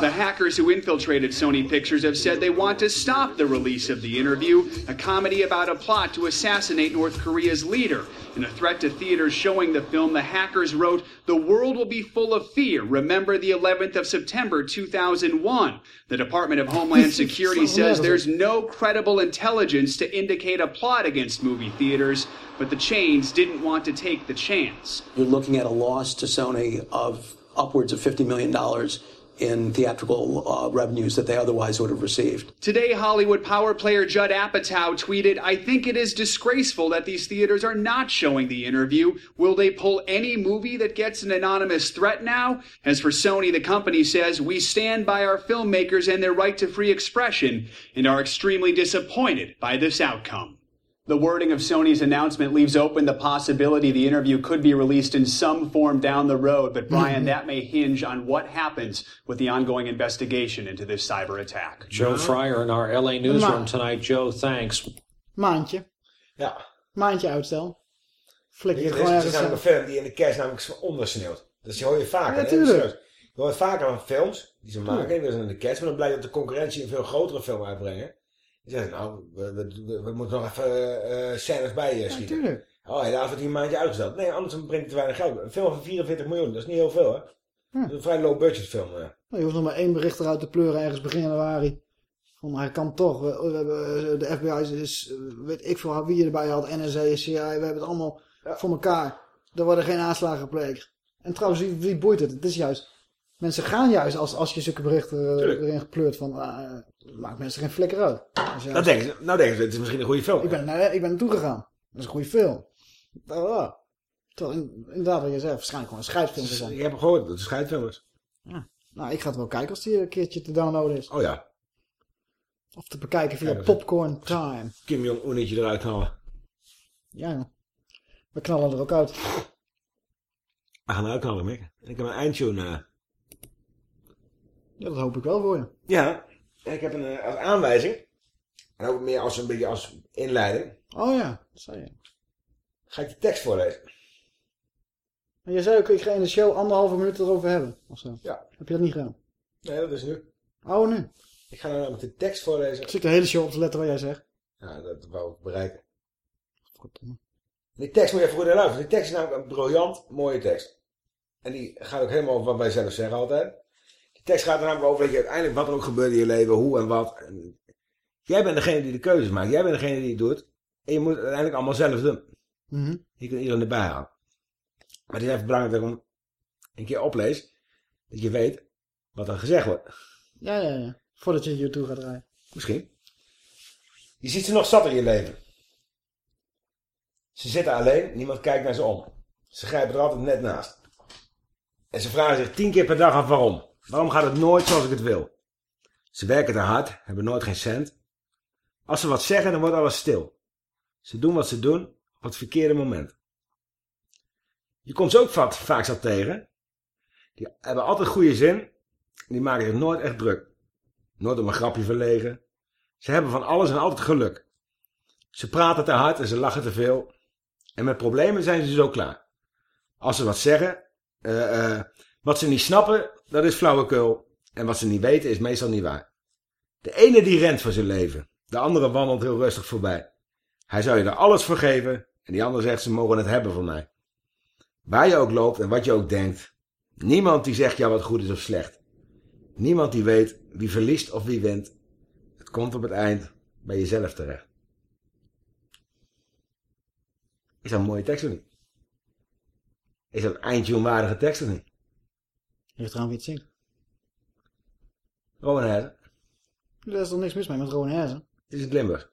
The hackers who infiltrated Sony Pictures have said they want to stop the release of the interview, a comedy about a plot to assassinate North Korea's leader. In a threat to theaters showing the film, the hackers wrote, The world will be full of fear. Remember the 11th of September 2001. The Department of Homeland Security says there's no credible intelligence to indicate a plot against movie theaters, but the chains didn't want to take the chance. You're looking at a loss to Sony of upwards of $50 million in theatrical uh, revenues that they otherwise would have received. Today, Hollywood power player Judd Apatow tweeted, I think it is disgraceful that these theaters are not showing the interview. Will they pull any movie that gets an anonymous threat now? As for Sony, the company says, we stand by our filmmakers and their right to free expression and are extremely disappointed by this outcome. The wording of Sony's announcement leaves open the possibility the interview could be released in some form down the road, but Brian, that may hinge on what happens with the ongoing investigation into this cyber attack. Joe Fryer in our LA newsroom tonight. Joe, thanks. Maandje. Ja. Maandje uitstel. Flikker Er het is, gewoon is namelijk een film die in de kerst namelijk ondersneeuwt. Dat hoor je vaker. Ja, hè? tuurlijk. Serieus. Je hoort vaker van films die ze maken. Die zijn in de kerst. Maar dan blijkt dat de concurrentie een veel grotere film uitbrengen. Zeggen, nou, we, we, moeten nog even eh, eh, scènes bij je schieten. tuurlijk. Oh, helaas wordt die een maandje uitgesteld. Nee, anders brengt het te weinig geld. Een film van 44 miljoen, dat is niet heel veel, hè? Dat is een vrij low budget film. hè. Nou, je hoeft nog maar één bericht eruit te pleuren ergens begin januari. Van hij kan toch. We, we hebben, eh, de FBI is, eh, weet ik veel wie je erbij had. NSA, CIA, we hebben het allemaal voor elkaar. Er worden geen aanslagen gepleegd. En trouwens, wie, wie boeit het? Het is juist. Mensen gaan juist als, als je zulke berichten eh, Tuurlijk. erin gepleurd van. eh, maakt mensen geen flikker uit. Dat juist- Nou denken, ze, nou denken ze, het is misschien een goede film. ik, ben, ik ben naartoe gegaan. Dat is een goede film. Ja. Terwijl, in- inderdaad, wat je zegt, waarschijnlijk gewoon een scheidfilm te zijn. Ik heb gehoord dat het een scheidfilm is. Nou, ik ga het wel kijken als die een keertje te downloaden is. Oh ja. Of te bekijken via Ja, dat Popcorn Time. Kim Jong-unetje eruit halen. Ja. We knallen er ook uit. We gaan eruit knallen, Mick. En ik heb een eindtune. eh. Ja, dat hoop ik wel voor je. Ja, ik heb een eh, als aanwijzing. En ook meer als een beetje als inleiding. Oh ja, dat zei je. Ga ik de tekst voorlezen. Maar je zei ook, ik ga in de show anderhalve minuut erover hebben. Of zo. Ja. Heb je dat niet gedaan? Nee, dat is nu. Oh, nu. Ik ga nou namelijk de tekst voorlezen. Ik zit de hele show op te letten wat jij zegt. Ja, dat wou ik bereiken. Die tekst moet je even goed naar luisteren. Die tekst is namelijk een briljant mooie tekst. En die gaat ook helemaal over wat wij zelf zeggen altijd. Tekst gaat er namelijk over dat je uiteindelijk wat er ook gebeurt in je leven, hoe en wat. En jij bent degene die de keuzes maakt. Jij bent degene die het doet. En je moet het uiteindelijk allemaal zelf doen. Mhm. Je kunt iedereen erbij halen. Maar het is even belangrijk dat ik hem een keer oplees. Dat je weet wat er gezegd wordt. Ja, ja, ja. Voordat je YouTube gaat draaien. Misschien. Je ziet ze nog zat in je leven. Ze zitten alleen, niemand kijkt naar ze om. Ze grijpen er altijd net naast. En ze vragen zich tien keer per dag af waarom. Waarom gaat het nooit zoals ik het wil? Ze werken te hard, hebben nooit geen cent. Als ze wat zeggen, dan wordt alles stil. Ze doen wat ze doen op het verkeerde moment. Je komt ze ook vaak, vaak zat tegen. Die hebben altijd goede zin. Die maken zich nooit echt druk. Nooit om een grapje verlegen. Ze hebben van alles en altijd geluk. Ze praten te hard en ze lachen te veel. En met problemen zijn ze zo klaar. Als ze wat zeggen, eh, eh, wat ze niet snappen, dat is flauwekul. En wat ze niet weten, is meestal niet waar. De ene die rent voor zijn leven. De andere wandelt heel rustig voorbij. Hij zou je er alles voor geven. En die andere zegt, ze mogen het hebben van mij. Waar je ook loopt en wat je ook denkt. Niemand die zegt jou wat goed is of slecht. Niemand die weet wie verliest of wie wint. Het komt op het eind bij jezelf terecht. Is dat een mooie tekst of niet? Is dat een eindtune-waardige tekst of niet? Heeft trouwens wie het zingt. Rowan Herzen. Er is toch niks mis mee met Rowan Herzen? Is het Limburg?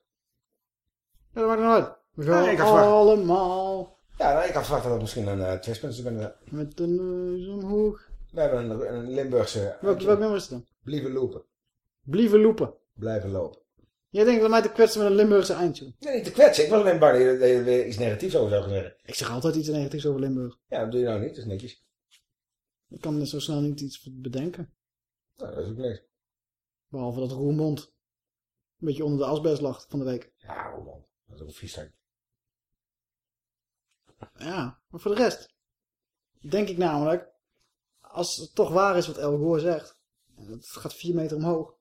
Ja, dat maakt nog uit. We gaan ik allemaal Ja, nou, ik had verwacht dat het misschien een uh, twistpunt zou kunnen met de neus omhoog. We hebben een, een Limburgse... Welk, welk nummer is het dan? Blijven lopen. Blijven lopen. Blijven lopen. Jij denkt dat mij te kwetsen met een Limburgse eindtune. Nee, niet te kwetsen. Ik was alleen bang dat je- er weer iets negatiefs over zou zeggen. Ik zeg altijd iets negatiefs over Limburg. Ja, dat doe je nou niet. Dat is netjes. Ik kan zo snel niet iets bedenken. Nou, dat is ook niks. Behalve dat Roermond een beetje onder de asbest lag van de week. Ja, Roermond. Dat is ook vies stuk. Ja, maar voor de rest denk ik namelijk, als het toch waar is wat El Gore zegt, Het gaat vier meter omhoog.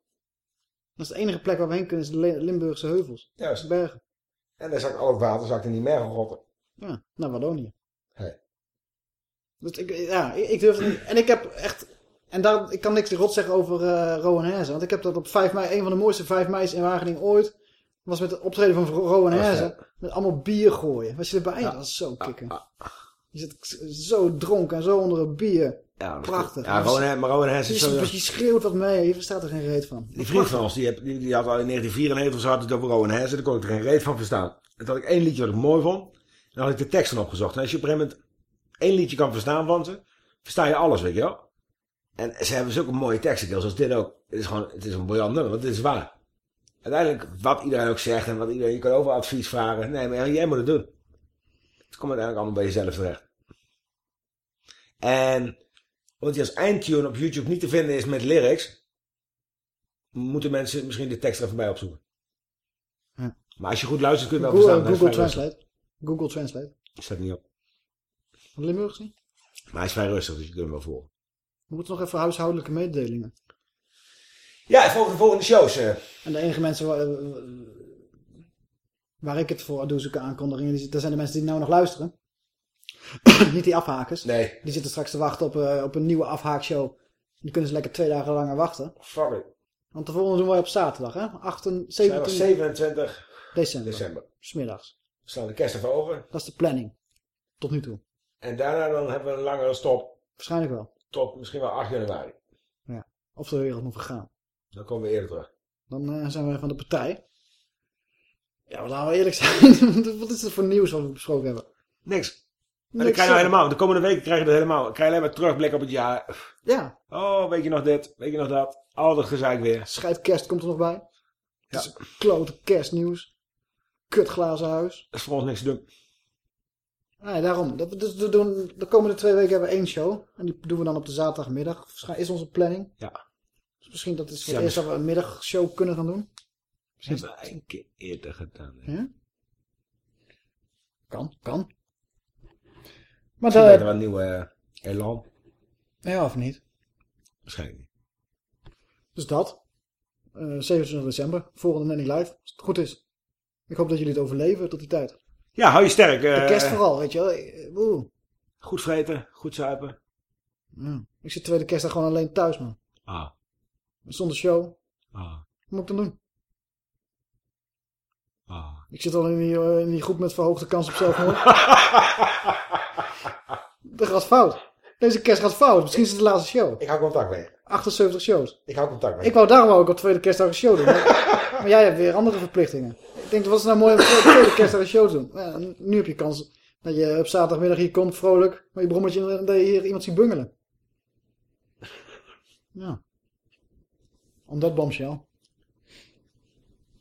Dat is de enige plek waar we heen kunnen, is de Limburgse heuvels. Juist. De bergen. En dan zakt al het water zakt in die mergen rotten. Ja, naar Wallonië. Dus ik, ja, ik, durf niet. En ik heb echt... En daar, ik kan niks rot zeggen over eh Rowan Herzen. Want ik heb dat op 5 mei, een van de mooiste 5 mei's in Wageningen ooit. Was met het optreden van Rowan Dat Herzen. Met allemaal bier gooien. Was je erbij? Dat was zo kicken. Je zit zo dronken en zo onder een bier. Ja, dat Prachtig. Ja, Rowan maar Rowan Herzen is zo- je schreeuwt wat mee. Je verstaat er geen reet van. Die vriend van ons, die, heb, die, die had al in 1994 zo had het over Rowan Herzen. Daar kon ik er geen reet van verstaan. En toen had ik één liedje wat ik mooi vond. En dan had ik de teksten opgezocht. En als je op een gegeven moment één liedje kan verstaan van ze, versta je alles, weet je wel. En ze hebben zulke mooie teksten, zoals dit ook. Het is gewoon, het is een briljant nummer, want het is waar. Uiteindelijk, wat iedereen ook zegt en wat iedereen, je kan over advies vragen. Nee, maar jij moet het doen. Het komt uiteindelijk allemaal bij jezelf terecht. En, omdat hij als eindtune op YouTube niet te vinden is met lyrics, moeten mensen misschien de tekst er even bij opzoeken. Ja. Maar als je goed luistert kun je wel Google, verstaan. Google Translate. Google Translate. Staat niet op. Van Limburgs niet? Maar hij is vrij rustig, dus je kunt hem wel volgen. We moeten nog even huishoudelijke mededelingen. Ja, volgende, volgende shows. eh. En de enige mensen waar, eh, waar ik het voor doe, zoeken aankondigingen, dat zijn de mensen die nou nog luisteren. Niet die afhakers. Nee. Die zitten straks te wachten op, eh, op een nieuwe afhaakshow. Die kunnen ze lekker twee dagen langer wachten. Fuck it. Want de volgende doen wij op zaterdag, hè? 28, Zaterdag 27 27 december. december. Smiddags. We slaan de kerst even over. Dat is de planning. Tot nu toe. En daarna dan hebben we een langere stop. Waarschijnlijk wel. Tot misschien wel 8 januari. Ja. Of de wereld moet vergaan. Dan komen we eerder terug. Dan eh, zijn we van de partij. Ja, maar laten we eerlijk zijn. Wat is het voor nieuws wat we besproken hebben? Niks. En dan krijg je nou eh. helemaal. De komende weken krijg je het helemaal. Dan krijg je alleen maar terugblik op het jaar. Ja. Oh, weet je nog dit? Weet je nog dat? Al dat gezeik weer. Scheid kerst komt er nog bij. Ja. Het is klote kerstnieuws. Kut glazen huis. Dat is voor ons niks te doen. Nee, daarom. Dat, dus we doen, de komende twee weken hebben we één show. En die doen we dan op de zaterdagmiddag. Is onze planning. Ja. Dus misschien dat is voor Ja, het eerst dat we een middagshow kunnen gaan doen. Dat hebben we een keer eerder gedaan. hè. Ja? Kan, kan. Maar Misschien dat, we een nieuwe eh, Elan. ja of niet. Waarschijnlijk niet. Dus dat. Eh 27 december. Volgende Nanny Live. Als het goed is. Ik hoop dat jullie het overleven tot die tijd. Ja, hou je sterk. De eh, kerst vooral, weet je wel. Eh, Oeh. Goed vreten, goed zuipen. Ja. Ik zit tweede kerstdag gewoon alleen thuis, man. Ah. Zonder show. Ah. Wat moet ik dan doen? Ah. Ik zit al in die, eh, in die groep met verhoogde kans op zelfmoord. Dat gaat fout. Deze kerst gaat fout. Misschien is het de laatste show. Ik hou contact mee. 78 shows. Ik hou contact mee. Ik wou daarom ik op tweede kerstdag een show doen. Maar, maar jij hebt weer andere verplichtingen. Ik denk, wat is nou mooi om tweede kerstdag een show te doen? Ja, nu heb je kans dat je op zaterdagmiddag hier komt, vrolijk, met je brommetje en dat je hier iemand ziet bungelen. Ja. Om dat bombshell.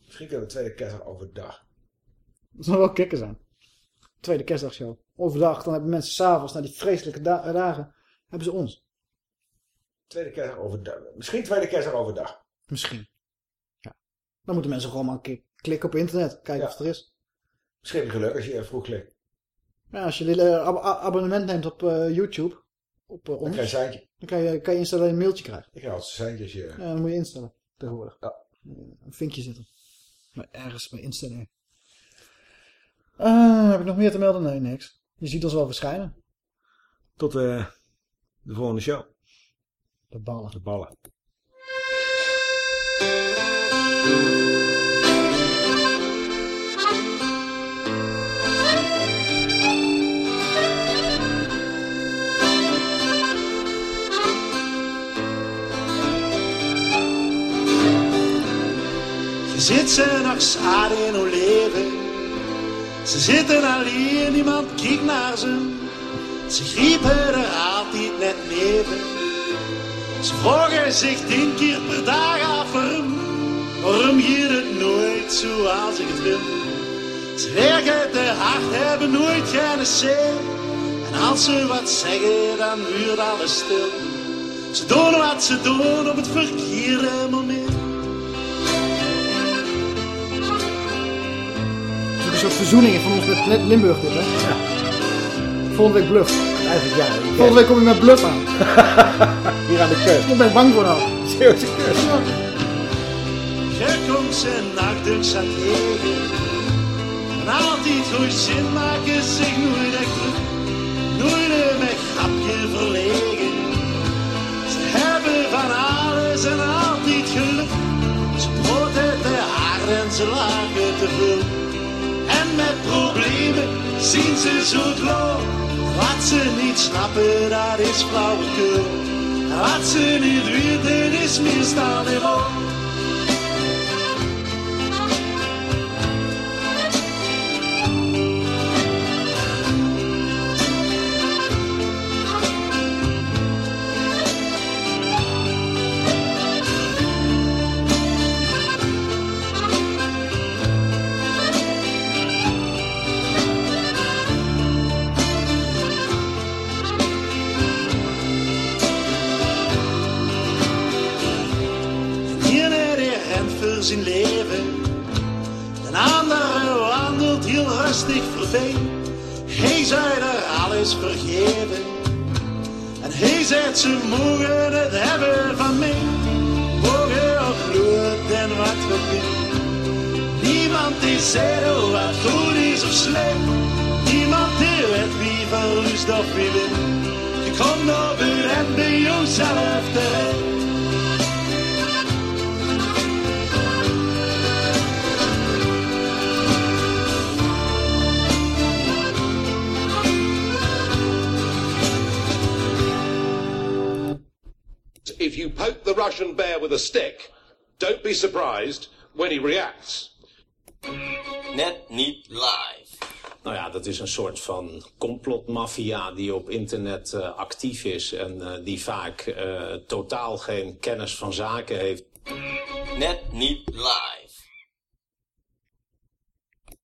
Misschien kunnen we tweede kerstdag overdag. Dat zou wel kicken zijn. Tweede kerstdagshow. Overdag, dan hebben mensen s'avonds, na die vreselijke da- dagen, hebben ze ons. Tweede kerstdag overdag. Misschien tweede kerstdag overdag. Misschien. Ja. Dan moeten mensen gewoon maar een keer klikken op internet. Kijken Ja. of het er is. Misschien geluk als je vroeg klikt. Ja, als je een ab- ab- abonnement neemt op eh, YouTube, op eh, Dan ons, krijg je een seintje. dan kan je, kan je instellen dat je een mailtje krijgt. Ik krijg altijd een seintje als je... Ja, dan moet je instellen, tegenwoordig. Ja. Een vinkje zitten. Maar ergens bij instellingen. Heb ik nog meer te melden? Nee, niks. Je ziet ons wel verschijnen. Tot eh, de volgende show. De ballen. De ballen. Je zit ze nog saai in hun leven. Ze zitten alleen, niemand kijkt naar ze. Ze griepen er altijd net neven. Ze vragen zich tien keer per dag af waarom. Waarom het nooit zoals ik het wil? Ze werken te hard, hebben nooit geen zin. En als ze wat zeggen, dan wordt alles stil. Ze doen wat ze doen op het verkeerde moment. Een soort verzoening van ons met net Limburg dit, hè? Ja. Volgende week bluff. Eigenlijk ja. Volgende week kom je met bluff aan. Hier aan de kust. Daar ben ik bang voor nou. Zeeuwse kust. Komt ze nacht zat tegen. En altijd goed zin maken zich nooit echt terug. Nooit met grapje verlegen. Ze hebben van alles en altijd geluk. Ze broten te hard en ze lachen te veel. En met problemen zien ze zo klaar. Wat ze niet snappen, dat is flauwekul. En wat ze niet weten, is meestal niet er vergeven. En hij zegt ze mogen het hebben van mij. Mogen of bloed en wat we doen. Niemand zegt oh, wat goed is of slecht. Niemand die weet wie verliest of wie wint. Je komt op u en bij jezelf terecht. You poke the Russian bear with a stick, don't be surprised when he reacts. Net niet live. Nou ja, dat is een soort van complotmafia die op internet eh, actief is en eh, die vaak eh, totaal geen kennis van zaken heeft. Net niet live.